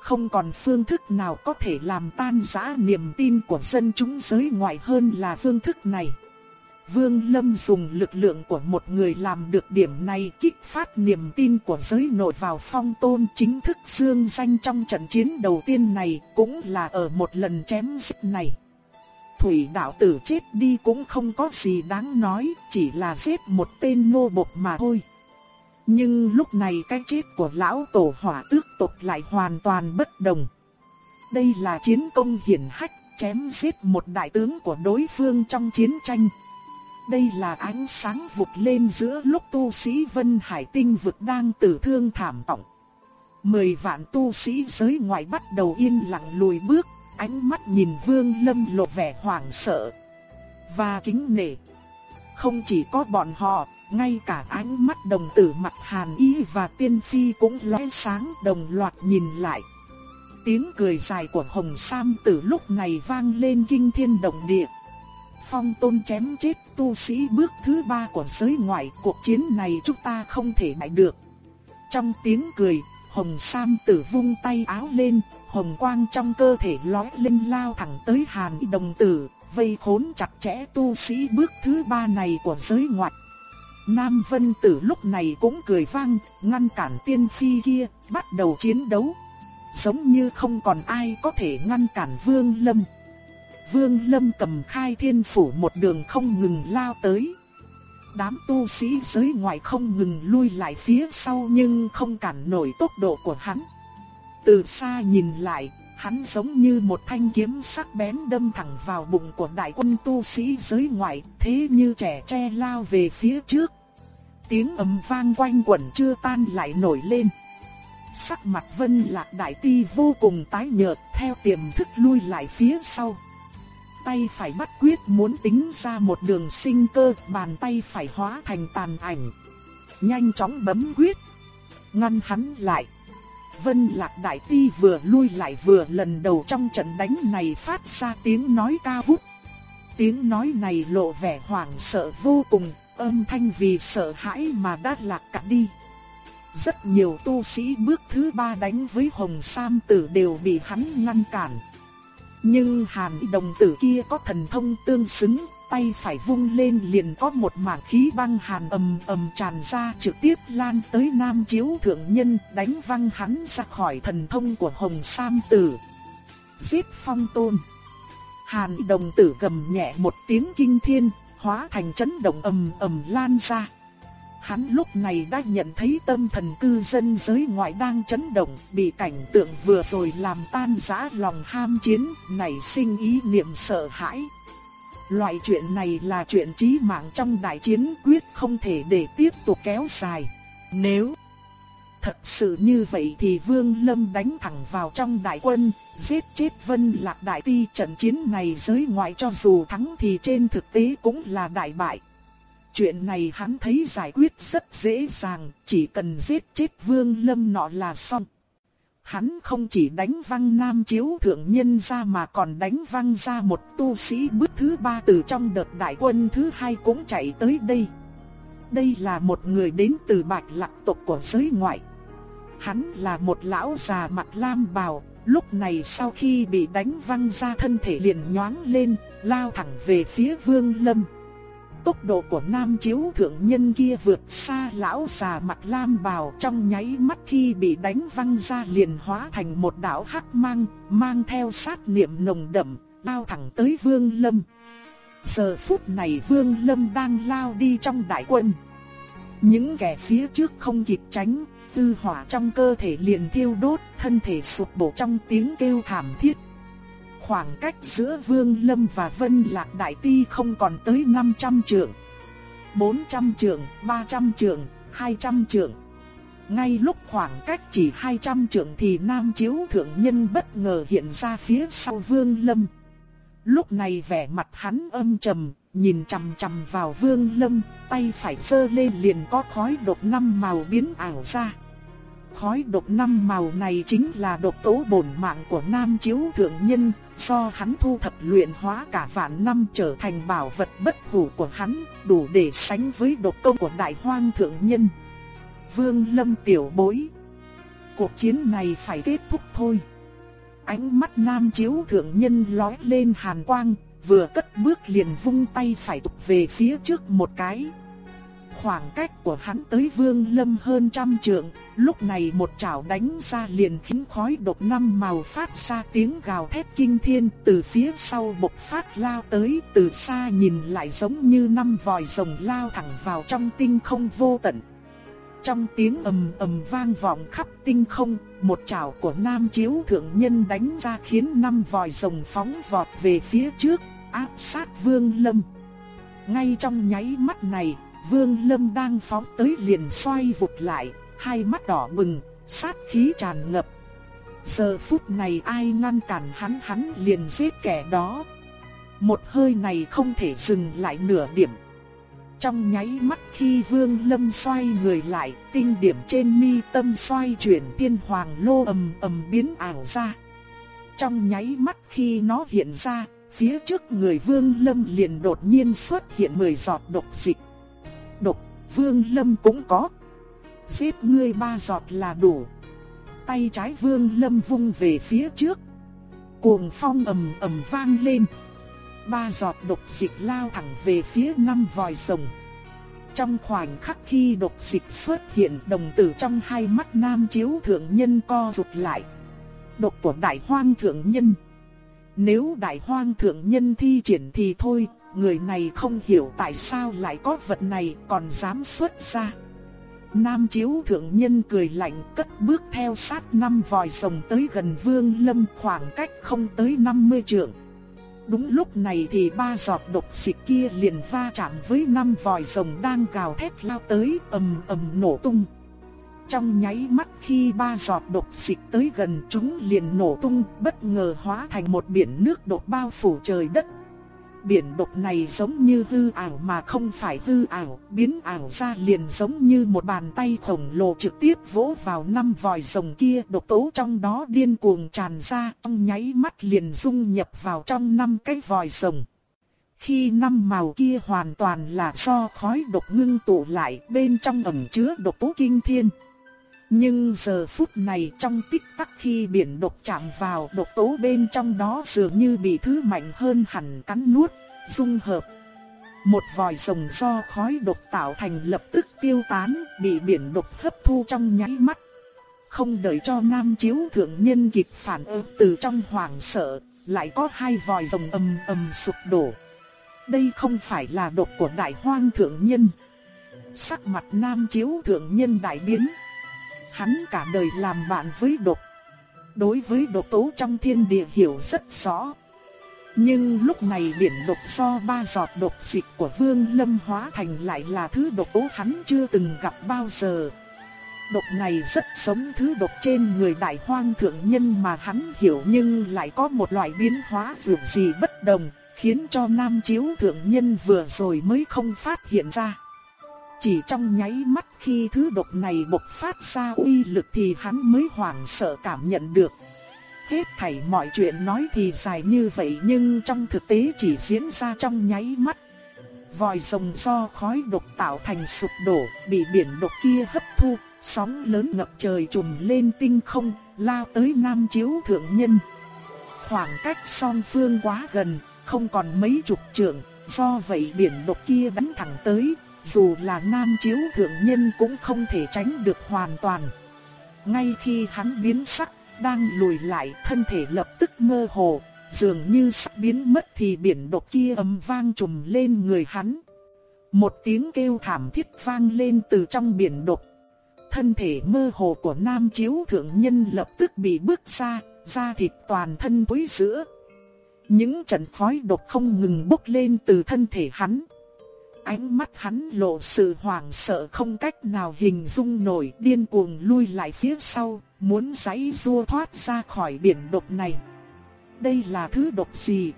Không còn phương thức nào có thể làm tan rã niềm tin của dân chúng giới ngoại hơn là phương thức này. Vương Lâm dùng lực lượng của một người làm được điểm này kích phát niềm tin của giới nội vào phong tôn chính thức dương danh trong trận chiến đầu tiên này cũng là ở một lần chém giết này. Thủy đạo tử chết đi cũng không có gì đáng nói, chỉ là giết một tên nô bộc mà thôi. Nhưng lúc này cái chết của lão tổ hỏa tước tộc lại hoàn toàn bất đồng. Đây là chiến công hiển hách, chém giết một đại tướng của đối phương trong chiến tranh. Đây là ánh sáng vụt lên giữa lúc tu sĩ Vân Hải Tinh vực đang tử thương thảm trọng. Mười vạn tu sĩ giới ngoại bắt đầu yên lặng lùi bước, ánh mắt nhìn Vương Lâm lộ vẻ hoảng sợ và kính nể. Không chỉ có bọn họ, ngay cả ánh mắt đồng tử mặt Hàn Y và Tiên Phi cũng lóe sáng đồng loạt nhìn lại. Tiếng cười dài của Hồng Sam từ lúc này vang lên kinh thiên động địa. Phong tôn chém chết tu sĩ bước thứ ba của giới ngoại cuộc chiến này chúng ta không thể bại được. Trong tiếng cười, Hồng Sam tử vung tay áo lên, hồng quang trong cơ thể lóe lên lao thẳng tới Hàn đồng tử, vây khốn chặt chẽ tu sĩ bước thứ ba này của giới ngoại. Nam Vân Tử lúc này cũng cười vang, ngăn cản tiên phi kia, bắt đầu chiến đấu. Giống như không còn ai có thể ngăn cản Vương Lâm. Vương Lâm cầm khai thiên phủ một đường không ngừng lao tới. Đám tu sĩ giới ngoại không ngừng lui lại phía sau nhưng không cản nổi tốc độ của hắn. Từ xa nhìn lại, hắn giống như một thanh kiếm sắc bén đâm thẳng vào bụng của đại quân tu sĩ giới ngoại, thế như trẻ tre lao về phía trước. Tiếng ầm vang quanh quẩn chưa tan lại nổi lên. Sắc mặt Vân Lạc Đại Ti vô cùng tái nhợt, theo tiềm thức lui lại phía sau tay phải bắt quyết muốn tính ra một đường sinh cơ, bàn tay phải hóa thành tàn ảnh. Nhanh chóng bấm quyết, ngăn hắn lại. Vân Lạc Đại Ti vừa lui lại vừa lần đầu trong trận đánh này phát ra tiếng nói ca vút. Tiếng nói này lộ vẻ hoảng sợ vô cùng, âm thanh vì sợ hãi mà đã lạc cả đi. Rất nhiều tu sĩ bước thứ ba đánh với Hồng Sam Tử đều bị hắn ngăn cản. Nhưng hàn đồng tử kia có thần thông tương xứng, tay phải vung lên liền có một mảng khí băng hàn ầm ầm tràn ra trực tiếp lan tới Nam Chiếu Thượng Nhân đánh văng hắn ra khỏi thần thông của Hồng Sam Tử. Giết phong tôn. Hàn đồng tử gầm nhẹ một tiếng kinh thiên, hóa thành chấn động ầm ầm lan ra. Hắn lúc này đã nhận thấy tâm thần cư dân giới ngoại đang chấn động, bị cảnh tượng vừa rồi làm tan rã lòng ham chiến, nảy sinh ý niệm sợ hãi. Loại chuyện này là chuyện chí mạng trong đại chiến quyết không thể để tiếp tục kéo dài. Nếu thật sự như vậy thì Vương Lâm đánh thẳng vào trong đại quân, giết chết Vân Lạc Đại Ti trận chiến này giới ngoại cho dù thắng thì trên thực tế cũng là đại bại. Chuyện này hắn thấy giải quyết rất dễ dàng, chỉ cần giết chết vương lâm nọ là xong. Hắn không chỉ đánh văng nam chiếu thượng nhân ra mà còn đánh văng ra một tu sĩ bước thứ ba từ trong đợt đại quân thứ hai cũng chạy tới đây. Đây là một người đến từ bạch lạc tộc của giới ngoại. Hắn là một lão già mặt lam bào, lúc này sau khi bị đánh văng ra thân thể liền nhoáng lên, lao thẳng về phía vương lâm. Tốc độ của nam chiếu thượng nhân kia vượt xa lão già mặt lam bào trong nháy mắt khi bị đánh văng ra liền hóa thành một đạo hắc mang, mang theo sát niệm nồng đậm, lao thẳng tới vương lâm. Giờ phút này vương lâm đang lao đi trong đại quân. Những kẻ phía trước không kịp tránh, tư hỏa trong cơ thể liền thiêu đốt, thân thể sụp đổ trong tiếng kêu thảm thiết. Khoảng cách giữa Vương Lâm và Vân Lạc Đại Ti không còn tới 500 trượng. 400 trượng, 300 trượng, 200 trượng. Ngay lúc khoảng cách chỉ 200 trượng thì Nam Chiếu Thượng Nhân bất ngờ hiện ra phía sau Vương Lâm. Lúc này vẻ mặt hắn âm trầm, nhìn chằm chằm vào Vương Lâm, tay phải sơ lên liền có khói độc năm màu biến ảo ra. Khói độc năm màu này chính là độc tố bổn mạng của Nam Chiếu Thượng Nhân, do hắn thu thập luyện hóa cả vạn năm trở thành bảo vật bất hủ của hắn, đủ để sánh với độc công của Đại Hoang Thượng Nhân. Vương Lâm tiểu bối. Cuộc chiến này phải kết thúc thôi. Ánh mắt Nam Chiếu Thượng Nhân lóe lên hàn quang, vừa cất bước liền vung tay phải tục về phía trước một cái. Khoảng cách của hắn tới Vương Lâm hơn trăm trượng, lúc này một chảo đánh ra liền khiến khói độc năm màu phát ra tiếng gào thét kinh thiên, từ phía sau bộc phát lao tới, từ xa nhìn lại giống như năm vòi rồng lao thẳng vào trong tinh không vô tận. Trong tiếng ầm ầm vang vọng khắp tinh không, một chảo của Nam Chiếu Thượng Nhân đánh ra khiến năm vòi rồng phóng vọt về phía trước, áp sát Vương Lâm. Ngay trong nháy mắt này, Vương Lâm đang phóng tới liền xoay vụt lại, hai mắt đỏ bừng, sát khí tràn ngập. Giờ phút này ai ngăn cản hắn hắn liền giết kẻ đó. Một hơi này không thể dừng lại nửa điểm. Trong nháy mắt khi Vương Lâm xoay người lại, tinh điểm trên mi tâm xoay chuyển tiên hoàng lô ầm ầm biến ảo ra. Trong nháy mắt khi nó hiện ra, phía trước người Vương Lâm liền đột nhiên xuất hiện 10 giọt độc dịch độc, Vương Lâm cũng có. Giết ngươi ba giọt là đủ. Tay trái Vương Lâm vung về phía trước. Cuồng phong ầm ầm vang lên. Ba giọt độc dịch lao thẳng về phía năm vòi rồng. Trong khoảnh khắc khi độc dịch xuất hiện, đồng tử trong hai mắt nam chiếu thượng nhân co rụt lại. Độc của đại hoang thượng nhân. Nếu đại hoang thượng nhân thi triển thì thôi, người này không hiểu tại sao lại có vật này còn dám xuất ra. Nam chiếu thượng nhân cười lạnh, cất bước theo sát năm vòi rồng tới gần vương lâm khoảng cách không tới 50 trượng. Đúng lúc này thì ba giọt độc xịt kia liền va chạm với năm vòi rồng đang gào thét lao tới, ầm ầm nổ tung. Trong nháy mắt khi ba giọt độc xịt tới gần chúng liền nổ tung, bất ngờ hóa thành một biển nước độc bao phủ trời đất biển độc này giống như hư ảo mà không phải hư ảo, biến ảo ra liền giống như một bàn tay khổng lồ trực tiếp vỗ vào năm vòi rồng kia, độc tố trong đó điên cuồng tràn ra, trong nháy mắt liền dung nhập vào trong năm cái vòi rồng. Khi năm màu kia hoàn toàn là do khói độc ngưng tụ lại, bên trong ẩn chứa độc tố kinh thiên. Nhưng giờ phút này trong tích tắc khi biển độc chạm vào độc tố bên trong đó dường như bị thứ mạnh hơn hẳn cắn nuốt, dung hợp. Một vòi rồng do khói độc tạo thành lập tức tiêu tán, bị biển độc hấp thu trong nháy mắt. Không đợi cho nam chiếu thượng nhân kịp phản ứng từ trong hoảng sợ, lại có hai vòi rồng ầm ầm sụp đổ. Đây không phải là độc của đại hoang thượng nhân. Sắc mặt nam chiếu thượng nhân đại biến. Hắn cả đời làm bạn với độc. Đối với độc tố trong thiên địa hiểu rất rõ. Nhưng lúc này biển độc do ba giọt độc dịch của Vương Lâm hóa thành lại là thứ độc tố hắn chưa từng gặp bao giờ. Độc này rất giống thứ độc trên người đại hoang thượng nhân mà hắn hiểu nhưng lại có một loại biến hóa dường gì bất đồng, khiến cho nam chiếu thượng nhân vừa rồi mới không phát hiện ra. Chỉ trong nháy mắt khi thứ độc này bộc phát ra uy lực thì hắn mới hoảng sợ cảm nhận được. Hết thảy mọi chuyện nói thì dài như vậy nhưng trong thực tế chỉ diễn ra trong nháy mắt. Vòi rồng do khói độc tạo thành sụp đổ, bị biển độc kia hấp thu, sóng lớn ngập trời trùm lên tinh không, lao tới Nam Chiếu Thượng Nhân. Khoảng cách song phương quá gần, không còn mấy chục trượng, do vậy biển độc kia đánh thẳng tới, dù là Nam Chiếu Thượng Nhân cũng không thể tránh được hoàn toàn. Ngay khi hắn biến sắc, đang lùi lại thân thể lập tức mơ hồ, dường như sắp biến mất thì biển độc kia ầm vang trùm lên người hắn. Một tiếng kêu thảm thiết vang lên từ trong biển độc. Thân thể mơ hồ của nam chiếu thượng nhân lập tức bị bước ra, da thịt toàn thân tối giữa. Những trận khói độc không ngừng bốc lên từ thân thể hắn. Ánh mắt hắn lộ sự hoảng sợ không cách nào hình dung nổi điên cuồng lui lại phía sau, muốn giãy rua thoát ra khỏi biển độc này. Đây là thứ độc gì?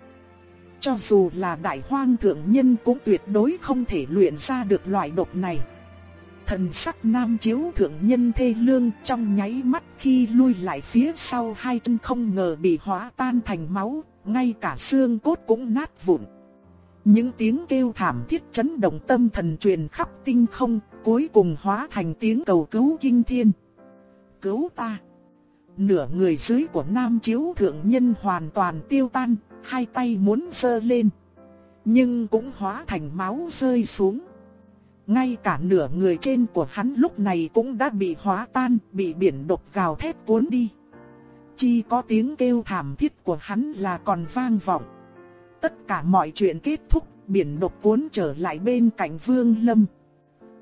Cho dù là đại hoang thượng nhân cũng tuyệt đối không thể luyện ra được loại độc này. Thần sắc nam chiếu thượng nhân thê lương trong nháy mắt khi lui lại phía sau hai chân không ngờ bị hóa tan thành máu, ngay cả xương cốt cũng nát vụn. Những tiếng kêu thảm thiết chấn động tâm thần truyền khắp tinh không, cuối cùng hóa thành tiếng cầu cứu kinh thiên. Cứu ta! Nửa người dưới của nam chiếu thượng nhân hoàn toàn tiêu tan, hai tay muốn sơ lên. Nhưng cũng hóa thành máu rơi xuống. Ngay cả nửa người trên của hắn lúc này cũng đã bị hóa tan, bị biển độc gào thét cuốn đi. Chỉ có tiếng kêu thảm thiết của hắn là còn vang vọng. Tất cả mọi chuyện kết thúc, biển độc cuốn trở lại bên cạnh Vương Lâm.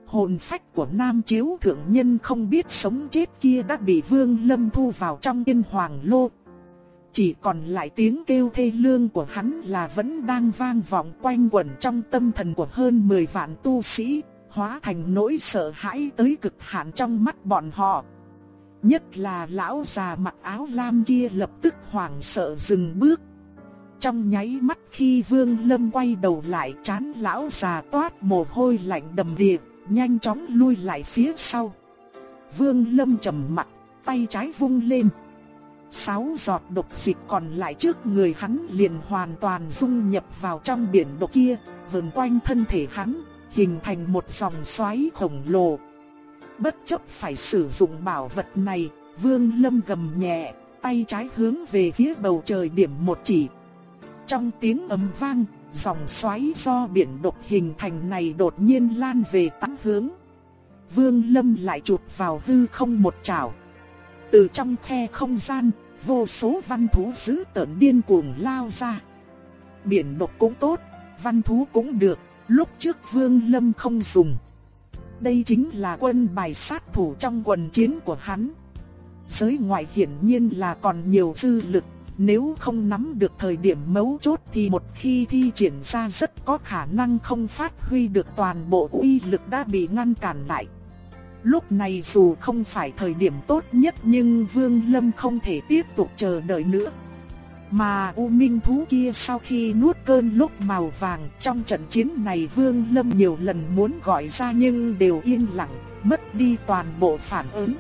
Hồn phách của Nam Chiếu Thượng Nhân không biết sống chết kia đã bị Vương Lâm thu vào trong yên hoàng lô. Chỉ còn lại tiếng kêu thê lương của hắn là vẫn đang vang vọng quanh quẩn trong tâm thần của hơn 10 vạn tu sĩ, hóa thành nỗi sợ hãi tới cực hạn trong mắt bọn họ. Nhất là lão già mặc áo lam kia lập tức hoảng sợ dừng bước. Trong nháy mắt khi Vương Lâm quay đầu lại chán lão già toát mồ hôi lạnh đầm đìa, nhanh chóng lui lại phía sau. Vương Lâm trầm mặt, tay trái vung lên. Sáu giọt độc dịch còn lại trước người hắn liền hoàn toàn dung nhập vào trong biển độc kia, vần quanh thân thể hắn, hình thành một dòng xoáy khổng lồ. Bất chấp phải sử dụng bảo vật này, Vương Lâm gầm nhẹ, tay trái hướng về phía bầu trời điểm một chỉ. Trong tiếng ầm vang, dòng xoáy do biển độc hình thành này đột nhiên lan về tám hướng. Vương Lâm lại chụp vào hư không một chảo. Từ trong khe không gian, vô số văn thú dữ tợn điên cuồng lao ra. Biển độc cũng tốt, văn thú cũng được, lúc trước Vương Lâm không dùng. Đây chính là quân bài sát thủ trong quần chiến của hắn. Giới ngoại hiển nhiên là còn nhiều dư lực, nếu không nắm được thời điểm mấu chốt thì một khi thi triển ra rất có khả năng không phát huy được toàn bộ uy lực đã bị ngăn cản lại. Lúc này dù không phải thời điểm tốt nhất nhưng Vương Lâm không thể tiếp tục chờ đợi nữa. Mà U Minh thú kia sau khi nuốt cơn lúc màu vàng trong trận chiến này Vương Lâm nhiều lần muốn gọi ra nhưng đều yên lặng, mất đi toàn bộ phản ứng.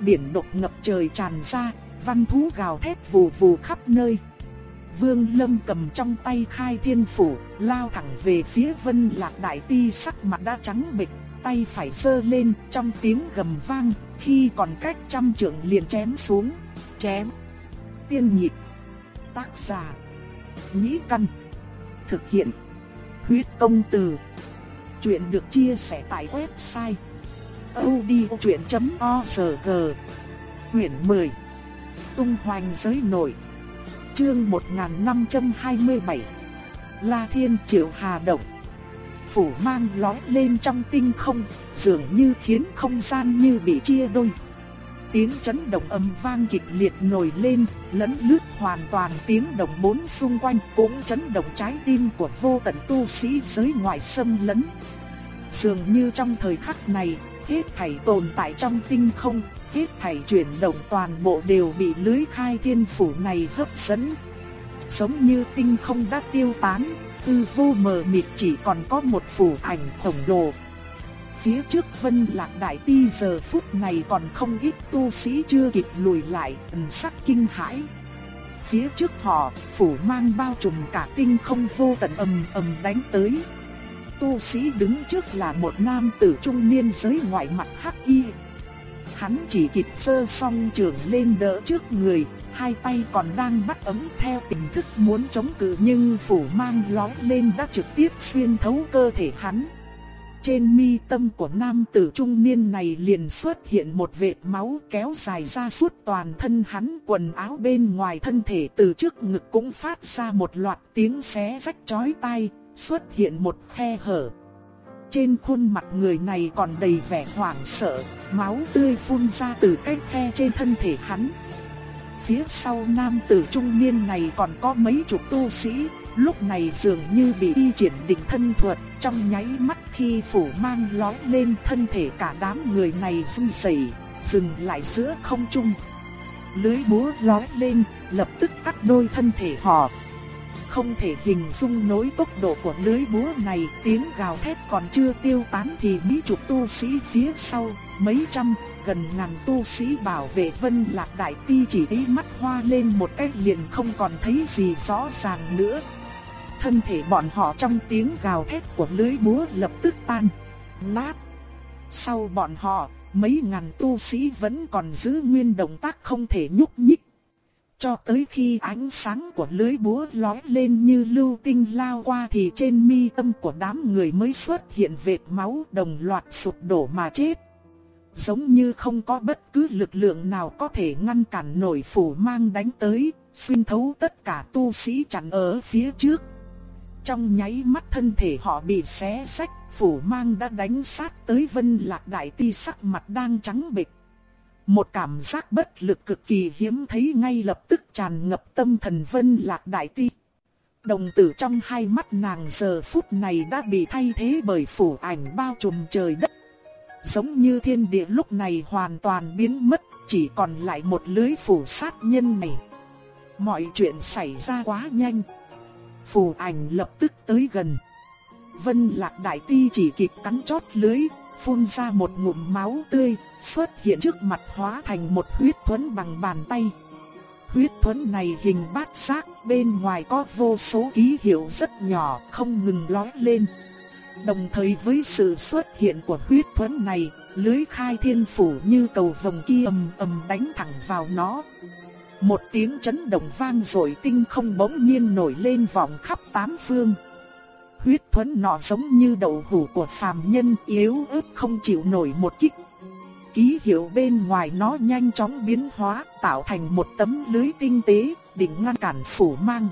Biển độc ngập trời tràn ra, văn thú gào thét vù vù khắp nơi. Vương Lâm cầm trong tay khai thiên phủ, lao thẳng về phía vân lạc đại ti sắc mặt đã trắng bệch, tay phải sơ lên trong tiếng gầm vang, khi còn cách trăm trượng liền chém xuống, chém. Tiên nhịp, tác giả, nhĩ căn, thực hiện, huyết công từ. Chuyện được chia sẻ tại website odchuyện.org Quyển 10 tung hoành giới nội. Chương 1527 La Thiên Triệu Hà Động Phủ mang lói lên trong tinh không, dường như khiến không gian như bị chia đôi. Tiếng chấn động âm vang kịch liệt nổi lên, lẫn lướt hoàn toàn tiếng động bốn xung quanh cũng chấn động trái tim của vô tận tu sĩ giới ngoại xâm lấn. Dường như trong thời khắc này, hết thảy tồn tại trong tinh không, hết thảy chuyển động toàn bộ đều bị lưới khai thiên phủ này hấp dẫn. Giống như tinh không đã tiêu tán, tư vô mờ mịt chỉ còn có một phủ ảnh khổng lồ. Phía trước Vân Lạc Đại Ti giờ phút này còn không ít tu sĩ chưa kịp lùi lại, ẩn sắc kinh hãi. Phía trước họ, phủ mang bao trùm cả tinh không vô tận ầm ầm đánh tới. Tu sĩ đứng trước là một nam tử trung niên giới ngoại mặt hắc y. Hắn chỉ kịp sơ song trường lên đỡ trước người, hai tay còn đang bắt ấm theo tình thức muốn chống cự nhưng phủ mang lói lên đã trực tiếp xuyên thấu cơ thể hắn. Trên mi tâm của nam tử trung niên này liền xuất hiện một vệt máu kéo dài ra suốt toàn thân hắn quần áo bên ngoài thân thể từ trước ngực cũng phát ra một loạt tiếng xé rách chói tai, xuất hiện một khe hở. Trên khuôn mặt người này còn đầy vẻ hoảng sợ, máu tươi phun ra từ cái khe trên thân thể hắn. Phía sau nam tử trung niên này còn có mấy chục tu sĩ, lúc này dường như bị y triển định thân thuật, trong nháy mắt khi phủ mang lói lên thân thể cả đám người này run rẩy, dừng lại giữa không trung. Lưới búa lói lên, lập tức cắt đôi thân thể họ. Không thể hình dung nối tốc độ của lưới búa này, tiếng gào thét còn chưa tiêu tán thì mấy chục tu sĩ phía sau, mấy trăm, gần ngàn tu sĩ bảo vệ Vân Lạc Đại Ti chỉ ý mắt hoa lên một cái liền không còn thấy gì rõ ràng nữa. Thân thể bọn họ trong tiếng gào thét của lưới búa lập tức tan, nát. Sau bọn họ, mấy ngàn tu sĩ vẫn còn giữ nguyên động tác không thể nhúc nhích. Cho tới khi ánh sáng của lưới búa lói lên như lưu tinh lao qua thì trên mi tâm của đám người mới xuất hiện vệt máu đồng loạt sụp đổ mà chết. Giống như không có bất cứ lực lượng nào có thể ngăn cản nổi phủ mang đánh tới, xuyên thấu tất cả tu sĩ chặn ở phía trước. Trong nháy mắt thân thể họ bị xé sách, phủ mang đã đánh sát tới vân lạc đại ti sắc mặt đang trắng bệch. Một cảm giác bất lực cực kỳ hiếm thấy ngay lập tức tràn ngập tâm thần vân lạc đại ti. Đồng tử trong hai mắt nàng giờ phút này đã bị thay thế bởi phủ ảnh bao trùm trời đất. Giống như thiên địa lúc này hoàn toàn biến mất, chỉ còn lại một lưới phủ sát nhân này. Mọi chuyện xảy ra quá nhanh. Phủ ảnh lập tức tới gần. Vân lạc đại ti chỉ kịp cắn chót lưới, phun ra một ngụm máu tươi, xuất hiện trước mặt hóa thành một huyết thuẫn bằng bàn tay. Huyết thuẫn này hình bát giác, bên ngoài có vô số ký hiệu rất nhỏ, không ngừng lóe lên. Đồng thời với sự xuất hiện của huyết thuẫn này, lưới khai thiên phủ như cầu vòng kia ầm ầm đánh thẳng vào nó. Một tiếng chấn động vang rồi tinh không bỗng nhiên nổi lên vọng khắp tám phương. Huyết thuẫn nọ giống như đậu hủ của phàm nhân yếu ớt không chịu nổi một kích. Ký hiệu bên ngoài nó nhanh chóng biến hóa tạo thành một tấm lưới tinh tế định ngăn cản phủ mang.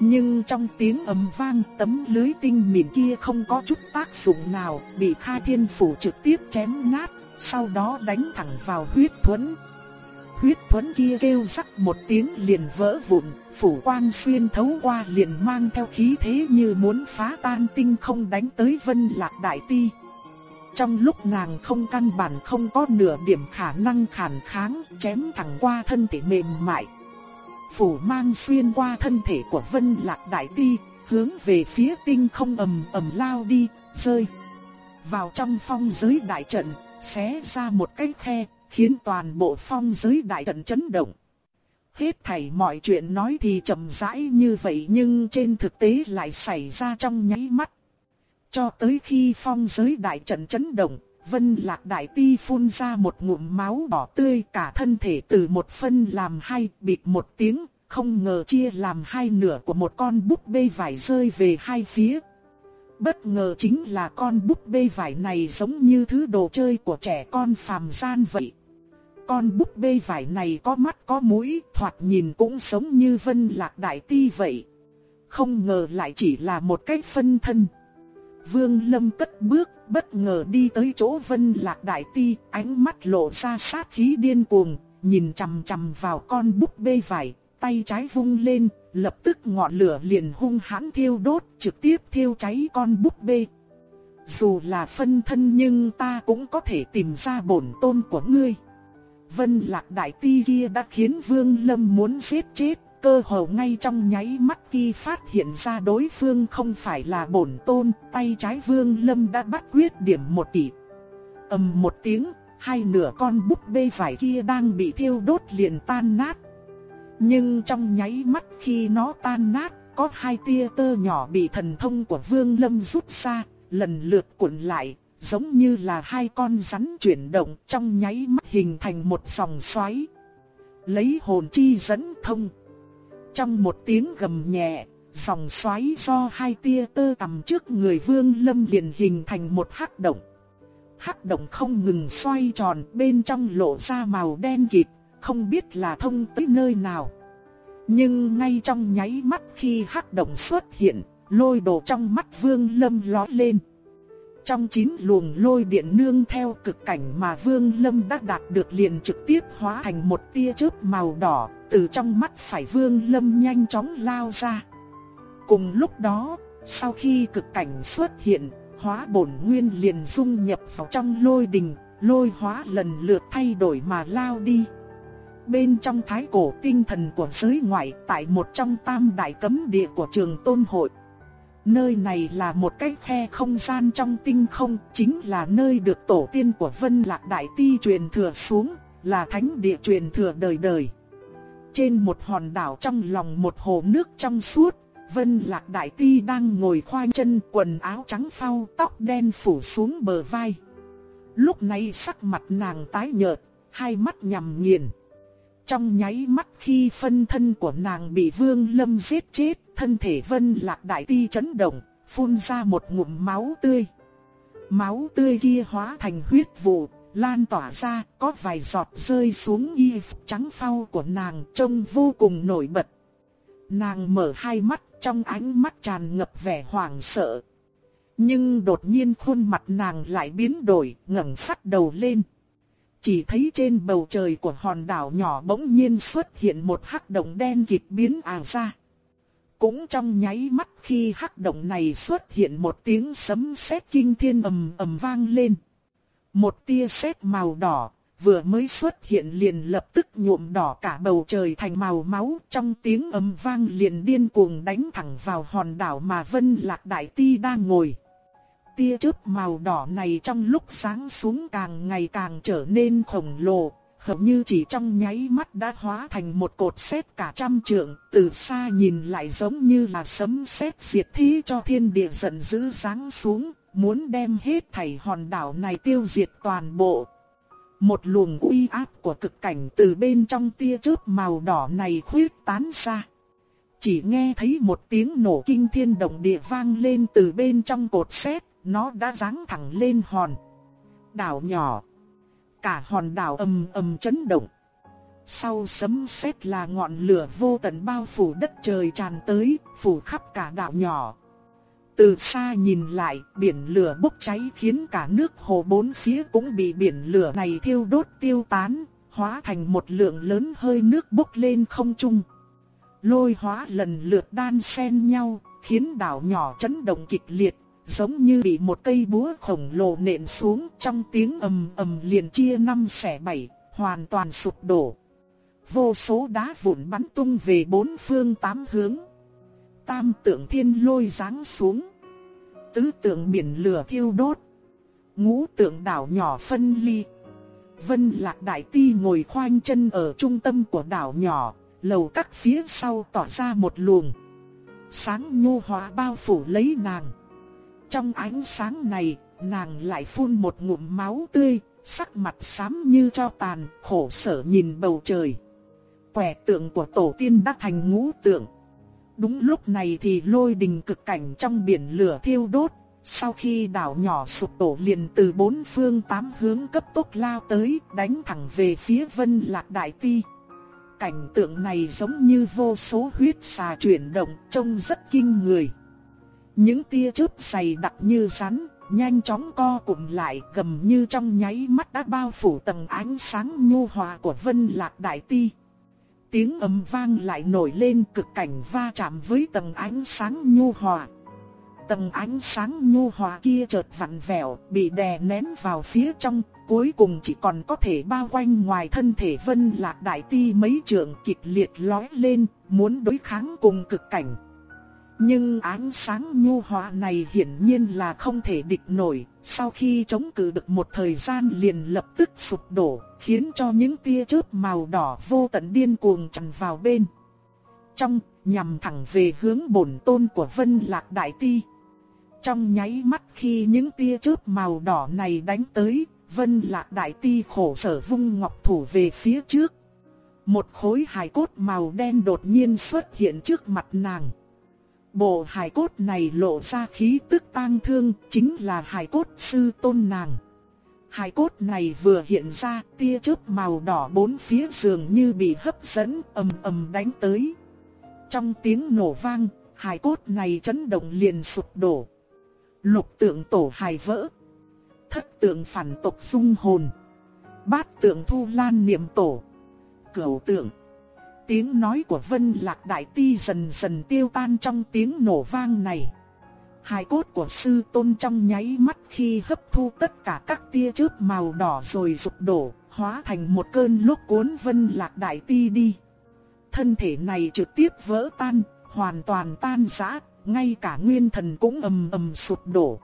Nhưng trong tiếng ầm vang tấm lưới tinh mịn kia không có chút tác dụng nào bị khai thiên phủ trực tiếp chém nát, sau đó đánh thẳng vào huyết thuẫn. Huyết thuẫn kia kêu rắc một tiếng liền vỡ vụn, phủ quang xuyên thấu qua liền mang theo khí thế như muốn phá tan tinh không đánh tới vân lạc đại ti. Trong lúc nàng không căn bản không có nửa điểm khả năng khản kháng, chém thẳng qua thân thể mềm mại. Phủ mang xuyên qua thân thể của vân lạc đại ti, hướng về phía tinh không ầm ầm lao đi, rơi. Vào trong phong giới đại trận, xé ra một cái khe, khiến toàn bộ phong giới đại trận chấn động. Hết thảy mọi chuyện nói thì chậm rãi như vậy nhưng trên thực tế lại xảy ra trong nháy mắt. Cho tới khi phong giới đại trận chấn động, Vân Lạc Đại Ti phun ra một ngụm máu đỏ tươi cả thân thể từ một phân làm hai bịt một tiếng, không ngờ chia làm hai nửa của một con búp bê vải rơi về hai phía. Bất ngờ chính là con búp bê vải này giống như thứ đồ chơi của trẻ con phàm gian vậy. Con búp bê vải này có mắt có mũi, thoạt nhìn cũng giống như Vân Lạc Đại Ti vậy. Không ngờ lại chỉ là một cái phân thân. Vương Lâm cất bước, bất ngờ đi tới chỗ Vân Lạc Đại Ti, ánh mắt lộ ra sát khí điên cuồng, nhìn chằm chằm vào con búp bê vải, tay trái vung lên, lập tức ngọn lửa liền hung hãn thiêu đốt, trực tiếp thiêu cháy con búp bê. Dù là phân thân nhưng ta cũng có thể tìm ra bổn tôn của ngươi. Vân Lạc Đại Ti kia đã khiến Vương Lâm muốn giết chết, cơ hồ ngay trong nháy mắt khi phát hiện ra đối phương không phải là bổn tôn, tay trái Vương Lâm đã bắt quyết điểm một tỷ. ầm một tiếng, hai nửa con búp bê vải kia đang bị thiêu đốt liền tan nát. Nhưng trong nháy mắt khi nó tan nát, có hai tia tơ nhỏ bị thần thông của Vương Lâm rút ra, lần lượt cuộn lại, giống như là hai con rắn chuyển động trong nháy mắt hình thành một dòng xoáy. Lấy hồn chi dẫn thông. Trong một tiếng gầm nhẹ, dòng xoáy do hai tia tơ tầm trước người Vương Lâm liền hình thành một hắc động. Hắc động không ngừng xoay tròn, bên trong lộ ra màu đen kịt, không biết là thông tới nơi nào. Nhưng ngay trong nháy mắt khi hắc động xuất hiện, lôi đồ trong mắt Vương Lâm ló lên. Trong chín luồng lôi điện nương theo cực cảnh mà Vương Lâm đã đạt được liền trực tiếp hóa thành một tia chớp màu đỏ, từ trong mắt phải Vương Lâm nhanh chóng lao ra. Cùng lúc đó, sau khi cực cảnh xuất hiện, hóa bổn nguyên liền dung nhập vào trong lôi đình, lôi hóa lần lượt thay đổi mà lao đi. Bên trong thái cổ tinh thần của giới ngoại tại một trong tam đại cấm địa của trường tôn hội. Nơi này là một cái khe không gian trong tinh không, chính là nơi được tổ tiên của Vân Lạc Đại Ti truyền thừa xuống, là thánh địa truyền thừa đời đời. Trên một hòn đảo trong lòng một hồ nước trong suốt, Vân Lạc Đại Ti đang ngồi khoanh chân quần áo trắng phao tóc đen phủ xuống bờ vai. Lúc này sắc mặt nàng tái nhợt, hai mắt nhằm nghiền. Trong nháy mắt khi phân thân của nàng bị Vương Lâm giết chết, thân thể Vân Lạc Đại Ti chấn động, phun ra một ngụm máu tươi. Máu tươi kia hóa thành huyết vụ, lan tỏa ra, có vài giọt rơi xuống y phục trắng phao của nàng trông vô cùng nổi bật. Nàng mở hai mắt, trong ánh mắt tràn ngập vẻ hoảng sợ. Nhưng đột nhiên khuôn mặt nàng lại biến đổi, ngẩng phát đầu lên. Chỉ thấy trên bầu trời của hòn đảo nhỏ bỗng nhiên xuất hiện một hắc động đen kịt biến ảo ra. Cũng trong nháy mắt khi hắc động này xuất hiện một tiếng sấm sét kinh thiên ầm ầm vang lên. Một tia sét màu đỏ vừa mới xuất hiện liền lập tức nhuộm đỏ cả bầu trời thành màu máu, trong tiếng ầm vang liền điên cuồng đánh thẳng vào hòn đảo mà Vân Lạc Đại Ti đang ngồi. Tia chớp màu đỏ này trong lúc sáng xuống càng ngày càng trở nên khổng lồ, hầu như chỉ trong nháy mắt đã hóa thành một cột sét cả trăm trượng, từ xa nhìn lại giống như là sấm sét diệt thế cho thiên địa giận dữ sáng xuống, muốn đem hết thảy hòn đảo này tiêu diệt toàn bộ. Một luồng uy áp của cực cảnh từ bên trong tia chớp màu đỏ này khuyết tán ra. Chỉ nghe thấy một tiếng nổ kinh thiên động địa vang lên từ bên trong cột sét, nó đã giáng thẳng lên hòn đảo nhỏ. Cả hòn đảo ầm ầm chấn động. Sau sấm sét là ngọn lửa vô tận bao phủ đất trời tràn tới, phủ khắp cả đảo nhỏ. Từ xa nhìn lại, biển lửa bốc cháy khiến cả nước hồ bốn phía cũng bị biển lửa này thiêu đốt tiêu tán, hóa thành một lượng lớn hơi nước bốc lên không trung. Lôi hóa lần lượt đan xen nhau, khiến đảo nhỏ chấn động kịch liệt, giống như bị một cây búa khổng lồ nện xuống trong tiếng ầm ầm liền chia năm xẻ bảy, hoàn toàn sụp đổ. Vô số đá vụn bắn tung về bốn phương tám hướng. Tam tượng thiên lôi giáng xuống. Tứ tượng biển lửa thiêu đốt. Ngũ tượng đảo nhỏ phân ly. Vân Lạc Đại Ti ngồi khoanh chân ở trung tâm của đảo nhỏ, lầu các phía sau tỏ ra một luồng. Sáng nhu hóa bao phủ lấy nàng. Trong ánh sáng này, nàng lại phun một ngụm máu tươi, sắc mặt xám như cho tàn, khổ sở nhìn bầu trời. Quẻ tượng của tổ tiên đã thành ngũ tượng. Đúng lúc này thì lôi đình cực cảnh trong biển lửa thiêu đốt, sau khi đảo nhỏ sụp đổ liền từ bốn phương tám hướng cấp tốc lao tới, đánh thẳng về phía Vân Lạc Đại Ti. Cảnh tượng này giống như vô số huyết xà chuyển động, trông rất kinh người. Những tia chớp dày đặc như rắn, nhanh chóng co cụm lại gầm như trong nháy mắt đã bao phủ tầng ánh sáng nhu hòa của Vân Lạc Đại Ti. Tiếng ầm vang lại nổi lên cực cảnh va chạm với tầng ánh sáng nhu hòa. Tầng ánh sáng nhu hòa kia chợt vặn vẹo, bị đè nén vào phía trong, cuối cùng chỉ còn có thể bao quanh ngoài thân thể Vân Lạc Đại Ti mấy trường kịch liệt lói lên, muốn đối kháng cùng cực cảnh. Nhưng ánh sáng nhu hòa này hiển nhiên là không thể địch nổi, sau khi chống cự được một thời gian liền lập tức sụp đổ, khiến cho những tia chớp màu đỏ vô tận điên cuồng tràn vào bên. Trong, nhằm thẳng về hướng bổn tôn của Vân Lạc Đại Ti. Trong nháy mắt khi những tia chớp màu đỏ này đánh tới, Vân Lạc Đại Ti khổ sở vung ngọc thủ về phía trước. Một khối hài cốt màu đen đột nhiên xuất hiện trước mặt nàng. Bộ hài cốt này lộ ra khí tức tang thương, chính là hài cốt sư tôn nàng. Hài cốt này vừa hiện ra, tia chớp màu đỏ bốn phía dường như bị hấp dẫn, ầm ầm đánh tới. Trong tiếng nổ vang, hài cốt này chấn động liền sụp đổ. Lục tượng tổ hài vỡ. Thất tượng phản tộc dung hồn. Bát tượng thu lan niệm tổ. Cửu tượng. Tiếng nói của Vân Lạc Đại Ti dần dần tiêu tan trong tiếng nổ vang này. Hài cốt của sư tôn trong nháy mắt khi hấp thu tất cả các tia chớp màu đỏ rồi sụp đổ, hóa thành một cơn lốc cuốn Vân Lạc Đại Ti đi. Thân thể này trực tiếp vỡ tan, hoàn toàn tan rã, ngay cả nguyên thần cũng ầm ầm sụp đổ.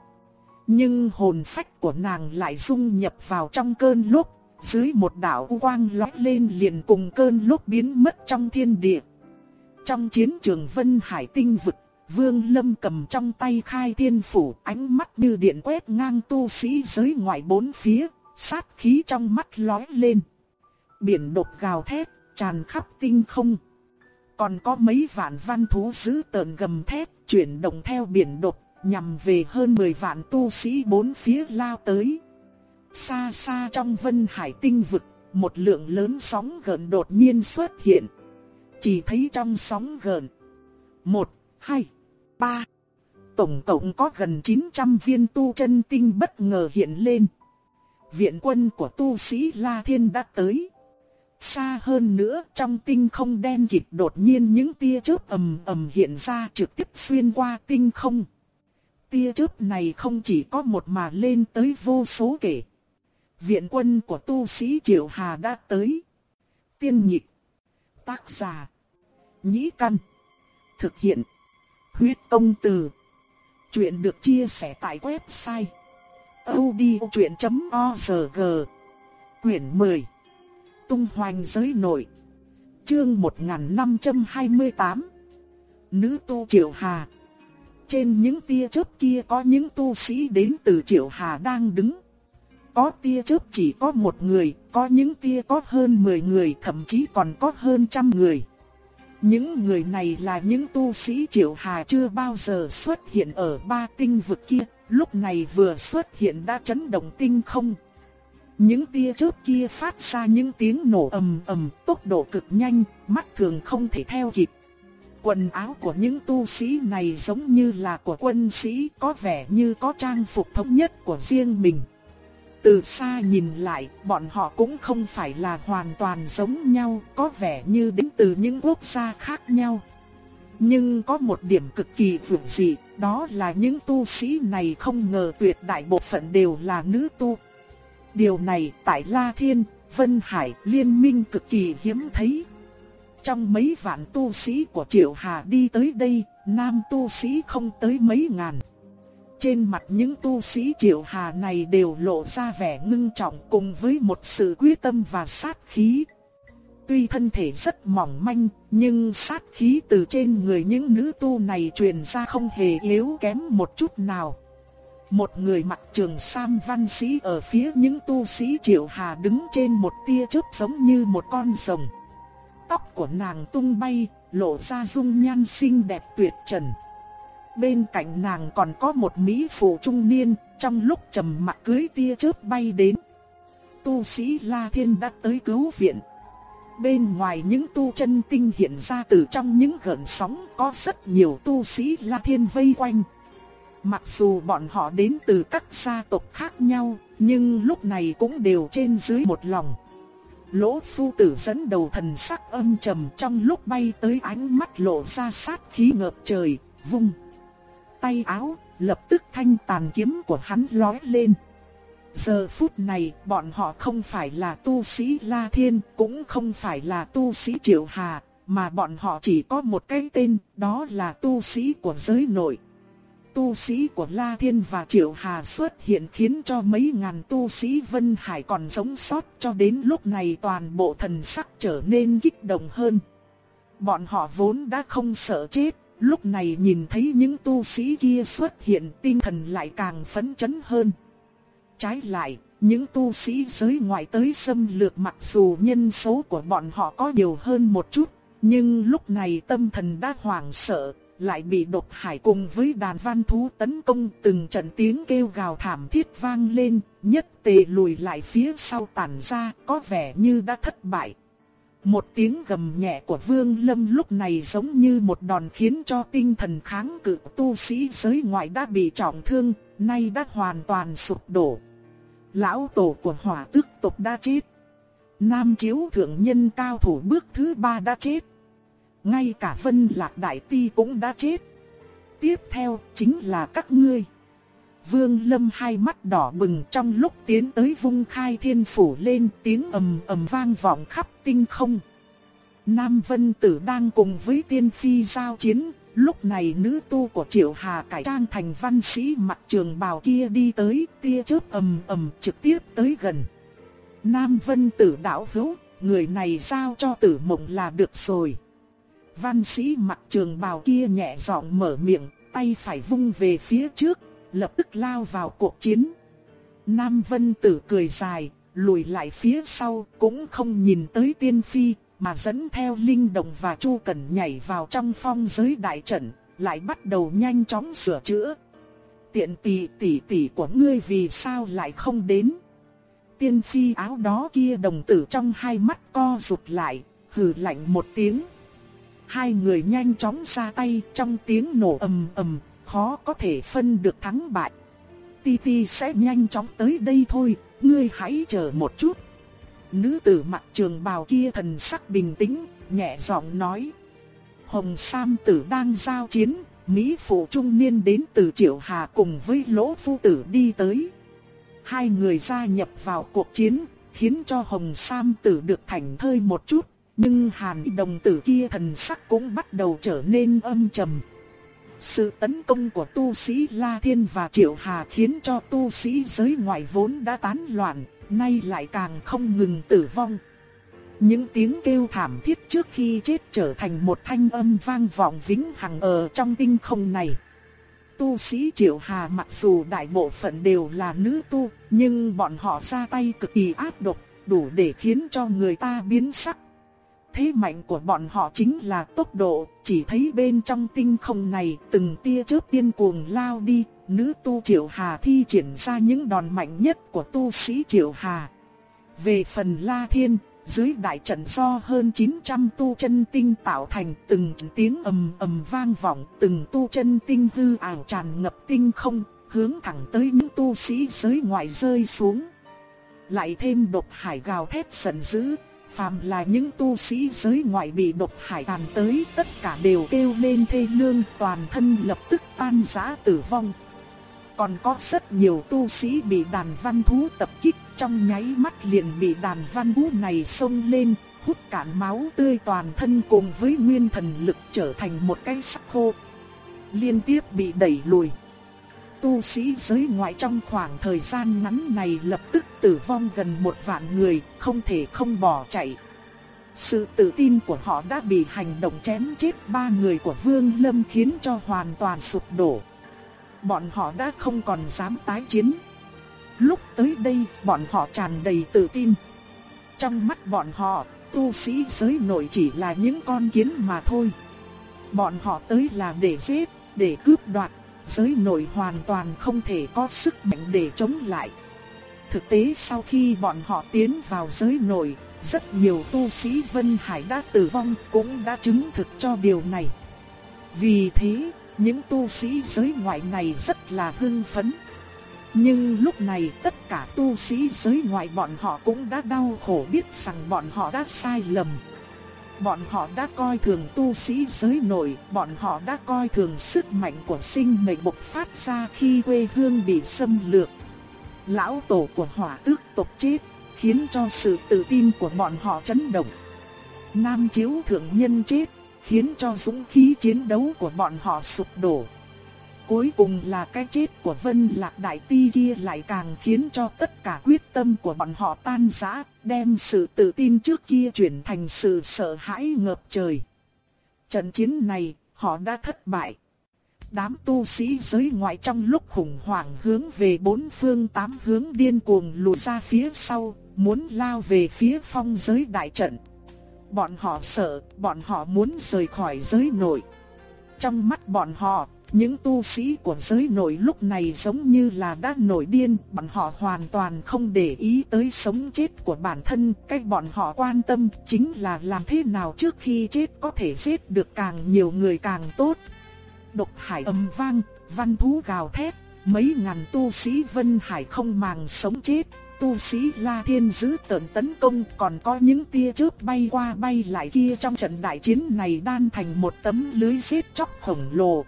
Nhưng hồn phách của nàng lại dung nhập vào trong cơn lốc, dưới một đạo quang lóe lên liền cùng cơn lốc biến mất trong thiên địa. Trong chiến trường Vân Hải tinh vực, Vương Lâm cầm trong tay khai thiên phủ, ánh mắt như điện quét ngang tu sĩ giới ngoại bốn phía, sát khí trong mắt lóe lên. Biển đột gào thét, tràn khắp tinh không. Còn có mấy vạn văn thú dữ tợn gầm thét, chuyển động theo biển đột, nhằm về hơn 10 vạn tu sĩ bốn phía lao tới. Xa xa trong vân hải tinh vực, một lượng lớn sóng gần đột nhiên xuất hiện. Chỉ thấy trong sóng gần một, hai, ba, tổng cộng có gần 900 viên tu chân tinh bất ngờ hiện lên. Viện quân của tu sĩ La Thiên đã tới. Xa hơn nữa trong tinh không đen kịt đột nhiên những tia chớp ầm ầm hiện ra trực tiếp xuyên qua tinh không. Tia chớp này không chỉ có một mà lên tới vô số kể. Viện quân của tu sĩ Triệu Hà đã tới. Tiên nhịp. Tác giả. Nhĩ căn. Thực hiện. Huyết công từ. Chuyện được chia sẻ tại website. odchuyện.org Quyển 10 tung hoành giới nội. Chương 1528 Nữ tu Triệu Hà Trên những tia chớp kia có những tu sĩ đến từ Triệu Hà đang đứng. Có tia chớp chỉ có một người, có những tia có hơn 10 người, thậm chí còn có hơn trăm người. Những người này là những tu sĩ Triệu Hà chưa bao giờ xuất hiện ở ba tinh vực kia, lúc này vừa xuất hiện đã chấn động tinh không. Những tia chớp kia phát ra những tiếng nổ ầm ầm, tốc độ cực nhanh, mắt thường không thể theo kịp. Quần áo của những tu sĩ này giống như là của quân sĩ, có vẻ như có trang phục thống nhất của riêng mình. Từ xa nhìn lại, bọn họ cũng không phải là hoàn toàn giống nhau, có vẻ như đến từ những quốc gia khác nhau. Nhưng có một điểm cực kỳ vượt dị, đó là những tu sĩ này không ngờ tuyệt đại bộ phận đều là nữ tu. Điều này tại La Thiên, Vân Hải liên minh cực kỳ hiếm thấy. Trong mấy vạn tu sĩ của Triệu Hà đi tới đây, nam tu sĩ không tới mấy ngàn. Trên mặt những tu sĩ Triệu Hà này đều lộ ra vẻ ngưng trọng cùng với một sự quyết tâm và sát khí. Tuy thân thể rất mỏng manh, nhưng sát khí từ trên người những nữ tu này truyền ra không hề yếu kém một chút nào. Một người mặc trường sam văn sĩ ở phía những tu sĩ triệu hà đứng trên một tia chớp giống như một con rồng. Tóc của nàng tung bay, lộ ra dung nhan xinh đẹp tuyệt trần. Bên cạnh nàng còn có một mỹ phụ trung niên, trong lúc trầm mặc cưới tia chớp bay đến. Tu sĩ La Thiên đã tới cứu viện. Bên ngoài những tu chân tinh hiện ra từ trong những gợn sóng có rất nhiều tu sĩ La Thiên vây quanh. Mặc dù bọn họ đến từ các gia tộc khác nhau, nhưng lúc này cũng đều trên dưới một lòng. Lỗ phu tử dẫn đầu thần sắc âm trầm trong lúc bay tới ánh mắt lộ ra sát khí ngập trời, vung. Tay áo, lập tức thanh tàn kiếm của hắn lói lên. Giờ phút này bọn họ không phải là tu sĩ La Thiên, cũng không phải là tu sĩ Triệu Hà, mà bọn họ chỉ có một cái tên, đó là tu sĩ của giới nội. Tu sĩ của La Thiên và Triệu Hà xuất hiện khiến cho mấy ngàn tu sĩ Vân Hải còn sống sót cho đến lúc này toàn bộ thần sắc trở nên kích động hơn. Bọn họ vốn đã không sợ chết, lúc này nhìn thấy những tu sĩ kia xuất hiện tinh thần lại càng phấn chấn hơn. Trái lại, những tu sĩ giới ngoại tới xâm lược mặc dù nhân số của bọn họ có nhiều hơn một chút, nhưng lúc này tâm thần đã hoảng sợ, lại bị độc hải cùng với đàn văn thú tấn công từng trận tiếng kêu gào thảm thiết vang lên, nhất tề lùi lại phía sau tản ra, có vẻ như đã thất bại. Một tiếng gầm nhẹ của Vương Lâm lúc này giống như một đòn khiến cho tinh thần kháng cự tu sĩ giới ngoại đã bị trọng thương, nay đã hoàn toàn sụp đổ. Lão tổ của hỏa tức tộc đã chết. Nam chiếu thượng nhân cao thủ bước thứ ba đã chết. Ngay cả Vân Lạc Đại Ti cũng đã chết. Tiếp theo chính là các ngươi. Vương Lâm hai mắt đỏ bừng trong lúc tiến tới vung khai thiên phủ lên tiếng ầm ầm vang vọng khắp tinh không. Nam Vân Tử đang cùng với tiên phi giao chiến, lúc này nữ tu của Triệu Hà cải trang thành văn sĩ mặc trường bào kia đi tới, tia chớp ầm ầm trực tiếp tới gần. Nam Vân Tử đạo hữu, người này giao cho Tử Mộng là được rồi. Văn sĩ mặc trường bào kia nhẹ giọng mở miệng, tay phải vung về phía trước, lập tức lao vào cuộc chiến. Nam Vân Tử cười dài, lùi lại phía sau, cũng không nhìn tới tiên phi, mà dẫn theo Linh Đồng và Chu Cẩn nhảy vào trong phong giới đại trận, lại bắt đầu nhanh chóng sửa chữa. Tiện tỷ tỷ tỷ của ngươi vì sao lại không đến? Tiên phi áo đó kia đồng tử trong hai mắt co rụt lại, hừ lạnh một tiếng. Hai người nhanh chóng ra tay trong tiếng nổ ầm ầm, khó có thể phân được thắng bại. Ti Ti sẽ nhanh chóng tới đây thôi, ngươi hãy chờ một chút. Nữ tử mặt trường bào kia thần sắc bình tĩnh, nhẹ giọng nói. Hồng Sam tử đang giao chiến, Mỹ phụ trung niên đến từ Triệu Hà cùng với Lỗ Phu tử đi tới. Hai người gia nhập vào cuộc chiến, khiến cho Hồng Sam tử được thành thơi một chút, nhưng Hàn đồng tử kia thần sắc cũng bắt đầu trở nên âm trầm. Sự tấn công của tu sĩ La Thiên và Triệu Hà khiến cho tu sĩ giới ngoại vốn đã tán loạn, nay lại càng không ngừng tử vong. Những tiếng kêu thảm thiết trước khi chết trở thành một thanh âm vang vọng vĩnh hằng ở trong tinh không này. Tu sĩ Triệu Hà mặc dù đại bộ phận đều là nữ tu, nhưng bọn họ ra tay cực kỳ ác độc, đủ để khiến cho người ta biến sắc. Thế mạnh của bọn họ chính là tốc độ, chỉ thấy bên trong tinh không này từng tia chớp điên cuồng lao đi, nữ tu Triệu Hà thi triển ra những đòn mạnh nhất của tu sĩ Triệu Hà. Về phần La Thiên, dưới đại trận do hơn 900 tu chân tinh tạo thành từng tiếng ầm ầm vang vọng, từng tu chân tinh hư ảo tràn ngập tinh không, hướng thẳng tới những tu sĩ giới ngoại rơi xuống. Lại thêm độc hải gào thét giận dữ, phàm là những tu sĩ giới ngoại bị độc hải tàn tới, tất cả đều kêu lên thê lương, toàn thân lập tức tan rã tử vong. Còn có rất nhiều tu sĩ bị đàn văn thú tập kích, trong nháy mắt liền bị đàn văn thú này xông lên, hút cạn máu tươi toàn thân cùng với nguyên thần lực trở thành một cái sắc khô. Liên tiếp bị đẩy lùi tu sĩ giới ngoại trong khoảng thời gian ngắn này lập tức tử vong gần một vạn người, không thể không bỏ chạy. Sự tự tin của họ đã bị hành động chém chết ba người của Vương Lâm khiến cho hoàn toàn sụp đổ. Bọn họ đã không còn dám tái chiến. Lúc tới đây, bọn họ tràn đầy tự tin. Trong mắt bọn họ, tu sĩ giới nội chỉ là những con kiến mà thôi. Bọn họ tới là để giết, để cướp đoạt, giới nội hoàn toàn không thể có sức mạnh để chống lại. Thực tế sau khi bọn họ tiến vào giới nội, rất nhiều tu sĩ Vân Hải đã tử vong cũng đã chứng thực cho điều này. Vì thế, những tu sĩ giới ngoại này rất là hưng phấn. Nhưng lúc này tất cả tu sĩ giới ngoại bọn họ cũng đã đau khổ biết rằng bọn họ đã sai lầm bọn họ đã coi thường tu sĩ giới nội, bọn họ đã coi thường sức mạnh của sinh mệnh bộc phát ra khi quê hương bị xâm lược. lão tổ của hỏa tước tộc chết, khiến cho sự tự tin của bọn họ chấn động. Nam chiếu thượng nhân chết, khiến cho dũng khí chiến đấu của bọn họ sụp đổ. Cuối cùng là cái chết của Vân Lạc Đại Ti kia lại càng khiến cho tất cả quyết tâm của bọn họ tan rã, đem sự tự tin trước kia chuyển thành sự sợ hãi ngập trời. Trận chiến này, họ đã thất bại. Đám tu sĩ giới ngoại trong lúc khủng hoảng hướng về bốn phương tám hướng điên cuồng lùi ra phía sau, muốn lao về phía phong giới đại trận. Bọn họ sợ, bọn họ muốn rời khỏi giới nội. Trong mắt bọn họ, những tu sĩ của giới nội lúc này giống như là đã nổi điên, bọn họ hoàn toàn không để ý tới sống chết của bản thân, cách bọn họ quan tâm chính là làm thế nào trước khi chết có thể giết được càng nhiều người càng tốt. Độc hải âm vang, văn thú gào thét, mấy ngàn tu sĩ Vân Hải không màng sống chết, tu sĩ La Thiên giữ tợn tấn công còn có những tia chớp bay qua bay lại kia trong trận đại chiến này đan thành một tấm lưới giết chóc khổng lồ.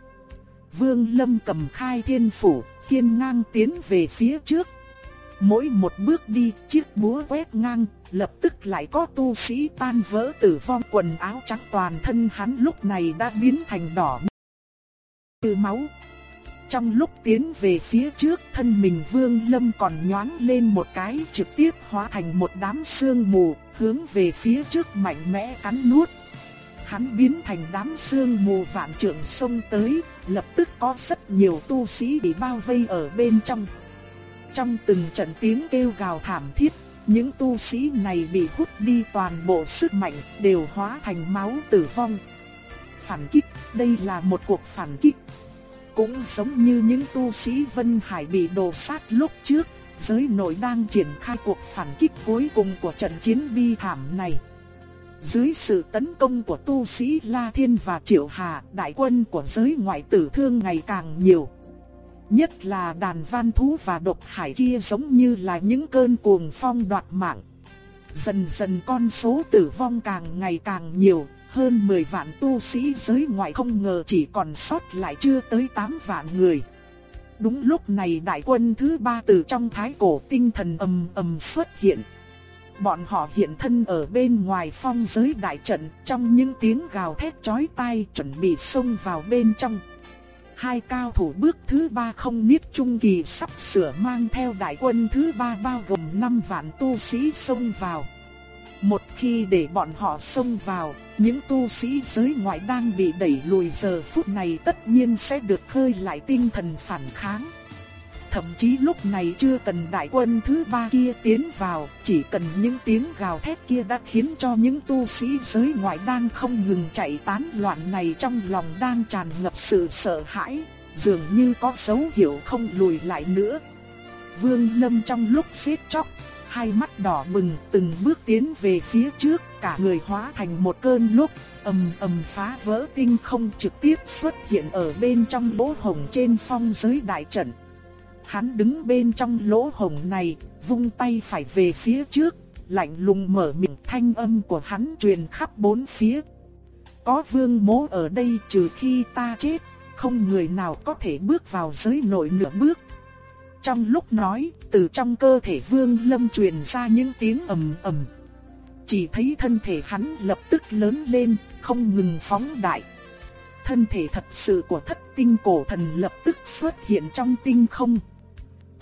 Vương Lâm cầm khai thiên phủ, hiên ngang tiến về phía trước. Mỗi một bước đi, chiếc búa quét ngang, lập tức lại có tu sĩ tan vỡ tử vong quần áo trắng toàn thân hắn lúc này đã biến thành đỏ từ máu. Trong lúc tiến về phía trước thân mình Vương Lâm còn nhoáng lên một cái trực tiếp hóa thành một đám sương mù, hướng về phía trước mạnh mẽ cắn nuốt. Hắn biến thành đám sương mù vạn trượng sông tới, lập tức có rất nhiều tu sĩ bị bao vây ở bên trong. Trong từng trận tiếng kêu gào thảm thiết, những tu sĩ này bị hút đi toàn bộ sức mạnh, đều hóa thành máu tử vong. Phản kích, đây là một cuộc phản kích. Cũng giống như những tu sĩ Vân Hải bị đổ sát lúc trước, giới nội đang triển khai cuộc phản kích cuối cùng của trận chiến bi thảm này. Dưới sự tấn công của tu sĩ La Thiên và Triệu Hà, đại quân của giới ngoại tử thương ngày càng nhiều. Nhất là đàn văn thú và độc hải kia giống như là những cơn cuồng phong đoạt mạng. Dần dần con số tử vong càng ngày càng nhiều, hơn 10 vạn tu sĩ giới ngoại không ngờ chỉ còn sót lại chưa tới 8 vạn người. Đúng lúc này đại quân thứ ba từ trong thái cổ tinh thần ầm ầm xuất hiện. Bọn họ hiện thân ở bên ngoài phong giới đại trận trong những tiếng gào thét chói tai chuẩn bị xông vào bên trong. Hai cao thủ bước thứ ba không niết trung kỳ sắp sửa mang theo đại quân thứ ba bao gồm 5 vạn tu sĩ xông vào. Một khi để bọn họ xông vào, những tu sĩ giới ngoại đang bị đẩy lùi giờ phút này tất nhiên sẽ được khơi lại tinh thần phản kháng. Thậm chí lúc này chưa cần đại quân thứ ba kia tiến vào, chỉ cần những tiếng gào thét kia đã khiến cho những tu sĩ giới ngoại đang không ngừng chạy tán loạn này trong lòng đang tràn ngập sự sợ hãi, dường như có dấu hiệu không lùi lại nữa. Vương Lâm trong lúc xếp chóc, hai mắt đỏ bừng từng bước tiến về phía trước, cả người hóa thành một cơn lúc, ầm ầm phá vỡ tinh không trực tiếp xuất hiện ở bên trong bố hồng trên phong giới đại trận. Hắn đứng bên trong lỗ hồng này, vung tay phải về phía trước, lạnh lùng mở miệng thanh âm của hắn truyền khắp bốn phía. Có vương mố ở đây trừ khi ta chết, không người nào có thể bước vào giới nội nửa bước. Trong lúc nói, từ trong cơ thể vương lâm truyền ra những tiếng ầm ầm. Chỉ thấy thân thể hắn lập tức lớn lên, không ngừng phóng đại. Thân thể thật sự của thất tinh cổ thần lập tức xuất hiện trong tinh không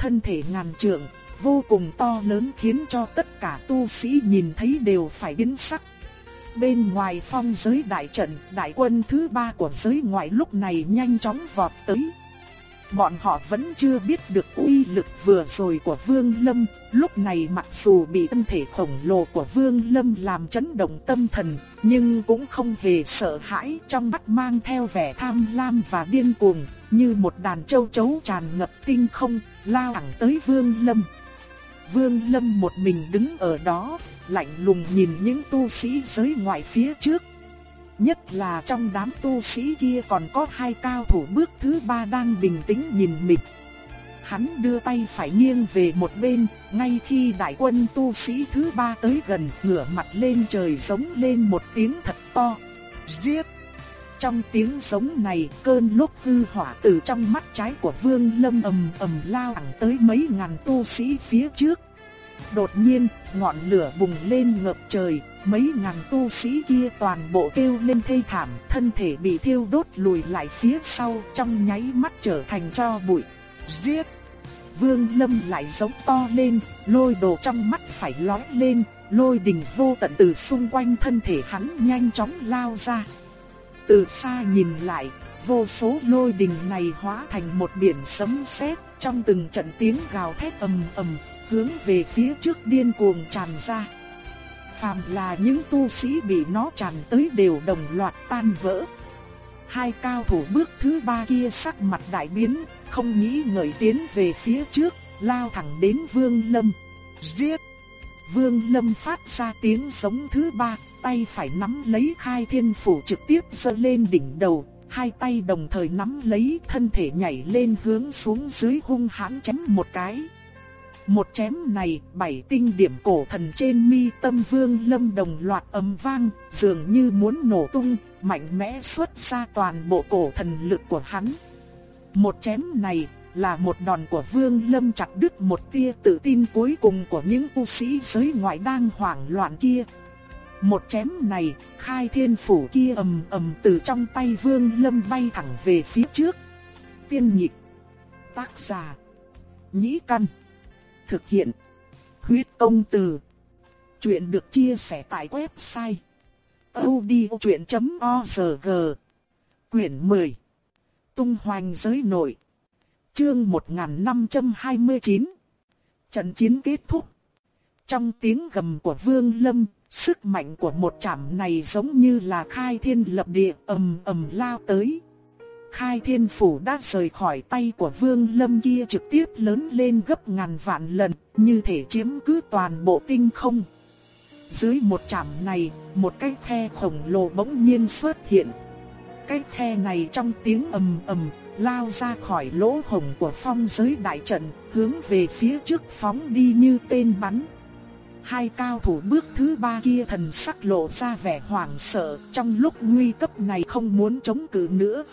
thân thể ngàn trượng, vô cùng to lớn khiến cho tất cả tu sĩ nhìn thấy đều phải biến sắc. Bên ngoài phong giới đại trận, đại quân thứ ba của giới ngoại lúc này nhanh chóng vọt tới. Bọn họ vẫn chưa biết được uy lực vừa rồi của Vương Lâm, lúc này mặc dù bị thân thể khổng lồ của Vương Lâm làm chấn động tâm thần, nhưng cũng không hề sợ hãi, trong mắt mang theo vẻ tham lam và điên cuồng, như một đàn châu chấu tràn ngập tinh không, lao thẳng tới Vương Lâm. Vương Lâm một mình đứng ở đó, lạnh lùng nhìn những tu sĩ giới ngoại phía trước. Nhất là trong đám tu sĩ kia còn có hai cao thủ bước thứ ba đang bình tĩnh nhìn mình. Hắn đưa tay phải nghiêng về một bên, ngay khi đại quân tu sĩ thứ ba tới gần, ngửa mặt lên trời giống lên một tiếng thật to. Giết! Trong tiếng giống này, cơn lốc hư hỏa từ trong mắt trái của Vương Lâm ầm ầm lao thẳng tới mấy ngàn tu sĩ phía trước. Đột nhiên, ngọn lửa bùng lên ngập trời, mấy ngàn tu sĩ kia toàn bộ kêu lên thê thảm, thân thể bị thiêu đốt lùi lại phía sau, trong nháy mắt trở thành cho bụi. Giết! Vương Lâm lại giống to lên, lôi đồ trong mắt phải lói lên, lôi đình vô tận từ xung quanh thân thể hắn nhanh chóng lao ra. Từ xa nhìn lại, vô số lôi đình này hóa thành một biển sấm sét, trong từng trận tiếng gào thét ầm ầm, hướng về phía trước điên cuồng tràn ra. Phàm là những tu sĩ bị nó tràn tới đều đồng loạt tan vỡ. Hai cao thủ bước thứ ba kia sắc mặt đại biến, không nghĩ ngợi tiến về phía trước, lao thẳng đến Vương Lâm. Giết! Vương Lâm phát ra tiếng giống thứ ba, tay phải nắm lấy khai thiên phủ trực tiếp giơ lên đỉnh đầu, hai tay đồng thời nắm lấy thân thể nhảy lên hướng xuống dưới hung hãn chém một cái. Một chém này, bảy tinh điểm cổ thần trên mi tâm vương lâm đồng loạt ầm vang, dường như muốn nổ tung, mạnh mẽ xuất ra toàn bộ cổ thần lực của hắn. Một chém này, là một đòn của Vương Lâm chặt đứt một tia tự tin cuối cùng của những tu sĩ giới ngoại đang hoảng loạn kia. Một chém này, khai thiên phủ kia ầm ầm từ trong tay Vương Lâm bay thẳng về phía trước. Tiên nhịp, tác giả, nhĩ căn, thực hiện, huyết công từ. Chuyện được chia sẻ tại website odchuyện.org Quyển 10 Tung hoành giới nội Chương 1529 Trận chiến kết thúc Trong tiếng gầm của Vương Lâm, sức mạnh của một chạm này giống như là khai thiên lập địa ầm ầm lao tới. Khai thiên phủ đã rời khỏi tay của Vương Lâm kia trực tiếp lớn lên gấp ngàn vạn lần, như thể chiếm cứ toàn bộ tinh không. Dưới một chạm này, một cái khe khổng lồ bỗng nhiên xuất hiện. Cái khe này trong tiếng ầm ầm lao ra khỏi lỗ hổng của phong giới đại trận, hướng về phía trước phóng đi như tên bắn. Hai cao thủ bước thứ ba kia thần sắc lộ ra vẻ hoảng sợ, trong lúc nguy cấp này không muốn chống cự nữa,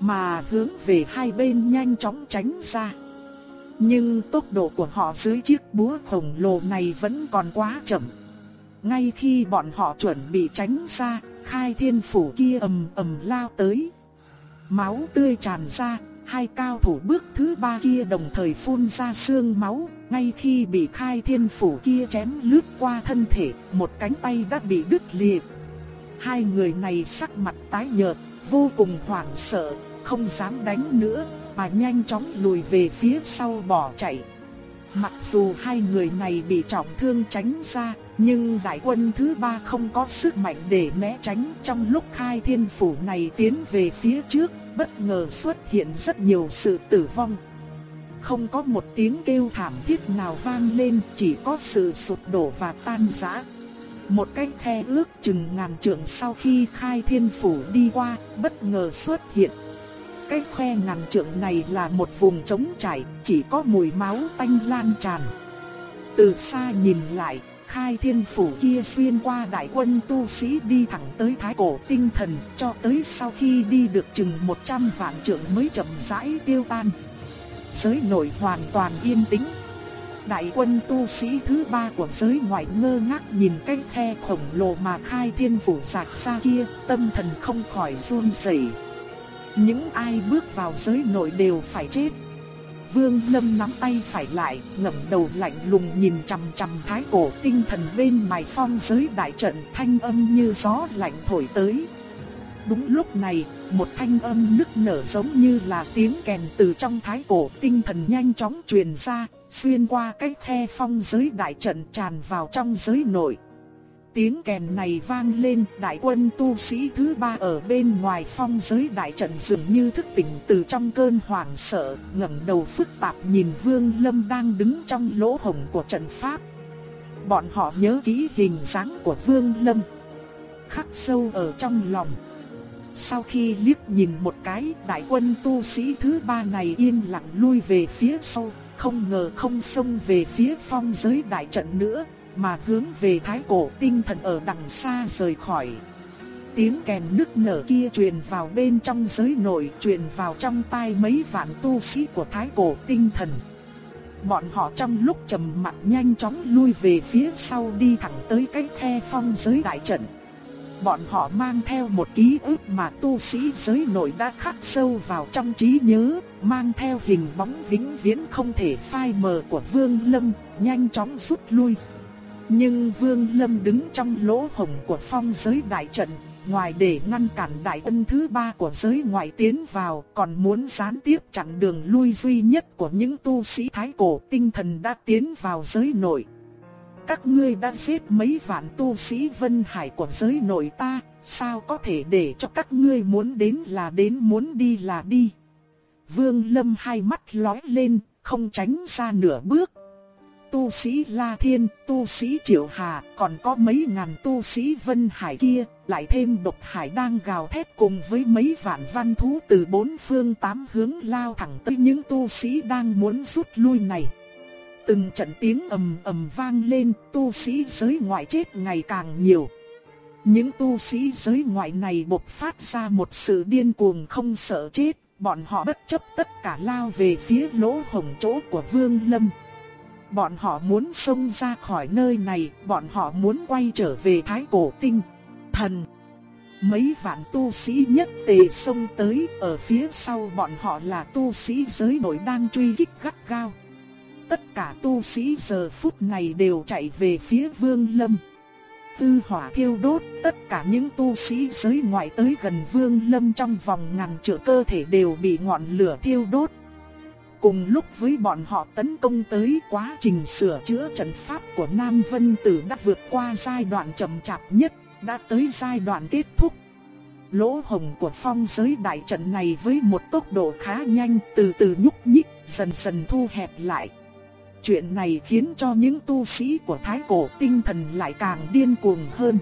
mà hướng về hai bên nhanh chóng tránh ra. Nhưng tốc độ của họ dưới chiếc búa khổng lồ này vẫn còn quá chậm. Ngay khi bọn họ chuẩn bị tránh ra, khai thiên phủ kia ầm ầm lao tới. Máu tươi tràn ra, hai cao thủ bước thứ ba kia đồng thời phun ra sương máu, ngay khi bị khai thiên phủ kia chém lướt qua thân thể, một cánh tay đã bị đứt liệt. Hai người này sắc mặt tái nhợt, vô cùng hoảng sợ, không dám đánh nữa, mà nhanh chóng lùi về phía sau bỏ chạy. Mặc dù hai người này bị trọng thương tránh ra, nhưng đại quân thứ ba không có sức mạnh để né tránh trong lúc khai thiên phủ này tiến về phía trước, bất ngờ xuất hiện rất nhiều sự tử vong. Không có một tiếng kêu thảm thiết nào vang lên, chỉ có sự sụp đổ và tan rã. Một cái khe ước chừng ngàn trượng sau khi khai thiên phủ đi qua, bất ngờ xuất hiện. Cái khe ngàn trượng này là một vùng trống trải, chỉ có mùi máu tanh lan tràn. Từ xa nhìn lại, khai thiên phủ kia xuyên qua đại quân tu sĩ đi thẳng tới thái cổ tinh thần, cho tới sau khi đi được chừng 100 vạn trượng mới chậm rãi tiêu tan. Giới nội hoàn toàn yên tĩnh. Đại quân tu sĩ thứ ba của giới ngoại ngơ ngác nhìn cái khe khổng lồ mà khai thiên phủ sạc xa kia, tâm thần không khỏi run rẩy. Những ai bước vào giới nội đều phải chết. Vương Lâm nắm tay phải lại, ngẩng đầu lạnh lùng nhìn chằm chằm thái cổ tinh thần bên mài phong giới đại trận thanh âm như gió lạnh thổi tới. Đúng lúc này, một thanh âm nức nở giống như là tiếng kèn từ trong thái cổ tinh thần nhanh chóng truyền ra, xuyên qua cái khe phong giới đại trận tràn vào trong giới nội. Tiếng kèn này vang lên, đại quân tu sĩ thứ ba ở bên ngoài phong giới đại trận dường như thức tỉnh từ trong cơn hoảng sợ, ngẩng đầu phức tạp nhìn Vương Lâm đang đứng trong lỗ hổng của trận pháp. Bọn họ nhớ kỹ hình dáng của Vương Lâm, khắc sâu ở trong lòng. Sau khi liếc nhìn một cái, đại quân tu sĩ thứ ba này yên lặng lui về phía sau, không ngờ không xông về phía phong giới đại trận nữa, mà hướng về thái cổ tinh thần ở đằng xa rời khỏi. tiếng kèn nức nở kia truyền vào bên trong giới nội, truyền vào trong tai mấy vạn tu sĩ của thái cổ tinh thần. Bọn họ trong lúc trầm mặc nhanh chóng lui về phía sau đi thẳng tới cái khe phong giới đại trận. Bọn họ mang theo một ký ức mà tu sĩ giới nội đã khắc sâu vào trong trí nhớ, mang theo hình bóng vĩnh viễn không thể phai mờ của Vương Lâm, nhanh chóng rút lui. Nhưng Vương Lâm đứng trong lỗ hổng của phong giới đại trận, ngoài để ngăn cản đại ân thứ ba của giới ngoại tiến vào, còn muốn gián tiếp chặn đường lui duy nhất của những tu sĩ thái cổ tinh thần đã tiến vào giới nội. Các ngươi đã giết mấy vạn tu sĩ Vân Hải của giới nội ta, sao có thể để cho các ngươi muốn đến là đến muốn đi là đi. Vương Lâm hai mắt lóe lên, không tránh ra nửa bước, tu sĩ La Thiên, tu sĩ Triệu Hà, còn có mấy ngàn tu sĩ Vân Hải kia, lại thêm độc hải đang gào thét cùng với mấy vạn văn thú từ bốn phương tám hướng lao thẳng tới những tu sĩ đang muốn rút lui này. Từng trận tiếng ầm ầm vang lên, tu sĩ giới ngoại chết ngày càng nhiều. Những tu sĩ giới ngoại này bộc phát ra một sự điên cuồng không sợ chết, bọn họ bất chấp tất cả lao về phía lỗ hổng chỗ của Vương Lâm. Bọn họ muốn xông ra khỏi nơi này, bọn họ muốn quay trở về Thái Cổ Tinh. Thần! Mấy vạn tu sĩ nhất tề xông tới, ở phía sau bọn họ là tu sĩ giới nội đang truy kích gắt gao. Tất cả tu sĩ giờ phút này đều chạy về phía Vương Lâm. Tư hỏa thiêu đốt, tất cả những tu sĩ giới ngoại tới gần Vương Lâm trong vòng ngàn trượng cơ thể đều bị ngọn lửa thiêu đốt. Cùng lúc với bọn họ tấn công tới quá trình sửa chữa trận pháp của Nam Vân Tử đã vượt qua giai đoạn chậm chạp nhất, đã tới giai đoạn kết thúc. Lỗ hồng của phong giới đại trận này với một tốc độ khá nhanh từ từ nhúc nhích, dần dần thu hẹp lại. Chuyện này khiến cho những tu sĩ của Thái Cổ tinh thần lại càng điên cuồng hơn.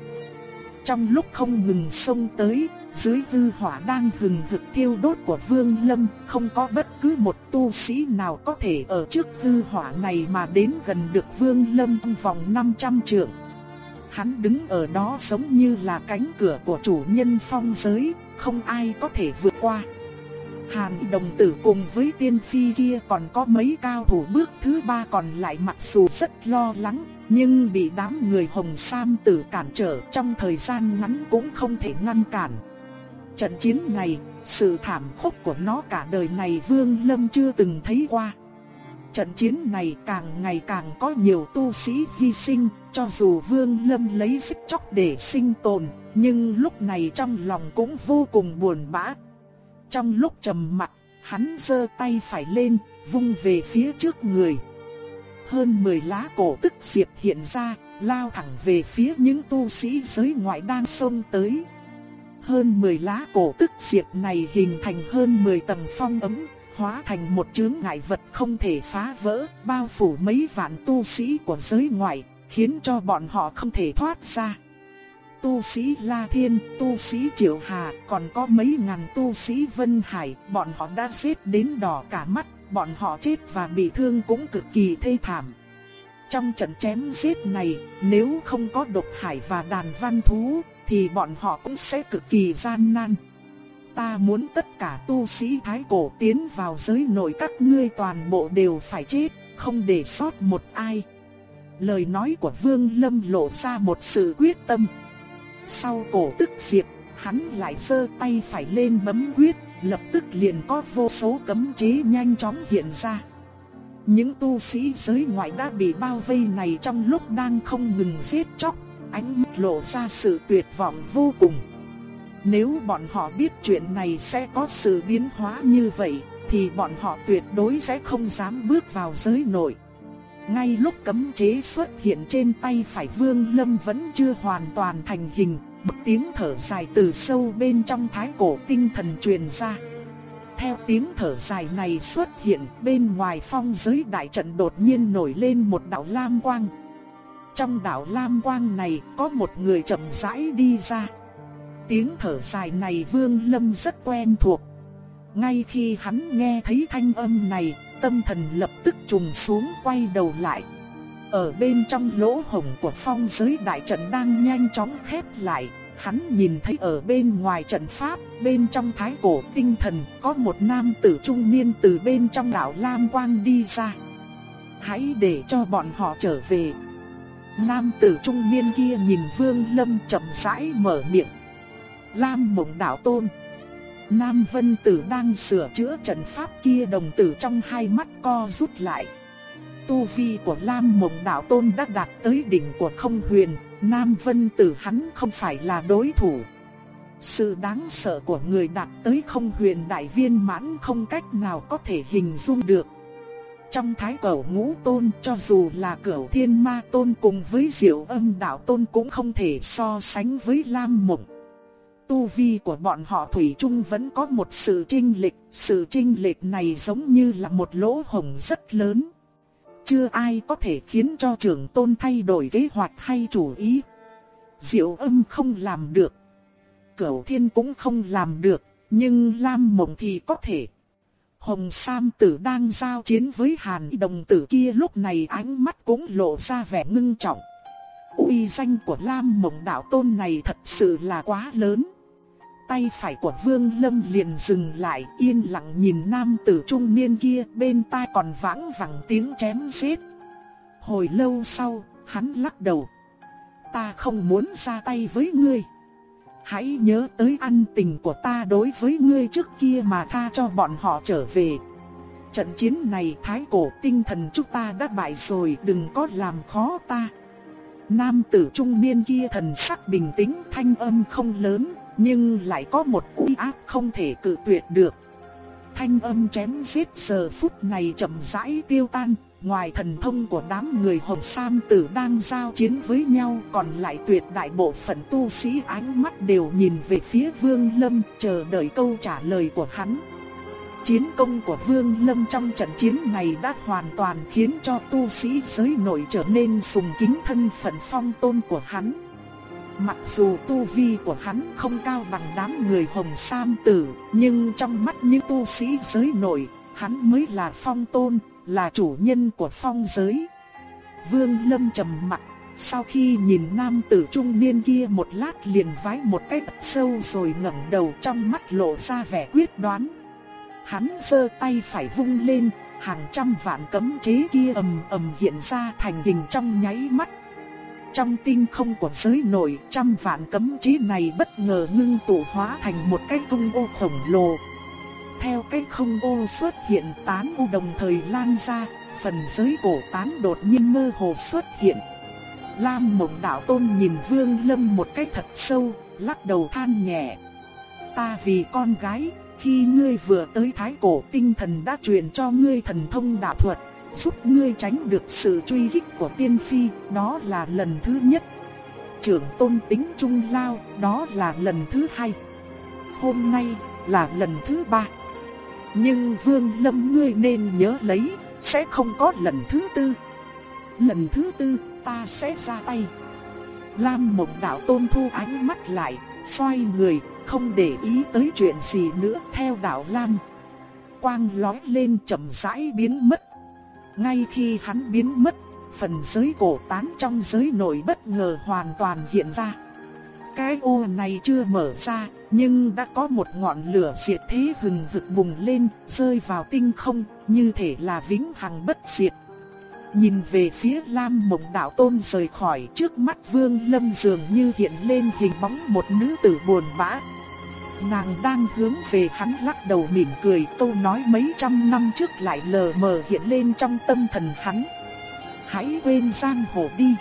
Trong lúc không ngừng xông tới, dưới hư hỏa đang hừng hực thiêu đốt của Vương Lâm, không có bất cứ một tu sĩ nào có thể ở trước hư hỏa này mà đến gần được Vương Lâm trong vòng 500 trượng. Hắn đứng ở đó giống như là cánh cửa của chủ nhân phong giới, không ai có thể vượt qua. Hàn đồng tử cùng với tiên phi kia còn có mấy cao thủ bước thứ ba còn lại mặc dù rất lo lắng, nhưng bị đám người hồng sam tử cản trở trong thời gian ngắn cũng không thể ngăn cản. Trận chiến này, sự thảm khốc của nó cả đời này Vương Lâm chưa từng thấy qua. Trận chiến này càng ngày càng có nhiều tu sĩ hy sinh, cho dù Vương Lâm lấy sức chóc để sinh tồn, nhưng lúc này trong lòng cũng vô cùng buồn bã. Trong lúc trầm mặt hắn giơ tay phải lên, vung về phía trước người. Hơn 10 lá cổ tức diệp hiện ra, lao thẳng về phía những tu sĩ giới ngoại đang xông tới. Hơn 10 lá cổ tức diệp này hình thành hơn 10 tầng phong ấm, hóa thành một chướng ngại vật không thể phá vỡ, bao phủ mấy vạn tu sĩ của giới ngoại, khiến cho bọn họ không thể thoát ra. Tu sĩ La Thiên, tu sĩ Triệu Hà, còn có mấy ngàn tu sĩ Vân Hải, bọn họ đã giết đến đỏ cả mắt, bọn họ chết và bị thương cũng cực kỳ thê thảm. Trong trận chém giết này, nếu không có độc hải và đàn văn thú, thì bọn họ cũng sẽ cực kỳ gian nan. Ta muốn tất cả tu sĩ thái cổ tiến vào giới nội các ngươi toàn bộ đều phải chết, không để sót một ai. Lời nói của Vương Lâm lộ ra một sự quyết tâm. Sau cổ tức diệt, hắn lại sơ tay phải lên bấm quyết, lập tức liền có vô số cấm chế nhanh chóng hiện ra. Những tu sĩ giới ngoại đã bị bao vây này trong lúc đang không ngừng giết chóc, ánh mắt lộ ra sự tuyệt vọng vô cùng. Nếu bọn họ biết chuyện này sẽ có sự biến hóa như vậy, thì bọn họ tuyệt đối sẽ không dám bước vào giới nội. Ngay lúc cấm chế xuất hiện trên tay phải Vương Lâm vẫn chưa hoàn toàn thành hình, bực tiếng thở dài từ sâu bên trong thái cổ tinh thần truyền ra. Theo tiếng thở dài này xuất hiện, bên ngoài phong giới đại trận đột nhiên nổi lên một đạo lam quang. Trong đạo lam quang này có một người chậm rãi đi ra. Tiếng thở dài này Vương Lâm rất quen thuộc. Ngay khi hắn nghe thấy thanh âm này, tâm thần lập tức trùng xuống quay đầu lại. Ở bên trong lỗ hổng của phong giới đại trận đang nhanh chóng khép lại, hắn nhìn thấy ở bên ngoài trận pháp, bên trong thái cổ tinh thần, có một nam tử trung niên từ bên trong đảo Lam Quang đi ra. Hãy để cho bọn họ trở về. Nam tử trung niên kia nhìn Vương Lâm chậm rãi mở miệng. Lam Mộng Đạo Tôn. Nam Vân Tử đang sửa chữa trận pháp kia đồng tử trong hai mắt co rút lại. Tu vi của Lam Mộng Đạo Tôn đã đạt tới đỉnh của không huyền, Nam Vân Tử hắn không phải là đối thủ. Sự đáng sợ của người đạt tới không huyền đại viên mãn không cách nào có thể hình dung được. Trong thái cẩu ngũ tôn cho dù là cẩu thiên ma tôn cùng với diệu âm đạo tôn cũng không thể so sánh với Lam Mộng. Tu vi của bọn họ Thủy chung vẫn có một sự trinh lệch, sự trinh lệch này giống như là một lỗ hổng rất lớn. Chưa ai có thể khiến cho trưởng tôn thay đổi kế hoạch hay chủ ý. Diệu âm không làm được. Cửu thiên cũng không làm được, nhưng Lam Mộng thì có thể. Hồng Sam tử đang giao chiến với Hàn đồng tử kia lúc này ánh mắt cũng lộ ra vẻ ngưng trọng. uy danh của Lam Mộng đạo tôn này thật sự là quá lớn. Tay phải của Vương Lâm liền dừng lại yên lặng nhìn nam tử trung niên kia bên tai còn vãng vẳng tiếng chém giết. Hồi lâu sau, hắn lắc đầu. Ta không muốn ra tay với ngươi. Hãy nhớ tới ăn tình của ta đối với ngươi trước kia mà tha cho bọn họ trở về. Trận chiến này thái cổ tinh thần chúng ta đã bại rồi đừng có làm khó ta. Nam tử trung niên kia thần sắc bình tĩnh thanh âm không lớn nhưng lại có một uy áp không thể cự tuyệt được. Thanh âm chém giết giờ phút này chậm rãi tiêu tan, ngoài thần thông của đám người Hồng Sam Tử đang giao chiến với nhau, còn lại tuyệt đại bộ phận tu sĩ ánh mắt đều nhìn về phía Vương Lâm, chờ đợi câu trả lời của hắn. Chiến công của Vương Lâm trong trận chiến này đã hoàn toàn khiến cho tu sĩ giới nội trở nên sùng kính thân phận phong tôn của hắn. Mặc dù tu vi của hắn không cao bằng đám người hồng sam tử, nhưng trong mắt những tu sĩ giới nổi, hắn mới là phong tôn, là chủ nhân của phong giới. Vương Lâm trầm mặt, sau khi nhìn nam tử trung niên kia một lát liền vái một cái sâu rồi ngẩng đầu trong mắt lộ ra vẻ quyết đoán. Hắn giơ tay phải vung lên, hàng trăm vạn cấm chế kia ầm ầm hiện ra thành hình trong nháy mắt trong tinh không của giới nội, trăm vạn cấm chí này bất ngờ ngưng tụ hóa thành một cái không ô khổng lồ. Theo cái không ô xuất hiện tán ô đồng thời lan ra, phần giới cổ tán đột nhiên mơ hồ xuất hiện. Lam Mộng Đạo Tôn nhìn Vương Lâm một cái thật sâu, lắc đầu than nhẹ. Ta vì con gái, khi ngươi vừa tới thái cổ tinh thần đã truyền cho ngươi thần thông đạo thuật, giúp ngươi tránh được sự truy kích của tiên phi, đó là lần thứ nhất. Trưởng tôn tính trung lao, đó là lần thứ hai. Hôm nay là lần thứ ba. Nhưng Vương Lâm ngươi nên nhớ lấy, sẽ không có lần thứ tư. Lần thứ tư, ta sẽ ra tay. Lam Mộng Đạo Tôn thu ánh mắt lại, xoay người, không để ý tới chuyện gì nữa theo đạo Lam. Quang lói lên chậm rãi biến mất ngay khi hắn biến mất, phần giới cổ tán trong giới nội bất ngờ hoàn toàn hiện ra. Cái ô này chưa mở ra, nhưng đã có một ngọn lửa diệt thế hừng hực bùng lên, rơi vào tinh không, như thể là vĩnh hằng bất diệt. Nhìn về phía Lam Mộng Đạo Tôn rời khỏi trước mắt Vương Lâm dường như hiện lên hình bóng một nữ tử buồn bã, Nàng đang hướng về hắn lắc đầu mỉm cười câu nói mấy trăm năm trước lại lờ mờ hiện lên trong tâm thần hắn. Hãy quên giang hồ đi.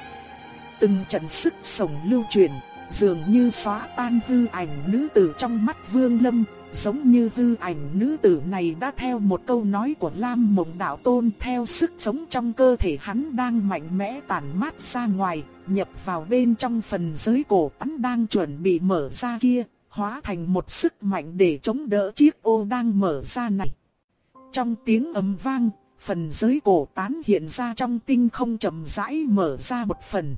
Từng trận sức sống lưu truyền, dường như xóa tan hư ảnh nữ tử trong mắt vương lâm, giống như hư ảnh nữ tử này đã theo một câu nói của Lam Mộng Đạo Tôn theo sức sống trong cơ thể hắn đang mạnh mẽ tản mát ra ngoài, nhập vào bên trong phần giới cổ hắn đang chuẩn bị mở ra kia hóa thành một sức mạnh để chống đỡ chiếc ô đang mở ra này. Trong tiếng ầm vang, phần giới cổ tán hiện ra trong tinh không chậm rãi mở ra một phần.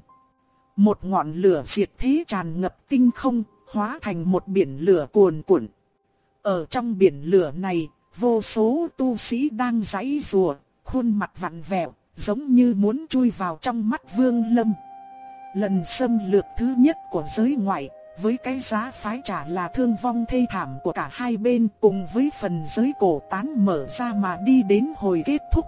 Một ngọn lửa diệt thế tràn ngập tinh không, hóa thành một biển lửa cuồn cuộn. Ở trong biển lửa này, vô số tu sĩ đang giãy rùa, khuôn mặt vặn vẹo, giống như muốn chui vào trong mắt Vương Lâm. Lần xâm lược thứ nhất của giới ngoại, với cái giá phái trả là thương vong thê thảm của cả hai bên cùng với phần giới cổ tán mở ra mà đi đến hồi kết thúc.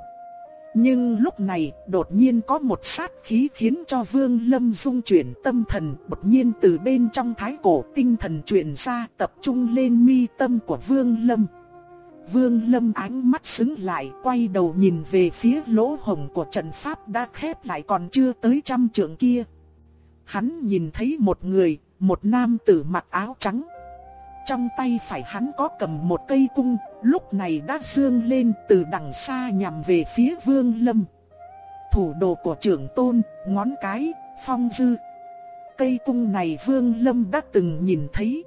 Nhưng lúc này, đột nhiên có một sát khí khiến cho Vương Lâm dung chuyển tâm thần, đột nhiên từ bên trong thái cổ tinh thần chuyển ra, tập trung lên mi tâm của Vương Lâm. Vương Lâm ánh mắt sững lại, quay đầu nhìn về phía lỗ hồng của trận pháp đã khép lại còn chưa tới trăm trượng kia. Hắn nhìn thấy một người, một nam tử mặc áo trắng. Trong tay phải hắn có cầm một cây cung, lúc này đã dương lên từ đằng xa nhằm về phía Vương Lâm. Thủ đồ của trưởng tôn, ngón cái, phong dư. Cây cung này Vương Lâm đã từng nhìn thấy.